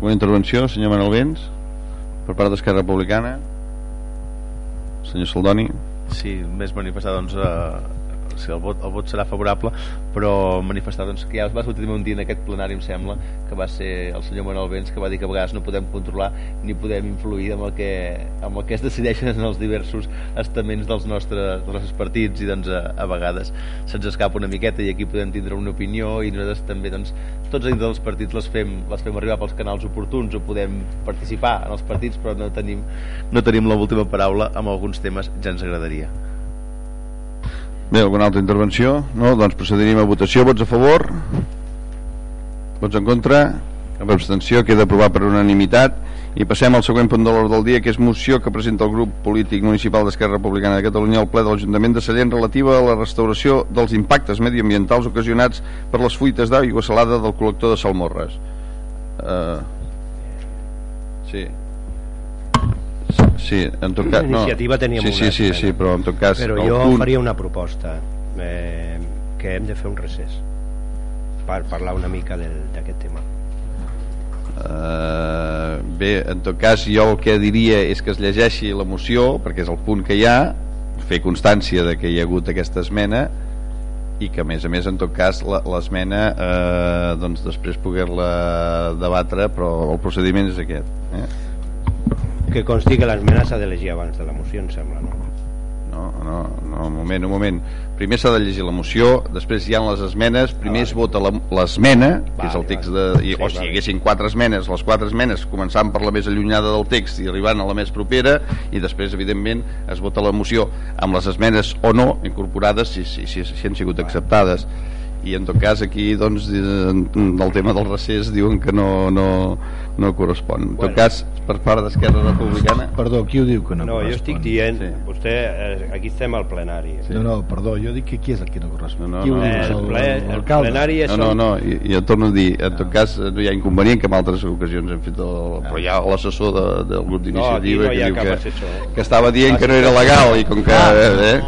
Una intervenció, senyor Manuel Vents, per part d'Esquerra Republicana. Senyor Saldoni. Sí, més manifestar doncs, eh, si el vot, el vot serà favorable però manifestar doncs, que ja va sortir un dia en aquest plenari em sembla que va ser el senyor Manuel Vents que va dir que a vegades no podem controlar ni podem influir amb el que, amb el que es decideixen en els diversos estaments dels nostres, dels nostres partits i doncs a, a vegades se'ns escapa una miqueta i aquí podem tindre una opinió i nosaltres també doncs, tots dintre dels partits les fem, les fem arribar pels canals oportuns o podem participar en els partits però no tenim, no tenim l'última paraula amb alguns temes ja ens agradaria Bé, alguna altra intervenció? No? Doncs procediríem a votació. Vots a favor? Vots en contra? Cap abstenció. Queda aprovat per unanimitat. I passem al següent punt de l'ordre del dia, que és moció que presenta el grup polític municipal d'Esquerra Republicana de Catalunya al ple de l'Ajuntament de Sallent relativa a la restauració dels impactes mediambientals ocasionats per les fuites d'aigua salada del col·lector de Salmorres. Uh, sí. Sí, en tot cas... Iniciativa no. teníem sí, una sí, sí, esmena. sí, però en tot cas... Però jo punt- faria una proposta eh, que hem de fer un recés per parlar una mica del- d'aquest tema. Uh, bé, en tot cas jo el que diria és que es llegeixi la moció perquè és el punt que hi ha fer constància de que hi ha hagut aquesta esmena i que a més a més en tot cas l'esmena eh, doncs després poder-la debatre però el procediment és aquest eh? Que consti que l'esmena s'ha de llegir abans de la moció, em sembla, no? no, no, no, un moment, un moment. Primer s'ha de llegir la moció després hi ha les esmenes, primer es vota l'esmena, que és el text de i, o si hi haguessin quatre esmenes, les quatre esmenes començant per la més allunyada del text i arribant a la més propera i després evidentment es vota la moció amb les esmenes o no incorporades si, si, si, si han sigut acceptades i en tot cas aquí doncs del tema del recés diuen que no, no, no correspon en tot cas per part d'Esquerra Republicana Perdó, qui ho diu que no, No, jo correspon? estic dient, sí. vostè, eh, aquí estem al plenari. No, no, perdó, jo dic que qui és el que no correspon? No, qui ho no, diu? el És ple- el l'alcalde? plenari és No, no, no, i, i et torno a dir, en tot cas no hi ha inconvenient que en altres ocasions hem fet el, però hi ha l'assessor de, del grup d'iniciativa No, no que diu que, assessor. que estava dient que no era legal i com que... Eh,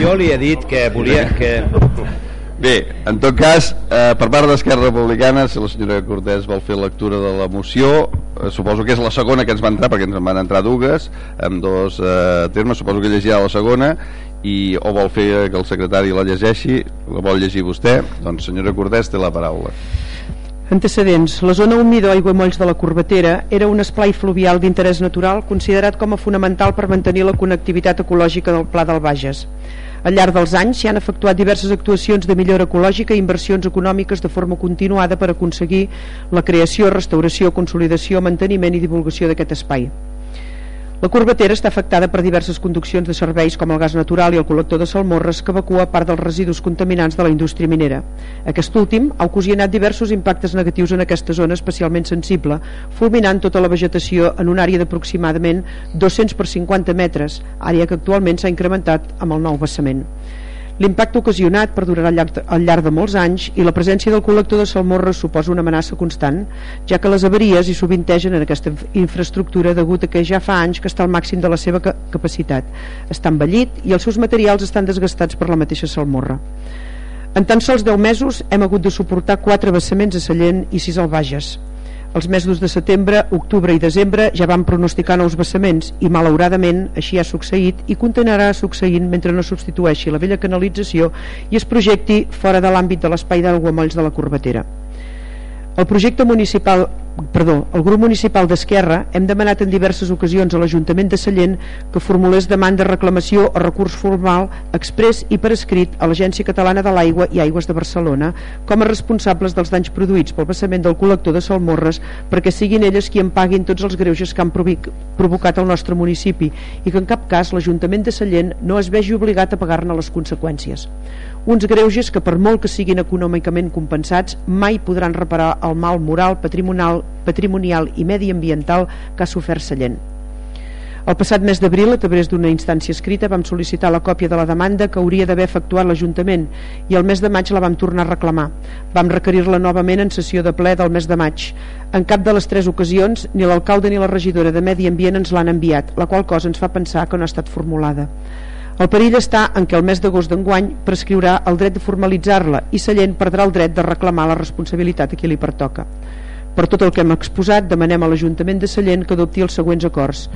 Jo li he dit que volia que... Bé, en tot cas, eh, per part d'Esquerra Republicana, si la senyora Cortés vol fer lectura de la moció, eh, suposo que és la segona que ens va entrar, perquè ens en van entrar dues, amb dos eh, termes, suposo que llegirà la segona, i o vol fer que el secretari la llegeixi, la vol llegir vostè, doncs senyora Cortés té la paraula. Antecedents. La zona humida Aiguamolls de la Corbatera era un esplai fluvial d'interès natural considerat com a fonamental per mantenir la connectivitat ecològica del Pla del Bages. Al llarg dels anys s'hi han efectuat diverses actuacions de millora ecològica i inversions econòmiques de forma continuada per aconseguir la creació, restauració, consolidació, manteniment i divulgació d'aquest espai. La Corbatera està afectada per diverses conduccions de serveis com el gas natural i el col·lector de salmorres que evacua part dels residus contaminants de la indústria minera. Aquest últim ha ocasionat diversos impactes negatius en aquesta zona especialment sensible, fulminant tota la vegetació en una àrea d'aproximadament 200 per 50 metres, àrea que actualment s'ha incrementat amb el nou vessament. L'impacte ocasionat perdurarà al llarg, al llarg de molts anys i la presència del col·lector de salmorres suposa una amenaça constant, ja que les avaries hi sovintegen en aquesta inf- infraestructura degut a que ja fa anys que està al màxim de la seva ca- capacitat. Està envellit i els seus materials estan desgastats per la mateixa salmorra. En tan sols 10 mesos hem hagut de suportar 4 vessaments a Sallent i 6 al Bages. Els mesos de setembre, octubre i desembre ja van pronosticar nous vessaments i malauradament així ha succeït i continuarà succeint mentre no substitueixi la vella canalització i es projecti fora de l'àmbit de l'espai d'aiguamolls de la Corbatera. El projecte municipal perdó, el grup municipal d'Esquerra hem demanat en diverses ocasions a l'Ajuntament de Sallent que formulés demanda, reclamació o recurs formal express i per escrit a l'Agència Catalana de l'Aigua i Aigües de Barcelona com a responsables dels danys produïts pel vessament del col·lector de Salmorres perquè siguin elles qui en paguin tots els greuges que han provocat al nostre municipi i que en cap cas l'Ajuntament de Sallent no es vegi obligat a pagar-ne les conseqüències uns greuges que per molt que siguin econòmicament compensats mai podran reparar el mal moral, patrimonial, patrimonial i mediambiental que ha sofert Sallent. El passat mes d'abril, a través d'una instància escrita, vam sol·licitar la còpia de la demanda que hauria d'haver efectuat l'Ajuntament i el mes de maig la vam tornar a reclamar. Vam requerir-la novament en sessió de ple del mes de maig. En cap de les tres ocasions, ni l'alcalde ni la regidora de Medi Ambient ens l'han enviat, la qual cosa ens fa pensar que no ha estat formulada. El perill està en què el mes d'agost d'enguany prescriurà el dret de formalitzar-la i Sallent perdrà el dret de reclamar la responsabilitat a qui li pertoca. Per tot el que hem exposat, demanem a l'Ajuntament de Sallent que adopti els següents acords.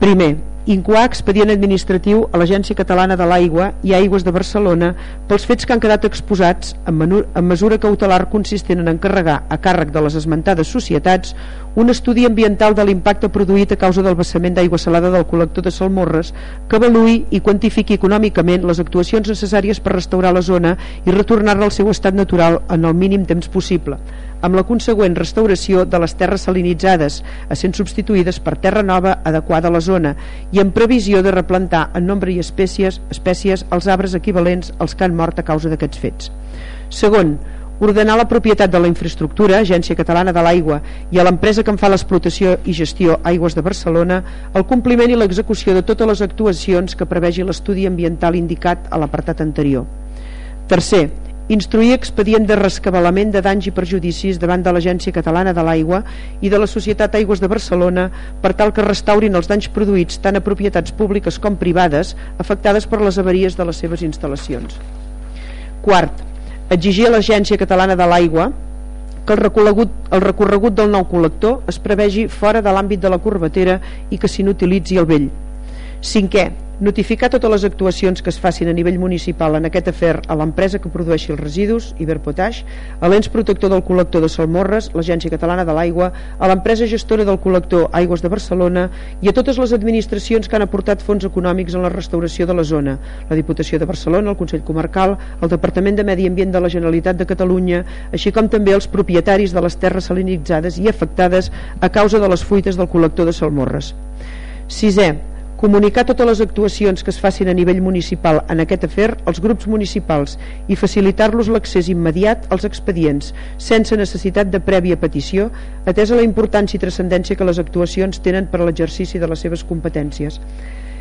Primer, incoar expedient administratiu a l'Agència Catalana de l'Aigua i Aigües de Barcelona pels fets que han quedat exposats en mesura cautelar consistent en encarregar a càrrec de les esmentades societats un estudi ambiental de l'impacte produït a causa del vessament d'aigua salada del col·lector de Salmorres que avaluï i quantifiqui econòmicament les actuacions necessàries per restaurar la zona i retornar-la al seu estat natural en el mínim temps possible amb la consegüent restauració de les terres salinitzades, sent substituïdes per terra nova adequada a la zona i en previsió de replantar en nombre i espècies, espècies els arbres equivalents als que han mort a causa d'aquests fets. Segon, ordenar la propietat de la infraestructura, Agència Catalana de l'Aigua, i a l'empresa que en fa l'explotació i gestió Aigües de Barcelona, el compliment i l'execució de totes les actuacions que prevegi l'estudi ambiental indicat a l'apartat anterior. Tercer, instruir expedient de rescabalament de danys i perjudicis davant de l'Agència Catalana de l'Aigua i de la Societat Aigües de Barcelona per tal que restaurin els danys produïts tant a propietats públiques com privades afectades per les avaries de les seves instal·lacions. Quart, exigir a l'Agència Catalana de l'Aigua que el recorregut, el recorregut del nou col·lector es prevegi fora de l'àmbit de la corbatera i que s'hi n'utilitzi el vell. Cinquè, notificar totes les actuacions que es facin a nivell municipal en aquest afer a l'empresa que produeixi els residus, Iberpotash, a l'ens protector del col·lector de Salmorres, l'Agència Catalana de l'Aigua, a l'empresa gestora del col·lector Aigües de Barcelona i a totes les administracions que han aportat fons econòmics en la restauració de la zona, la Diputació de Barcelona, el Consell Comarcal, el Departament de Medi Ambient de la Generalitat de Catalunya, així com també els propietaris de les terres salinitzades i afectades a causa de les fuites del col·lector de Salmorres. Sisè, comunicar totes les actuacions que es facin a nivell municipal en aquest afer als grups municipals i facilitar-los l'accés immediat als expedients sense necessitat de prèvia petició atesa la importància i transcendència que les actuacions tenen per a l'exercici de les seves competències.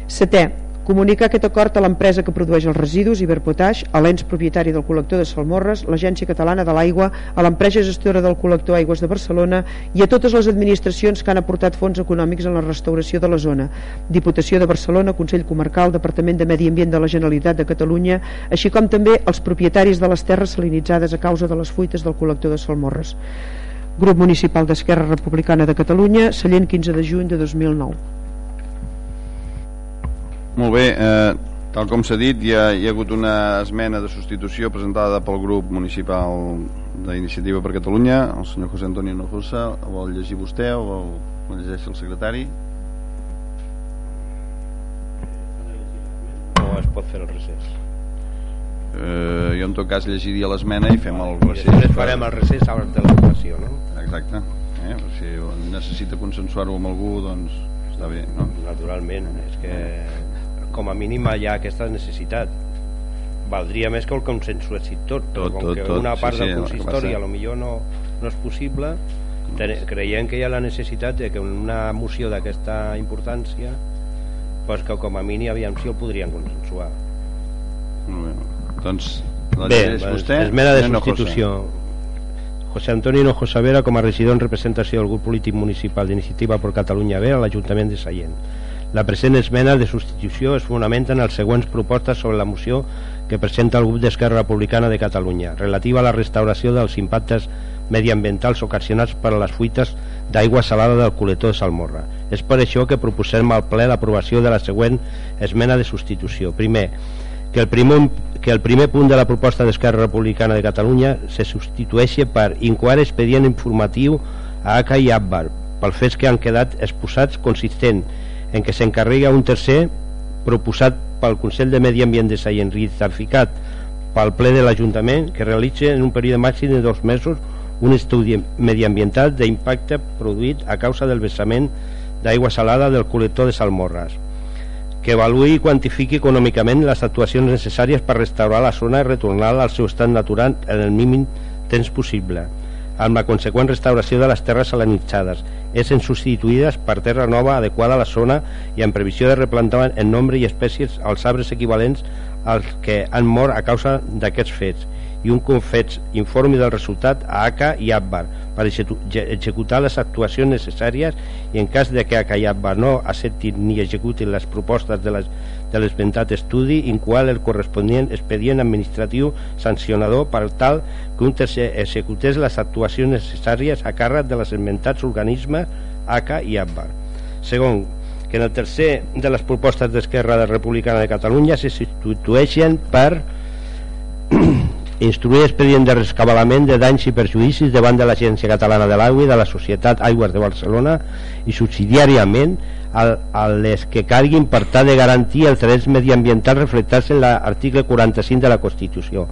Setè, comunicar aquest acord a l'empresa que produeix els residus Iberpotash, a l'ens propietari del col·lector de Salmorres, l'Agència Catalana de l'Aigua, a l'empresa gestora del col·lector Aigües de Barcelona i a totes les administracions que han aportat fons econòmics en la restauració de la zona, Diputació de Barcelona, Consell Comarcal, Departament de Medi Ambient de la Generalitat de Catalunya, així com també els propietaris de les terres salinitzades a causa de les fuites del col·lector de Salmorres. Grup Municipal d'Esquerra Republicana de Catalunya, Sallent 15 de juny de 2009. Molt bé, eh, tal com s'ha dit, hi ha, hi ha hagut una esmena de substitució presentada pel grup municipal d'Iniciativa per Catalunya, el senyor José Antonio Nojosa, o vol llegir vostè o vol, vol llegeixi el secretari? O es pot fer el recés? Eh, jo en tot cas llegiria l'esmena i fem el recés. I després farem el recés abans de la votació, no? Exacte. Eh? Si necessita consensuar-ho amb algú, doncs està bé, no? Naturalment, és que com a mínim hi ha aquesta necessitat. Valdria més que el consensuessin tot, però tot, com tot, que tot, una part sí, del consistori sí, a lo millor no, no és possible creiem que hi ha la necessitat de que una moció d'aquesta importància pues que com a mínim aviam si el podrien consensuar. Molt bé, doncs la bé, vostè, esmena de substitució. José. Antonio Hinojo Savera com a regidor en representació del grup polític municipal d'Iniciativa per Catalunya B a l'Ajuntament de Sallent la present esmena de substitució es fonamenta en les següents propostes sobre la moció que presenta el grup d'Esquerra Republicana de Catalunya, relativa a la restauració dels impactes mediambientals ocasionats per a les fuites d'aigua salada del col·lector de Salmorra. És per això que proposem al ple l'aprovació de la següent esmena de substitució. Primer, que el primer, que el primer punt de la proposta d'Esquerra Republicana de Catalunya se substitueixi per incoar expedient informatiu a ACA i ABBAR pel fets que han quedat exposats consistent en què s'encarrega un tercer proposat pel Consell de Medi Ambient de Sallent certificat pel ple de l'Ajuntament que realitzi en un període màxim de dos mesos un estudi mediambiental d'impacte produït a causa del vessament d'aigua salada del col·lector de Salmorres que avaluï i quantifiqui econòmicament les actuacions necessàries per restaurar la zona i retornar-la al seu estat natural en el mínim temps possible amb la conseqüent restauració de les terres salinitzades, essent substituïdes per terra nova adequada a la zona i en previsió de replantar en nombre i espècies els arbres equivalents als que han mort a causa d'aquests fets. I un confets informe del resultat a ACA i ABBAR per executar les actuacions necessàries i en cas de que ACA i ABBAR no acceptin ni executin les propostes de les de l'esmentat estudi in qual el corresponent expedient administratiu sancionador per tal que un tercer executés les actuacions necessàries a càrrec de les esmentats organismes ACA i ABBAR. Segon, que en el tercer de les propostes d'Esquerra Republicana de Catalunya se substitueixen per instruir expedient de rescabalament de danys i perjudicis davant de l'Agència Catalana de l'Aigua i de la Societat Aigües de Barcelona i subsidiàriament a, a les que calguin per tal de garantir els drets mediambientals reflectats en l'article 45 de la Constitució.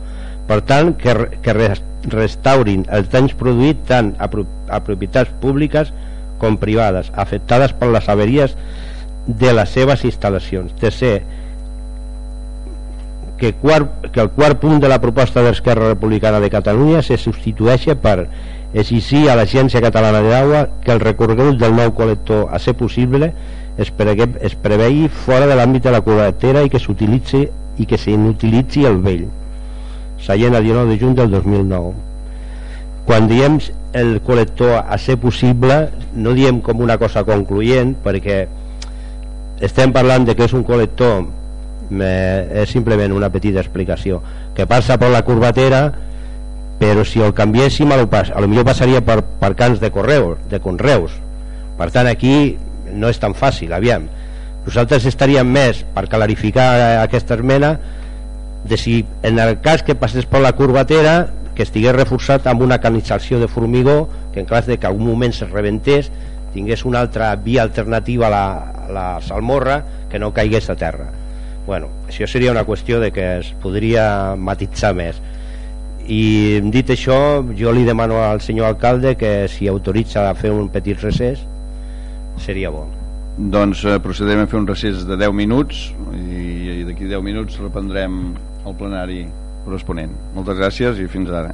Per tant, que, que restaurin els danys produïts tant a, a propietats públiques com privades, afectades per les averies de les seves instal·lacions. Tercer, que, quart, que el quart punt de la proposta d'Esquerra Republicana de Catalunya se substitueixi per exigir a l'Agència Catalana d'Aigua que el recorregut del nou col·lector a ser possible es, pregue, es prevegi fora de l'àmbit de la col·lectera i que s'utilitzi i que s'inutilitzi el vell. Seient el 19 de juny del 2009 quan diem el col·lector a ser possible no diem com una cosa concloent perquè estem parlant de que és un col·lector és simplement una petita explicació. Que passa per la curvatera però si el canviéssim a lo, pas, a lo millor passaria per, per cants de correus de conreus. Per tant aquí no és tan fàcil aviam. Nosaltres estaríem més per clarificar aquesta esmena de si en el cas que passés per la curvatera que estigués reforçat amb una canalització de formigó que en cas de que algun moment se rebentés tingués una altra via alternativa a la, a la salmorra que no caigués a terra. Bueno, això seria una qüestió de que es podria matitzar més i dit això jo li demano al senyor alcalde que si autoritza a fer un petit recés seria bo. Doncs eh, a fer un recés de 10 minuts i, i d'aquí 10 minuts reprendrem el plenari corresponent. Moltes gràcies i fins ara